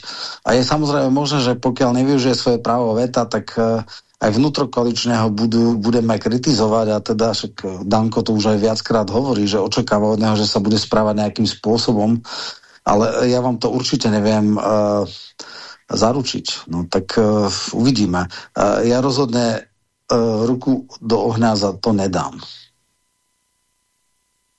A je samozrejme možné, že pokiaľ nevyužije svoje právo veta, tak uh, aj vnútrokoaličného budú, budeme kritizovať a teda však Danko to už aj viackrát hovorí, že očakáva od neho, že sa bude správať nejakým spôsobom, ale ja vám to určite neviem uh, zaručiť. No tak uh, uvidíme. Uh, ja rozhodne uh, ruku do ohňa za to nedám.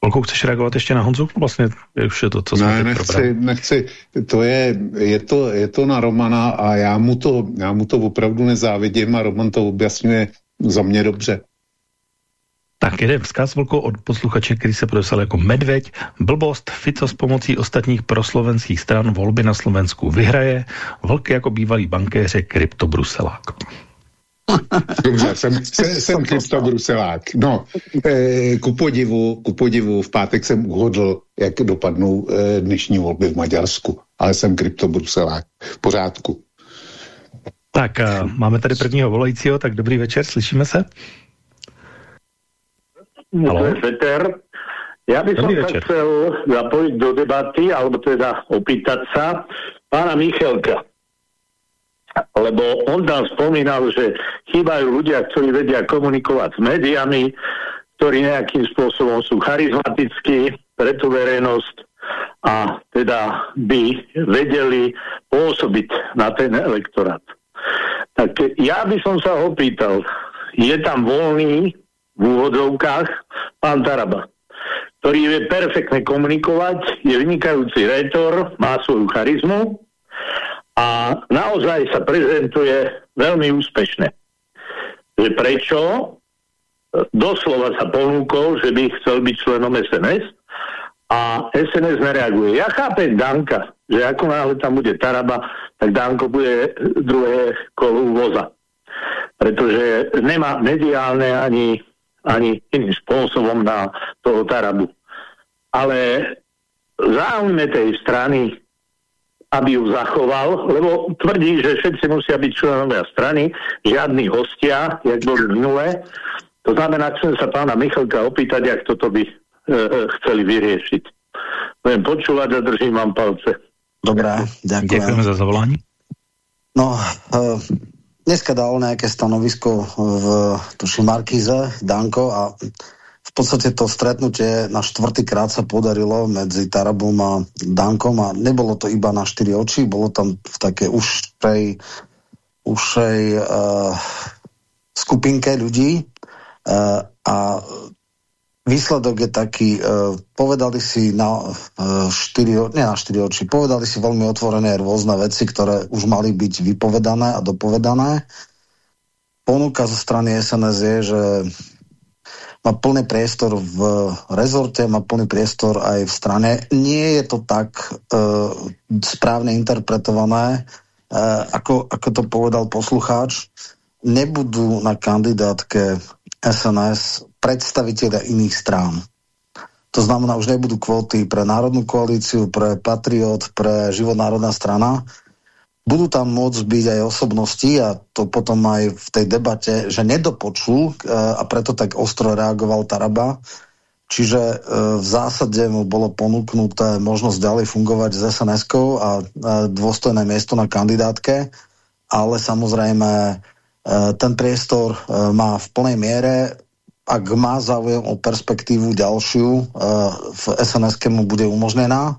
Olko, chceš reagovat ještě na Honzu? Vlastně už je to, co jsme ne, nechci, nechci. To je, je, to, je to na Romana a já mu, to, já mu to opravdu nezávidím a Roman to objasňuje za mě dobře. Tak jeden vzkaz velkou od posluchače, který se podepsal jako Medveď. Blbost, Fico s pomocí ostatních proslovenských stran volby na Slovensku vyhraje. Vlk jako bývalý bankéře kryptobruselák. Dobře, jsem, jsem, jsem Kristo Bruselák. No, eh, ku podivu, ku podivu, v pátek jsem uhodl, jak dopadnou eh, dnešní volby v Maďarsku, ale jsem kryptobruselák. V pořádku. Tak, eh, máme tady prvního volajícího, tak dobrý večer, slyšíme se? Halo? Peter. Ja by som sa chcel zapojiť do debaty, alebo teda opýtať sa pána Michelka lebo on tam spomínal, že chýbajú ľudia, ktorí vedia komunikovať s médiami, ktorí nejakým spôsobom sú charizmatickí pre tú verejnosť a teda by vedeli pôsobiť na ten elektorát. Tak ja by som sa ho pýtal, je tam voľný v úvodzovkách pán Taraba, ktorý vie perfektne komunikovať, je vynikajúci rétor, má svoju charizmu a naozaj sa prezentuje veľmi úspešne. Že prečo? Doslova sa ponúkol, že by chcel byť členom SNS a SNS nereaguje. Ja chápem Danka, že ako náhle tam bude Taraba, tak Danko bude druhé kolo voza. Pretože nemá mediálne ani, ani iným spôsobom na toho Tarabu. Ale záujme tej strany aby ju zachoval, lebo tvrdí, že všetci musia byť členovia strany, žiadni hostia, jak boli minulé. To znamená, chcem sa pána Michalka opýtať, jak toto by e, e, chceli vyriešiť. Budem počúvať a držím vám palce. Dobré, ďakujem. Ďakujeme za zavolání. No, e, dneska dal nejaké stanovisko v tuším Markíze, Danko, a podstate to stretnutie na štvrtýkrát sa podarilo medzi Tarabom a Dankom a nebolo to iba na štyri oči, bolo tam v také užšej, užšej uh, skupinke ľudí uh, a výsledok je taký, uh, povedali si na, štyri, nie na štyri oči, povedali si veľmi otvorené rôzne veci, ktoré už mali byť vypovedané a dopovedané. Ponuka zo strany SNS je, že má plný priestor v rezorte, má plný priestor aj v strane. Nie je to tak uh, správne interpretované, uh, ako, ako to povedal poslucháč. Nebudú na kandidátke SNS predstaviteľa iných strán. To znamená, už nebudú kvóty pre Národnú koalíciu, pre Patriot, pre Život národná strana, budú tam môcť byť aj osobnosti a to potom aj v tej debate, že nedopočul e, a preto tak ostro reagoval Taraba, čiže e, v zásade mu bolo ponúknuté možnosť ďalej fungovať s SNS-kou a e, dôstojné miesto na kandidátke, ale samozrejme ten priestor má v plnej miere. Ak má záujem o perspektívu ďalšiu, v sns mu bude umožnená.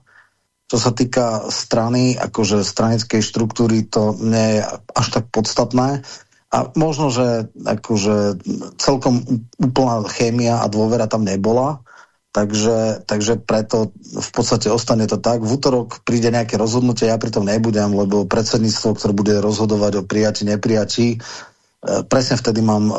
Čo sa týka strany, akože stranickej štruktúry, to nie je až tak podstatné. A možno, že akože celkom úplná chémia a dôvera tam nebola, takže, takže preto v podstate ostane to tak. V útorok príde nejaké rozhodnutie, ja pri tom nebudem, lebo predsedníctvo, ktoré bude rozhodovať o prijati, neprijatí, e, presne vtedy mám e,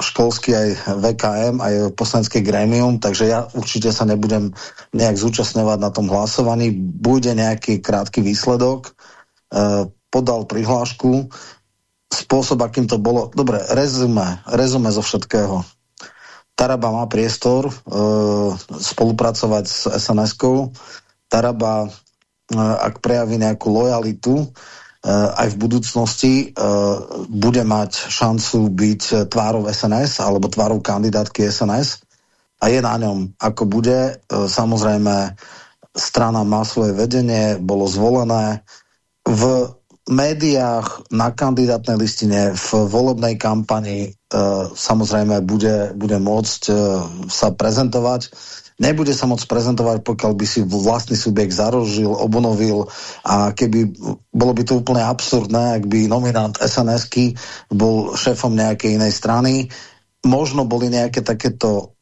školský aj VKM, aj poslanecké grémium, takže ja určite sa nebudem nejak zúčastňovať na tom hlasovaní. Bude nejaký krátky výsledok, e, podal prihlášku, spôsob, akým to bolo. Dobre, rezume, rezume zo všetkého. Taraba má priestor e, spolupracovať s SNS-kou. Taraba, e, ak prejaví nejakú lojalitu, e, aj v budúcnosti e, bude mať šancu byť tvárou SNS alebo tvárou kandidátky SNS a je na ňom, ako bude. Samozrejme, strana má svoje vedenie, bolo zvolené. V médiách, na kandidátnej listine, v volebnej kampani samozrejme bude, bude môcť sa prezentovať. Nebude sa môcť prezentovať, pokiaľ by si vlastný subjekt zarožil, obnovil a keby, bolo by to úplne absurdné, ak by nominant sns bol šéfom nejakej inej strany. Možno boli nejaké takéto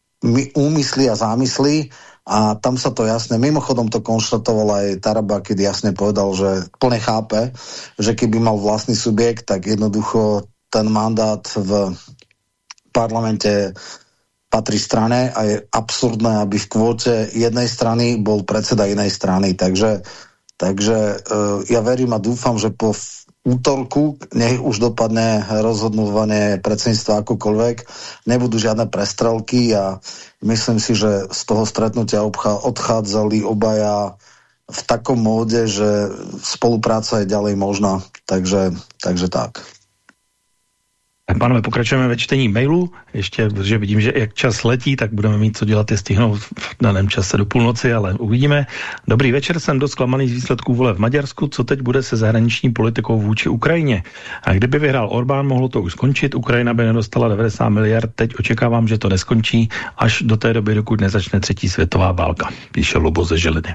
úmysly a zámysly, a tam sa to jasne, mimochodom to konštatoval aj Taraba, keď jasne povedal, že plne chápe, že keby mal vlastný subjekt, tak jednoducho ten mandát v parlamente patrí strane a je absurdné, aby v kvóte jednej strany bol predseda inej strany. Takže, takže uh, ja verím a dúfam, že po útorku, nech už dopadne rozhodnovanie predsedníctva akokoľvek, nebudú žiadne prestrelky a myslím si, že z toho stretnutia odchádzali obaja v takom móde, že spolupráca je ďalej možná. Takže, takže tak. Pánové, pokračujeme ve čtení mailu, ještě, protože vidím, že jak čas letí, tak budeme mít co dělat je stihnout v daném čase do půlnoci, ale uvidíme. Dobrý večer, jsem dost zklamaný z výsledků vole v Maďarsku. Co teď bude se zahraniční politikou vůči Ukrajině? A kdyby vyhrál Orbán, mohlo to už skončit. Ukrajina by nedostala 90 miliard. Teď očekávám, že to neskončí až do té doby, dokud nezačne třetí světová válka, píše Lubo ze Želiny.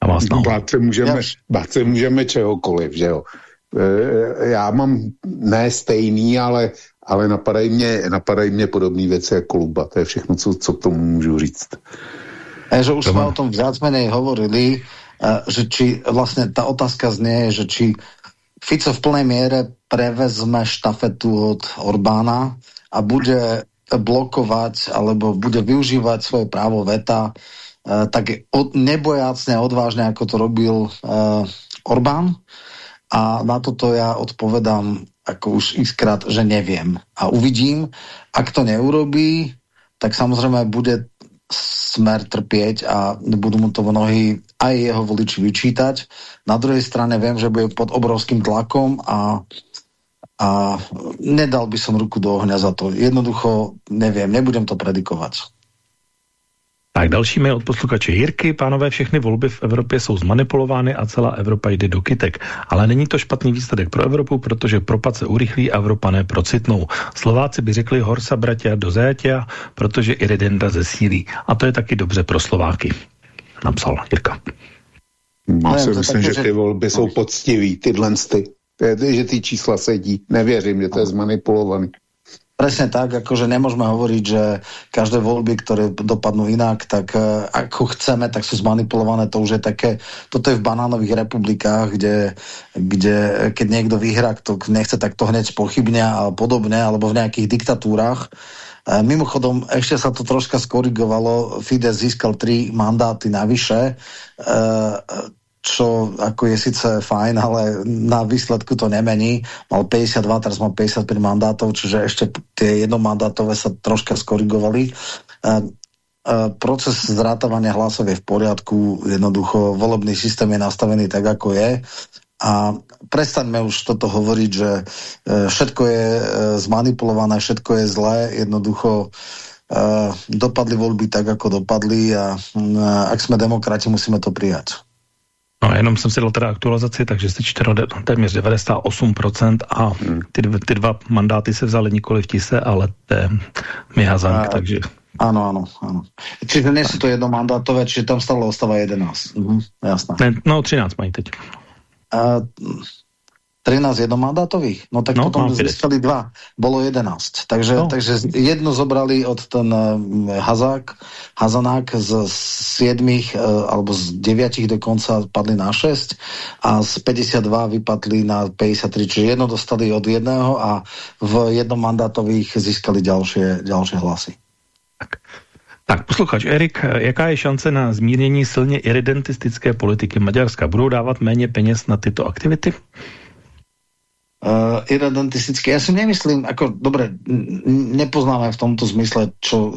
A vás bát se můžeme, bát se můžeme čehokoliv, že jo? Eh, já mám ne stejný, ale, ale napadají mě, napadají mě podobné věci jako Luba. To je všechno, co, co k tomu můžu říct. A že už jsme o tom viac menej hovorili, eh, že či vlastně ta otázka znie, že či Fico v plnej miere prevezme štafetu od Orbána a bude blokovať alebo bude využívať svoje právo veta uh, tak od, nebojácne odvážne, ako to robil uh, Orbán. A na toto ja odpovedám ako už xkrát, že neviem. A uvidím, ak to neurobí, tak samozrejme bude smer trpieť a budú mu to mnohí aj jeho voliči vyčítať. Na druhej strane viem, že bude pod obrovským tlakom a, a nedal by som ruku do ohňa za to. Jednoducho neviem, nebudem to predikovať. Tak další mail od posluchače Jirky. Pánové, všechny volby v Evropě jsou zmanipulovány a celá Evropa jde do kytek. Ale není to špatný výsledek pro Evropu, protože propad se urychlí a Evropané procitnou. Slováci by řekli horsa bratia do zajatia, protože i redenda zesílí. A to je taky dobře pro Slováky. Napsal Jirka. Já si myslím, že ty volby jsou poctivý, tyhle ty. Že ty čísla sedí. Nevěřím, že to je zmanipulovaný. Presne tak, akože nemôžeme hovoriť, že každé voľby, ktoré dopadnú inak, tak uh, ako chceme, tak sú zmanipulované. To už je také, toto je v banánových republikách, kde, kde keď niekto vyhrá, kto nechce, tak to hneď pochybne a podobne, alebo v nejakých diktatúrach. Uh, mimochodom, ešte sa to troška skorigovalo. Fides získal tri mandáty navyše. Čo ako je síce fajn, ale na výsledku to nemení. Mal 52, teraz má 55 mandátov, čiže ešte tie jednomandátové sa troška skorigovali. E, e, proces zrátavania hlasov je v poriadku, jednoducho volebný systém je nastavený tak, ako je. A prestaňme už toto hovoriť, že e, všetko je e, zmanipulované, všetko je zlé, jednoducho uh, dopadli voľby tak, ako dopadli a uh, ak sme demokrati, musíme to prijať. No, jenom jsem si dal teda aktualizaci, takže se čteno téměř 98% a hmm. ty, ty dva mandáty se vzali nikoli v tise, ale to je Mihazank, takže... Áno, áno, áno. Čiže nie sú to jednomandátové, čiže tam stále ostáva 11. Mhm, jasné. Ne, no, 13 mají teď. Uh, 13 jednomandátových? No tak no, potom získali dva. Bolo 11. Takže, no. takže jedno zobrali od ten uh, Hazák, Hazanák z 7 uh, alebo z 9 dokonca padli na 6 a z 52 vypadli na 53. Čiže jedno dostali od jedného a v jednomandátových získali ďalšie, ďalšie hlasy. Tak. Tak, posluchač Erik, jaká je šance na zmírnění silně iridentistické politiky Maďarska? Budou dávat méně peněz na tyto aktivity? Uh, irredentistické. Ja si nemyslím, ako dobre, nepoznáme v tomto zmysle, čo uh,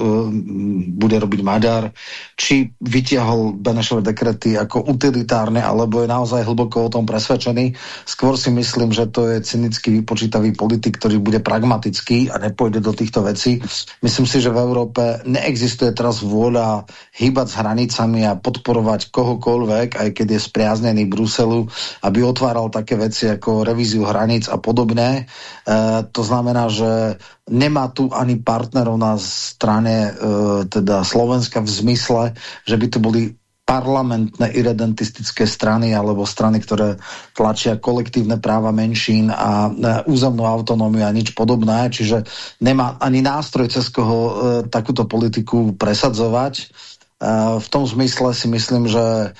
bude robiť Maďar, či vytiahol Benešové dekrety ako utilitárne, alebo je naozaj hlboko o tom presvedčený. Skôr si myslím, že to je cynický vypočítavý politik, ktorý bude pragmatický a nepôjde do týchto vecí. Myslím si, že v Európe neexistuje teraz vôľa hýbať s hranicami a podporovať kohokoľvek, aj keď je spriaznený Bruselu, aby otváral také veci ako revíziu hraníc a podobné. E, to znamená, že nemá tu ani partnerov na strane e, teda Slovenska v zmysle, že by to boli parlamentné irredentistické strany alebo strany, ktoré tlačia kolektívne práva menšín a e, územnú autonómiu a nič podobné, čiže nemá ani nástroj, cez koho e, takúto politiku presadzovať. E, v tom zmysle si myslím, že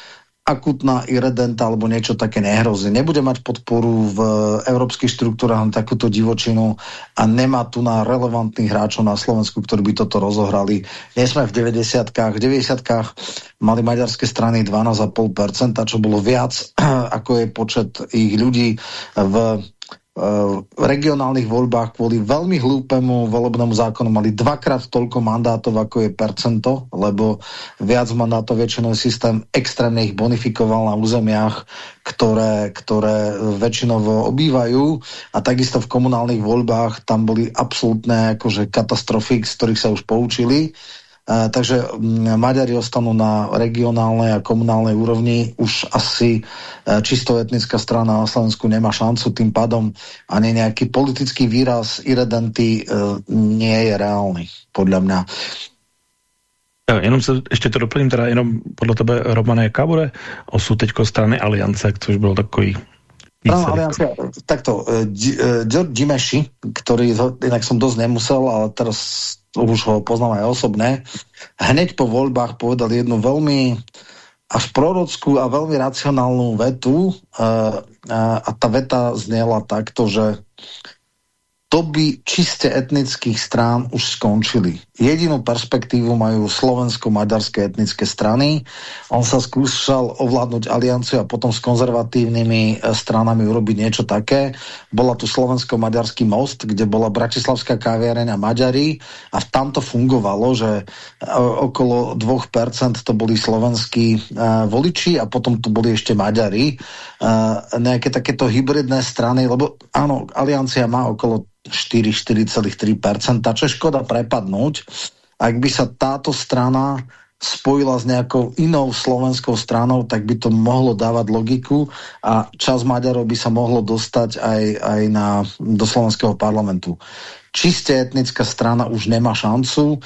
akutná iredenta alebo niečo také nehrozí. Nebude mať podporu v európskych štruktúrach na takúto divočinu a nemá tu na relevantných hráčov na Slovensku, ktorí by toto rozohrali. Nie sme v 90-kách. V 90 mali maďarské strany 12,5%, čo bolo viac, <clears throat> ako je počet ich ľudí v v regionálnych voľbách kvôli veľmi hlúpemu volebnému zákonu mali dvakrát toľko mandátov, ako je percento, lebo viac mandátov väčšinou systém extrémne ich bonifikoval na územiach, ktoré, ktoré väčšinovo obývajú. A takisto v komunálnych voľbách tam boli absolútne akože katastrofy, z ktorých sa už poučili takže um, Maďari ostanú na regionálnej a komunálnej úrovni. Už asi uh, čisto etnická strana na Slovensku nemá šancu, tým pádom ani nejaký politický výraz irredenty uh, nie je reálny, podľa mňa. Ja, jenom se ještě to doplním, teda jenom podle tebe, Romane, jaká bude osud teďko strany Aliance, což bylo takový Strana Aliancia, takto, George Dimeši, ktorý, inak som dosť nemusel, ale teraz už ho poznám aj osobné, hneď po voľbách povedal jednu veľmi až prorockú a veľmi racionálnu vetu uh, uh, a tá veta znela takto, že doby čiste etnických strán už skončili. Jedinú perspektívu majú slovensko-maďarské etnické strany. On sa skúšal ovládnuť alianciu a potom s konzervatívnymi e, stranami urobiť niečo také. Bola tu slovensko-maďarský most, kde bola Bratislavská kaviareň a Maďari a tam to fungovalo, že e, okolo 2% to boli slovenskí uh, voliči a potom tu boli ešte Maďari. Nejaké takéto hybridné strany, lebo áno, aliancia má okolo 4,3%, čo je škoda prepadnúť. Ak by sa táto strana spojila s nejakou inou slovenskou stranou, tak by to mohlo dávať logiku a čas Maďarov by sa mohlo dostať aj, aj na, do slovenského parlamentu čiste etnická strana už nemá šancu. E,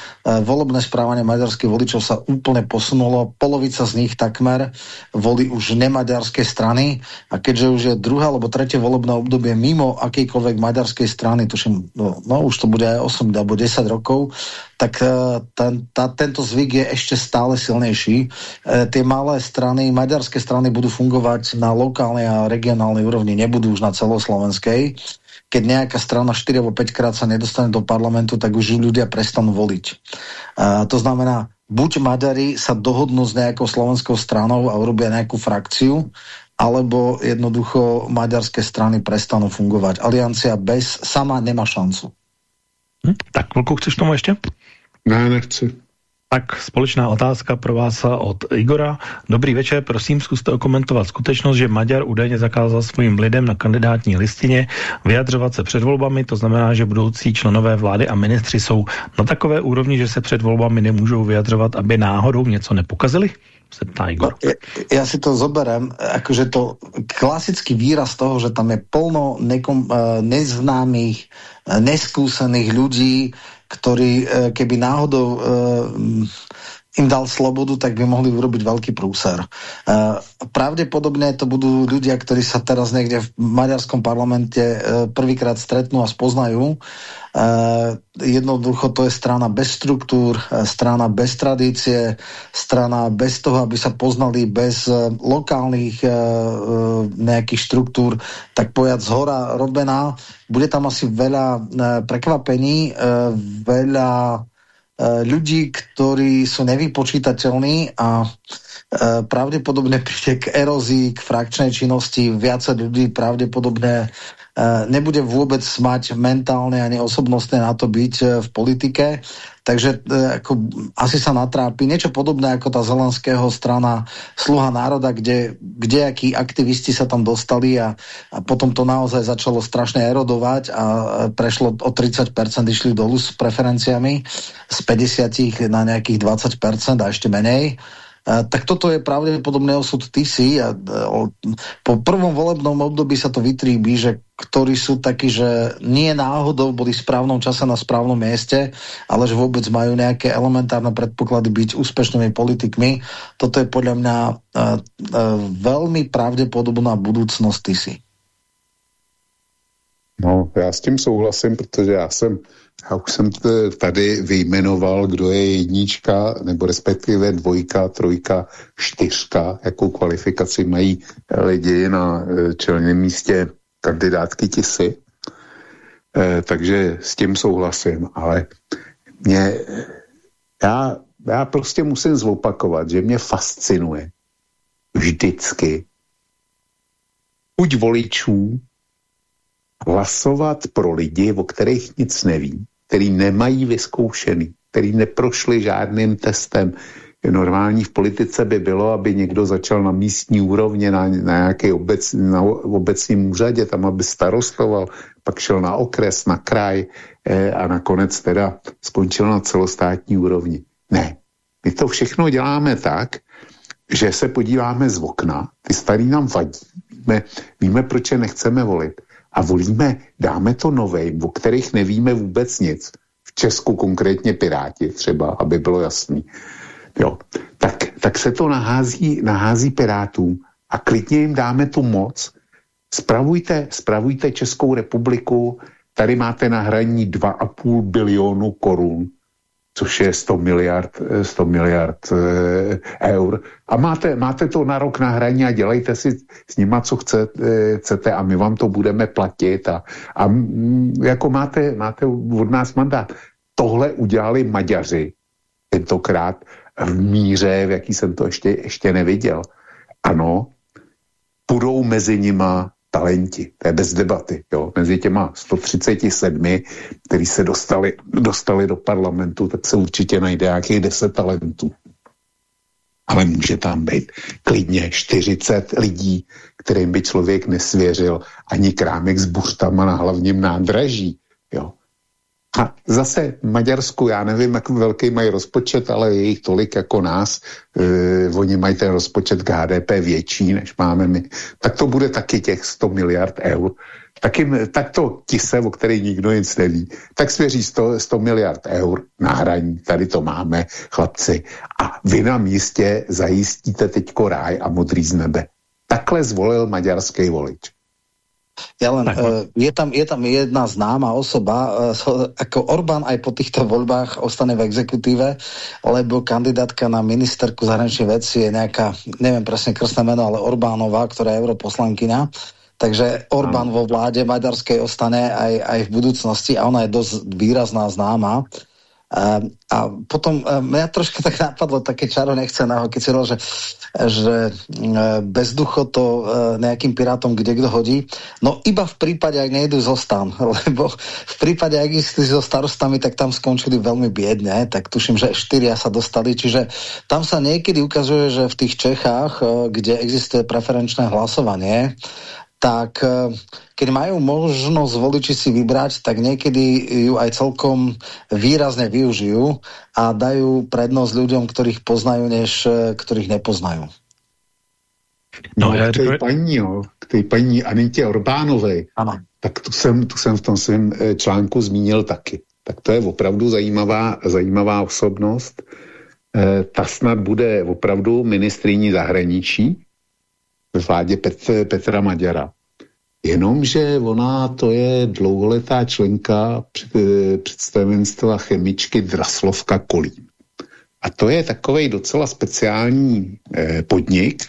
volebné správanie maďarských voličov sa úplne posunulo. Polovica z nich takmer volí už nemaďarské strany a keďže už je druhé alebo tretie volebné obdobie mimo akýkoľvek maďarskej strany, tuším, no, no už to bude aj 8 alebo 10 rokov, tak e, ten, ta, tento zvyk je ešte stále silnejší. E, tie malé strany, maďarské strany budú fungovať na lokálnej a regionálnej úrovni, nebudú už na celoslovenskej keď nejaká strana 4 alebo 5 krát sa nedostane do parlamentu, tak už ľudia prestanú voliť. Uh, to znamená, buď Maďari sa dohodnú s nejakou slovenskou stranou a urobia nejakú frakciu, alebo jednoducho maďarské strany prestanú fungovať. Aliancia bez sama nemá šancu. Hm? Tak, Vlku, chceš tomu ešte? Ne, nechci. Tak společná otázka pro vás od Igora. Dobrý večer, prosím, zkuste okomentovat skutečnost, že Maďar údajně zakázal svým lidem na kandidátní listině vyjadřovat se před volbami, to znamená, že budoucí členové vlády a ministři jsou na takové úrovni, že se před volbami nemůžou vyjadřovat, aby náhodou něco nepokazili? Se ptá Igor. No, ja, ja si to zoberem, akože to klasický výraz toho, že tam je plno nekom, uh, neznámých, uh, neskúsených ľudí, ktorí e, keby náhodou e, im dal slobodu, tak by mohli urobiť veľký prúser. E, pravdepodobne to budú ľudia, ktorí sa teraz niekde v maďarskom parlamente prvýkrát stretnú a spoznajú Uh, jednoducho to je strana bez štruktúr, strana bez tradície, strana bez toho, aby sa poznali bez lokálnych nejakých štruktúr, tak pojať z hora robená. Bude tam asi veľa prekvapení, veľa ľudí, ktorí sú nevypočítateľní a pravdepodobne <laughs> príde k erózii, k frakčnej činnosti, viacej ľudí pravdepodobne Eh, nebude vôbec mať mentálne ani osobnostné na to byť eh, v politike. Takže eh, ako, asi sa natrápi. Niečo podobné ako tá zelenského strana Sluha národa, kde, kde akí aktivisti sa tam dostali a, a potom to naozaj začalo strašne erodovať a prešlo o 30% išli dolu s preferenciami z 50 na nejakých 20% a ešte menej tak toto je pravdepodobný osud Tisy a po prvom volebnom období sa to vytríbi, že ktorí sú takí, že nie náhodou boli v správnom čase na správnom mieste, ale že vôbec majú nejaké elementárne predpoklady byť úspešnými politikmi. Toto je podľa mňa uh, uh, veľmi pravdepodobná budúcnosť Tisy. No, já s tím souhlasím, protože já jsem já už jsem tady vyjmenoval, kdo je jednička, nebo respektive dvojka, trojka, čtyřka, jakou kvalifikaci mají lidi na eh, čelném místě kandidátky tisy. Eh, takže s tím souhlasím, ale mě, já, já prostě musím zopakovat, že mě fascinuje vždycky buď voličů, hlasovat pro lidi, o kterých nic neví, který nemají vyzkoušený, který neprošli žádným testem. Normální v politice by bylo, aby někdo začal na místní úrovni, na, na nějaké obec, na obecním úřadě, tam aby starostoval, pak šel na okres, na kraj eh, a nakonec teda skončil na celostátní úrovni. Ne, my to všechno děláme tak, že se podíváme z okna, ty starý nám vadí, víme, víme proč je nechceme volit a volíme, dáme to novej, o kterých nevíme vůbec nic. V Česku konkrétně Piráti třeba, aby bylo jasný. Jo. Tak, tak se to nahází, nahází Pirátům a klidně jim dáme tu moc. Spravujte, spravujte Českou republiku, tady máte na hraní 2,5 bilionu korun což je 100 miliard, 100 miliard e, eur. A máte, máte to na rok na hraní a dělejte si s nima, co chcete, eh, chcete a my vám to budeme platit. A, a jako máte, máte od nás mandát. Tohle udělali Maďaři tentokrát v míře, v jaký jsem to ještě, ještě neviděl. Ano, budou mezi nima talenti, to je bez debaty. Jo. Mezi těma 137, kteří se dostali, dostali do parlamentu, tak se určitě najde nějakých 10 talentů. Ale může tam být klidně 40 lidí, kterým by člověk nesvěřil ani krámek s buštama na hlavním nádraží. Jo. A zase Maďarsku, já nevím, jak velký mají rozpočet, ale je jich tolik jako nás. E, oni mají ten rozpočet k HDP větší, než máme my. Tak to bude taky těch 100 miliard eur. Tak, jim, tak to tise, o který nikdo nic neví, tak svěří 100, 100 miliard eur na hraní. Tady to máme, chlapci. A vy na místě zajistíte teďko ráj a modrý z nebe. Takhle zvolil maďarský volič. Ja len, uh, je, tam, je tam jedna známa osoba, uh, ako Orbán aj po týchto voľbách ostane v exekutíve, lebo kandidátka na ministerku zahraničných vecí je nejaká, neviem presne krstné meno, ale Orbánová, ktorá je europoslankyňa. Takže Orbán vo vláde maďarskej ostane aj, aj v budúcnosti a ona je dosť výrazná známa. A, a potom a mňa troška tak napadlo také čaro nechce na si že, že e, bezducho to e, nejakým pirátom kde kto hodí. No iba v prípade, ak nejdu zo stan, <laughs> lebo v prípade, ak istí so starostami, tak tam skončili veľmi biedne, tak tuším, že štyria sa dostali, čiže tam sa niekedy ukazuje, že v tých Čechách, e, kde existuje preferenčné hlasovanie, tak keď majú možnosť voliči si vybrať, tak niekedy ju aj celkom výrazne využijú a dajú prednosť ľuďom, ktorých poznajú, než eh, ktorých nepoznajú. No, no k té paní, jo, k té paní Anitě Orbánové, ano. tak tu jsem, tu jsem v tom svém eh, článku zmínil taky. Tak to je opravdu zajímavá, zajímavá osobnost. E, ta snad bude opravdu ministriní zahraničí vládě Pet, Petra Maďara. Jenomže ona to je dlouholetá členka představenstva chemičky Draslovka Kolín. A to je takový docela speciální eh, podnik,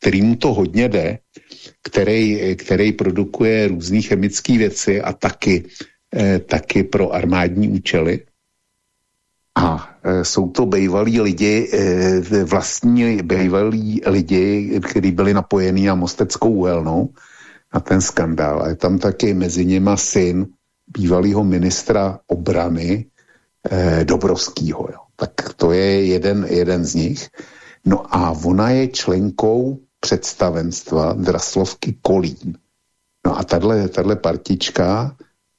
kterým to hodně jde, který, který produkuje různé chemické věci a taky, eh, taky pro armádní účely. A e, jsou to bývalí lidi, e, vlastní bývalí lidi, kteří byli napojení na Mosteckou uhelnou na ten skandál. A je tam taky mezi něma syn bývalého ministra obrany eh, Dobrovskýho. Jo. Tak to je jeden, jeden z nich. No a ona je členkou představenstva Draslovky Kolín. No a tahle partička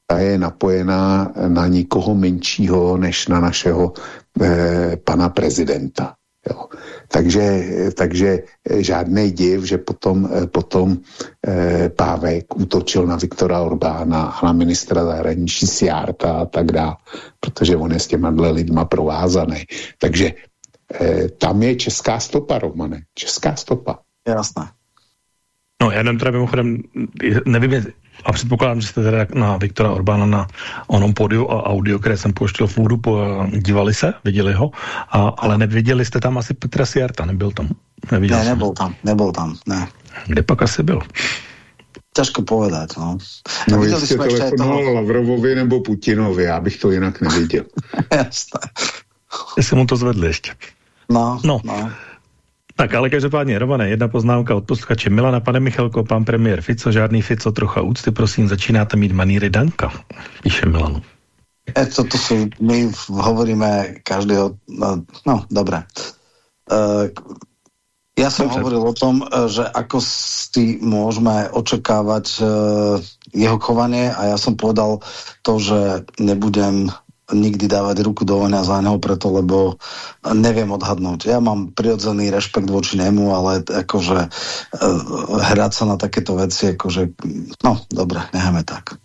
ta je napojená na nikoho menšího než na našeho eh, pana prezidenta. Jo. Takže, takže žádný div, že potom, potom eh, Pávek útočil na Viktora Orbána a na ministra zahraničí Siarta a tak dále, protože on je s těma lidma provázaný. Takže eh, tam je česká stopa, Romane, česká stopa. Jasné. No, já jenom teda mimochodem, nevím, a předpokládám, že jste teda na Viktora Orbána na onom podiu a audio, které jsem pouštěl v úvodu, po, dívali se, viděli ho, a, ale neviděli jste tam asi Petra Siarta, nebyl tam? Neviděl ne, nebyl tam, nebyl tam, ne. Kde pak asi byl? Těžko povedat, no. No jistě telefonoval toho... Lavrovovi nebo Putinovi, já bych to jinak neviděl. <laughs> Jasné. Jestli mu to zvedli ještě. No, no. no. Tak ale každopádně, Romane, jedna poznámka od posluchače Milana. Pane Michalko, pan premiér Fico, žádný Fico, trocha úcty, prosím, začínáte mít maníry Danka, píše Milanu. E, to, to sú, my hovoríme každého, no, no dobré. Uh, ja som Dobře. hovoril o tom, e, že ako si môžeme očakávať jeho chovanie a ja som povedal to, že nebudem nikdy dávať ruku do ohňa za neho preto, lebo neviem odhadnúť. Ja mám prirodzený rešpekt voči nemu, ale akože uh, hrať sa na takéto veci, akože, no, dobre, necháme tak.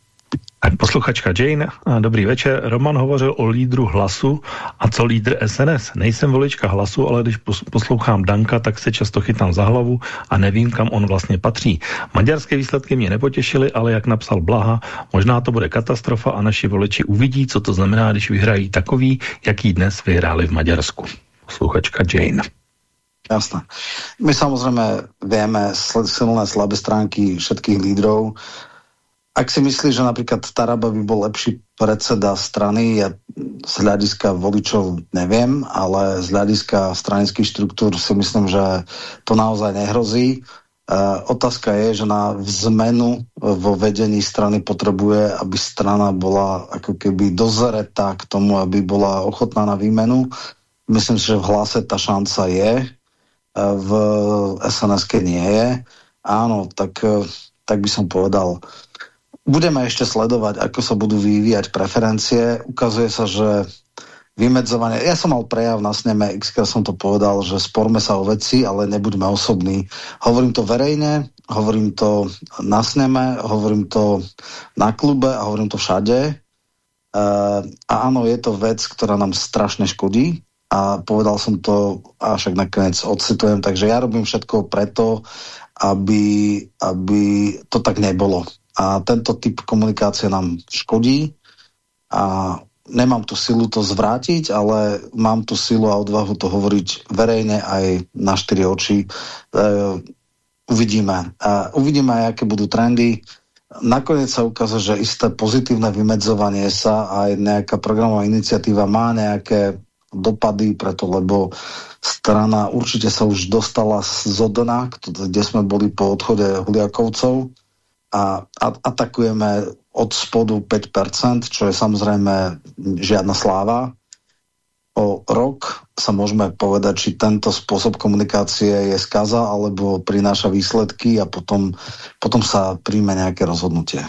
Posluchačka Jane, dobrý večer. Roman hovořil o lídru hlasu a co lídr SNS. Nejsem volička hlasu, ale když poslouchám Danka, tak se často chytám za hlavu a nevím, kam on vlastně patří. Maďarské výsledky mě nepotěšily, ale jak napsal Blaha, možná to bude katastrofa a naši voliči uvidí, co to znamená, když vyhrají takový, jaký dnes vyhráli v Maďarsku. Posluchačka Jane. Jasné. My samozřejmě víme silné slabé stránky všetkých lídrov ak si myslíš, že napríklad Taraba by bol lepší predseda strany, ja z hľadiska voličov neviem, ale z hľadiska stranických štruktúr si myslím, že to naozaj nehrozí. Uh, otázka je, že na zmenu vo vedení strany potrebuje, aby strana bola ako keby dozretá k tomu, aby bola ochotná na výmenu. Myslím si, že v hlase ta šanca je, uh, v sns nie je. Áno, tak, uh, tak by som povedal, Budeme ešte sledovať, ako sa budú vyvíjať preferencie. Ukazuje sa, že vymedzovanie... Ja som mal prejav na sneme, x som to povedal, že sporme sa o veci, ale nebuďme osobní. Hovorím to verejne, hovorím to na sneme, hovorím to na klube a hovorím to všade. Uh, a áno, je to vec, ktorá nám strašne škodí a povedal som to a však nakoniec ocitujem, takže ja robím všetko preto, aby, aby to tak nebolo a tento typ komunikácie nám škodí a nemám tu silu to zvrátiť, ale mám tu silu a odvahu to hovoriť verejne aj na štyri oči. E, uvidíme. E, uvidíme, aké budú trendy. Nakoniec sa ukazuje, že isté pozitívne vymedzovanie sa a aj nejaká programová iniciatíva má nejaké dopady, preto lebo strana určite sa už dostala z dna, kde sme boli po odchode Huliakovcov a, atakujeme od spodu 5%, čo je samozrejme žiadna sláva. O rok sa môžeme povedať, či tento spôsob komunikácie je skaza alebo prináša výsledky a potom, potom sa príjme nejaké rozhodnutie.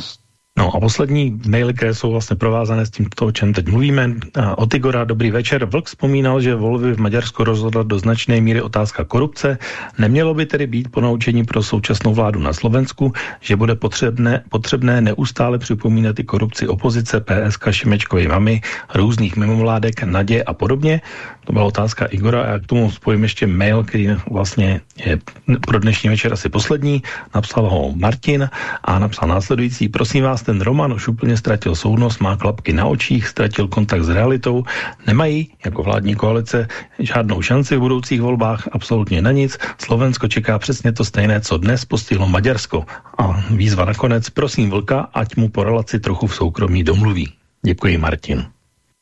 No a poslední maily, které jsou vlastně provázané s tím, o čem teď mluvíme. Od Igora, dobrý večer. Vlk vzpomínal, že volby v Maďarsku rozhodla do značné míry otázka korupce. Nemělo by tedy být ponaučení pro současnou vládu na Slovensku, že bude potřebné, potřebné neustále připomínat i korupci opozice, PSK, Šimečkovej mamy, různých mimovládek, Nadě a podobně. To byla otázka Igora a já k tomu spojím ještě mail, který vlastně je pro dnešní večer asi poslední. Napsal ho Martin a napsal následující. Prosím vás, ten Roman už úplně ztratil soudnost, má klapky na očích, ztratil kontakt s realitou, nemají jako vládní koalice žádnou šanci v budoucích volbách, absolutně na nic. Slovensko čeká přesně to stejné, co dnes postihlo Maďarsko. A výzva nakonec, prosím Vlka, ať mu po relaci trochu v soukromí domluví. Děkuji, Martin.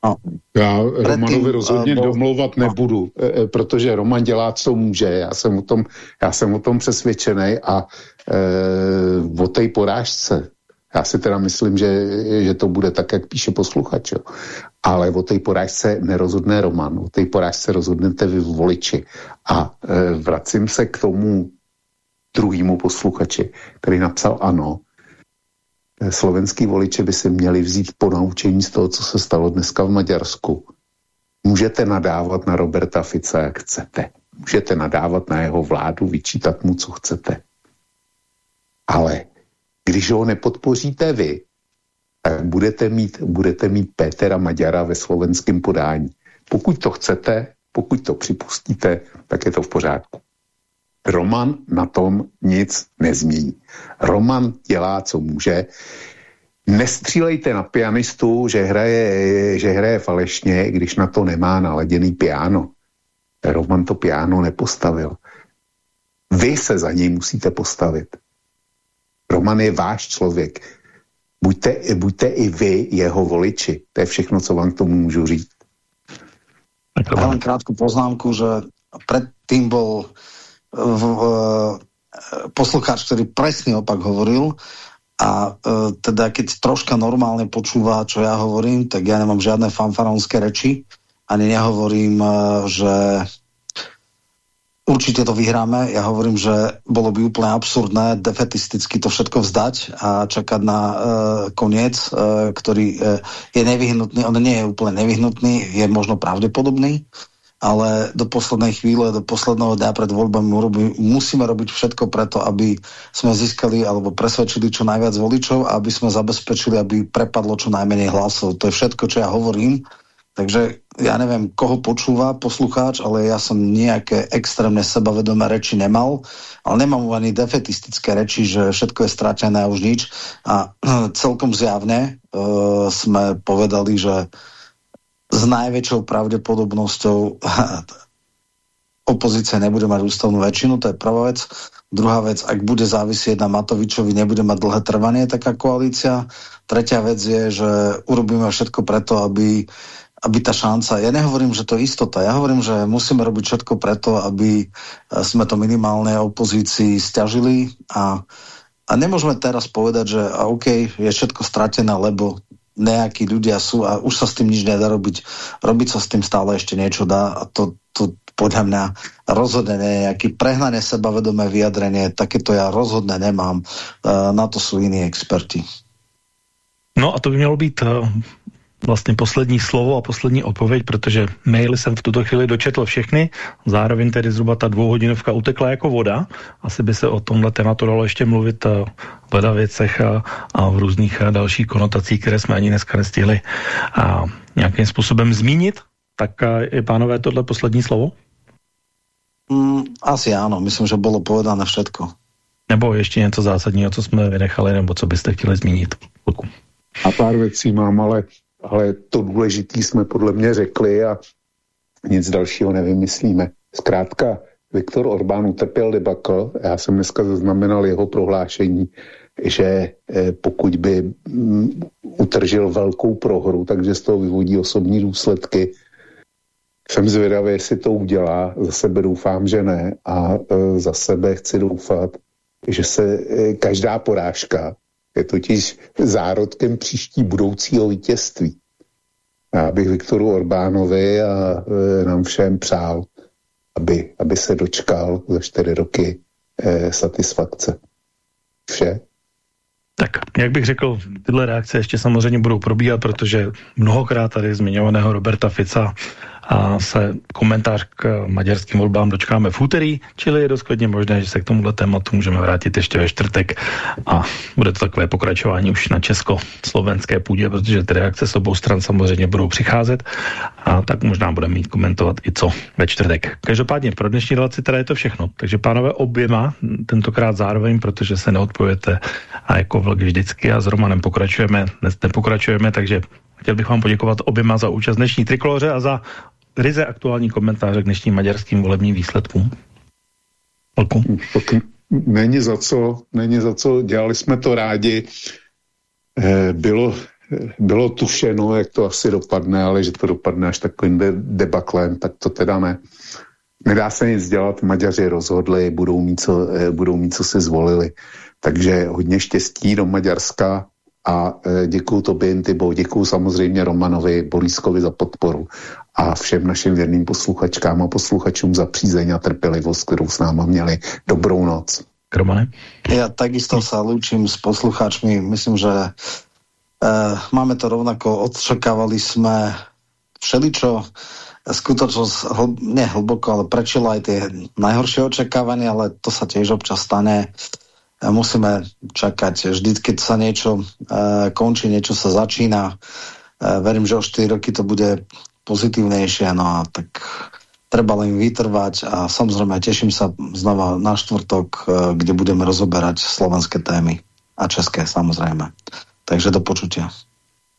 No. Já Romanovi rozhodně uh, domlouvat no. nebudu, e, protože Roman dělá, co může. Já jsem o tom, já jsem o tom přesvědčený a e, o té porážce já si teda myslím, že, že to bude tak, jak píše posluchač. Jo. Ale o té porážce nerozhodne Roman, o té porážce rozhodnete vy voliči. A e, vracím se k tomu druhému posluchači, který napsal ano. E, slovenský voliči by si měli vzít po naučení z toho, co se stalo dneska v Maďarsku. Můžete nadávat na Roberta Fica, jak chcete. Můžete nadávat na jeho vládu, vyčítat mu, co chcete. Ale když ho nepodpoříte vy, tak budete mít, budete mít Pétera Maďara ve slovenském podání. Pokud to chcete, pokud to připustíte, tak je to v pořádku. Roman na tom nic nezmění. Roman dělá, co může. Nestřílejte na pianistu, že hraje, že hraje falešně, když na to nemá naladěný piano. Roman to piano nepostavil. Vy se za něj musíte postavit. Roman je váš člověk. Buďte, buďte i vy jeho voliči. To je všechno, co vám k tomu můžu říct. Já len krátku poznámku, že predtým bol v, poslucháč, ktorý presný opak hovoril a e, teda keď troška normálne počúva, čo ja hovorím, tak ja nemám žiadne fanfaronské reči, ani nehovorím, e, že Určite to vyhráme. Ja hovorím, že bolo by úplne absurdné defetisticky to všetko vzdať a čakať na uh, koniec, uh, ktorý uh, je nevyhnutný. On nie je úplne nevyhnutný, je možno pravdepodobný, ale do poslednej chvíle, do posledného dňa pred voľbami musíme robiť všetko preto, aby sme získali alebo presvedčili čo najviac voličov a aby sme zabezpečili, aby prepadlo čo najmenej hlasov. To je všetko, čo ja hovorím Takže ja neviem, koho počúva poslucháč, ale ja som nejaké extrémne sebavedomé reči nemal, ale nemám ani defetistické reči, že všetko je stratené a už nič. A <clears throat> celkom zjavne uh, sme povedali, že s najväčšou pravdepodobnosťou <laughs> opozícia nebude mať ústavnú väčšinu, to je prvá vec. Druhá vec, ak bude závisieť na Matovičovi, nebude mať dlhé trvanie taká koalícia. Tretia vec je, že urobíme všetko preto, aby aby tá šanca, ja nehovorím, že to je istota, ja hovorím, že musíme robiť všetko preto, aby e, sme to minimálne opozícii stiažili a, a nemôžeme teraz povedať, že a OK, je všetko stratené, lebo nejakí ľudia sú a už sa s tým nič nedá robiť. Robiť sa s tým stále ešte niečo dá a to, to podľa mňa rozhodne nejaké prehnané sebavedomé vyjadrenie, takéto ja rozhodne nemám. E, na to sú iní experti. No a to by mělo být uh, vlastně poslední slovo a poslední odpověď, protože maily jsem v tuto chvíli dočetl všechny, zároveň tedy zhruba ta dvouhodinovka utekla jako voda. Asi by se o tomhle tématu dalo ještě mluvit eh, v věcech a, a v různých a eh, dalších konotacích, které jsme ani dneska nestihli a nějakým způsobem zmínit. Tak eh, je pánové tohle poslední slovo? Mm, asi ano, myslím, že bylo povedané všetko. Nebo ještě něco zásadního, co jsme vynechali, nebo co byste chtěli zmínit? A pár věcí mám, ale ale to důležitý jsme podle mě řekli a nic dalšího nevymyslíme. Zkrátka, Viktor Orbán utrpěl debakl, já jsem dneska zaznamenal jeho prohlášení, že pokud by mm, utržil velkou prohru, takže z toho vyvodí osobní důsledky. Jsem zvědavý, jestli to udělá. Za sebe doufám, že ne. A za sebe chci doufat, že se každá porážka je totiž zárodkem příští budoucího vítězství. Já bych Viktoru Orbánovi a e, nám všem přál, aby, aby se dočkal za čtyři roky e, satisfakce. Vše. Tak, jak bych řekl, tyhle reakce ještě samozřejmě budou probíhat, protože mnohokrát tady zmiňovaného Roberta Fica a se komentář k maďarským volbám dočkáme v úterý, čili je dost možné, že se k tomuhle tématu můžeme vrátit ještě ve čtvrtek a bude to takové pokračování už na česko-slovenské půdě, protože ty reakce s obou stran samozřejmě budou přicházet a tak možná budeme mít komentovat i co ve čtvrtek. Každopádně pro dnešní relaci teda je to všechno. Takže pánové oběma, tentokrát zároveň, protože se neodpojete a jako vlk vždycky a s Romanem pokračujeme, dnes nepokračujeme, takže Chtěl bych vám poděkovat oběma za účast dnešní trikoloře a za ryze aktuální komentáře k dnešním maďarským volebním výsledkům. Velkou. Není za co, není za co, dělali jsme to rádi. Eh, bylo, bylo tušeno, jak to asi dopadne, ale že to dopadne až takovým de debaklem, tak to teda ne. Nedá se nic dělat, Maďaři rozhodli, budou mít, co, eh, budou mít, co si zvolili. Takže hodně štěstí do Maďarska a děkuju tobě, Intibo, děkuju samozřejmě Romanovi Borískovi za podporu a všem našim věrným posluchačkám a posluchačům za přízeň a trpělivost, kterou s náma měli. Dobrou noc. Romane? Ja takisto sa lúčim s poslucháčmi. Myslím, že e, máme to rovnako. Odčakávali sme všeličo skutočnosť hl ne hlboko, ale prečilo aj tie najhoršie očakávania, ale to sa tiež občas stane musíme čakať. Vždy, keď sa niečo uh, končí, niečo sa začína, uh, verím, že o 4 roky to bude pozitívnejšie, no a tak treba len vytrvať a samozrejme teším sa znova na štvrtok, uh, kde budeme rozoberať slovenské témy a české samozrejme. Takže do počutia.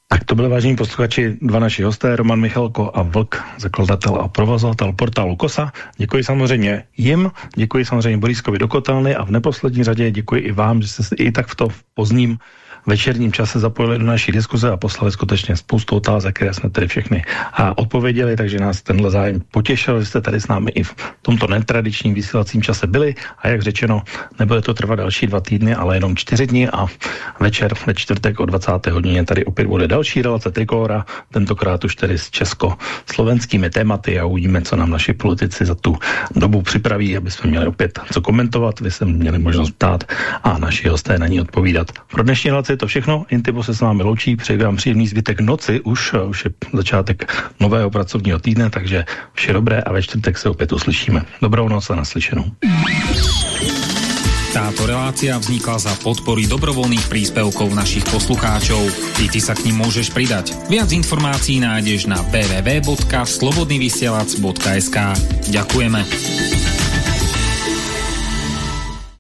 Tak to byly vážení posluchači, dva naši hosté, Roman Michalko a Vlk, zakladatel a provozovatel portálu KOSA. Děkuji samozřejmě jim, děkuji samozřejmě Boriskovi Dokotelny a v neposlední řadě děkuji i vám, že jste i tak v to pozdním večerním čase zapojili do naší diskuze a poslali skutečně spoustu otázek, které jsme tady všechny a odpověděli, takže nás tenhle zájem potěšil, že jste tady s námi i v tomto netradičním vysílacím čase byli a jak řečeno, nebude to trvat další dva týdny, ale jenom čtyři dny a večer ve čtvrtek o 20. hodině tady opět bude další relace Trikolora, tentokrát už tedy s česko-slovenskými tématy a uvidíme, co nám naši politici za tu dobu připraví, aby jsme měli opět co komentovat, vy jsme měli možnost ptát a naši hosté na ní odpovídat. Pro dnešní relaci je to všechno. Intibo se s vámi loučí, přeji vám příjemný zbytek noci, už, už je začátek nového pracovního týdne, takže vše dobré a ve čtvrtek se opět uslyšíme. Dobrou noc a naslyšenou. Táto relácia vznikla za podpory dobrovoľných príspevkov našich poslucháčov. Ty, ty sa k ním môžeš pridať. Viac informácií nájdeš na www.slobodnyvysielac.sk Ďakujeme.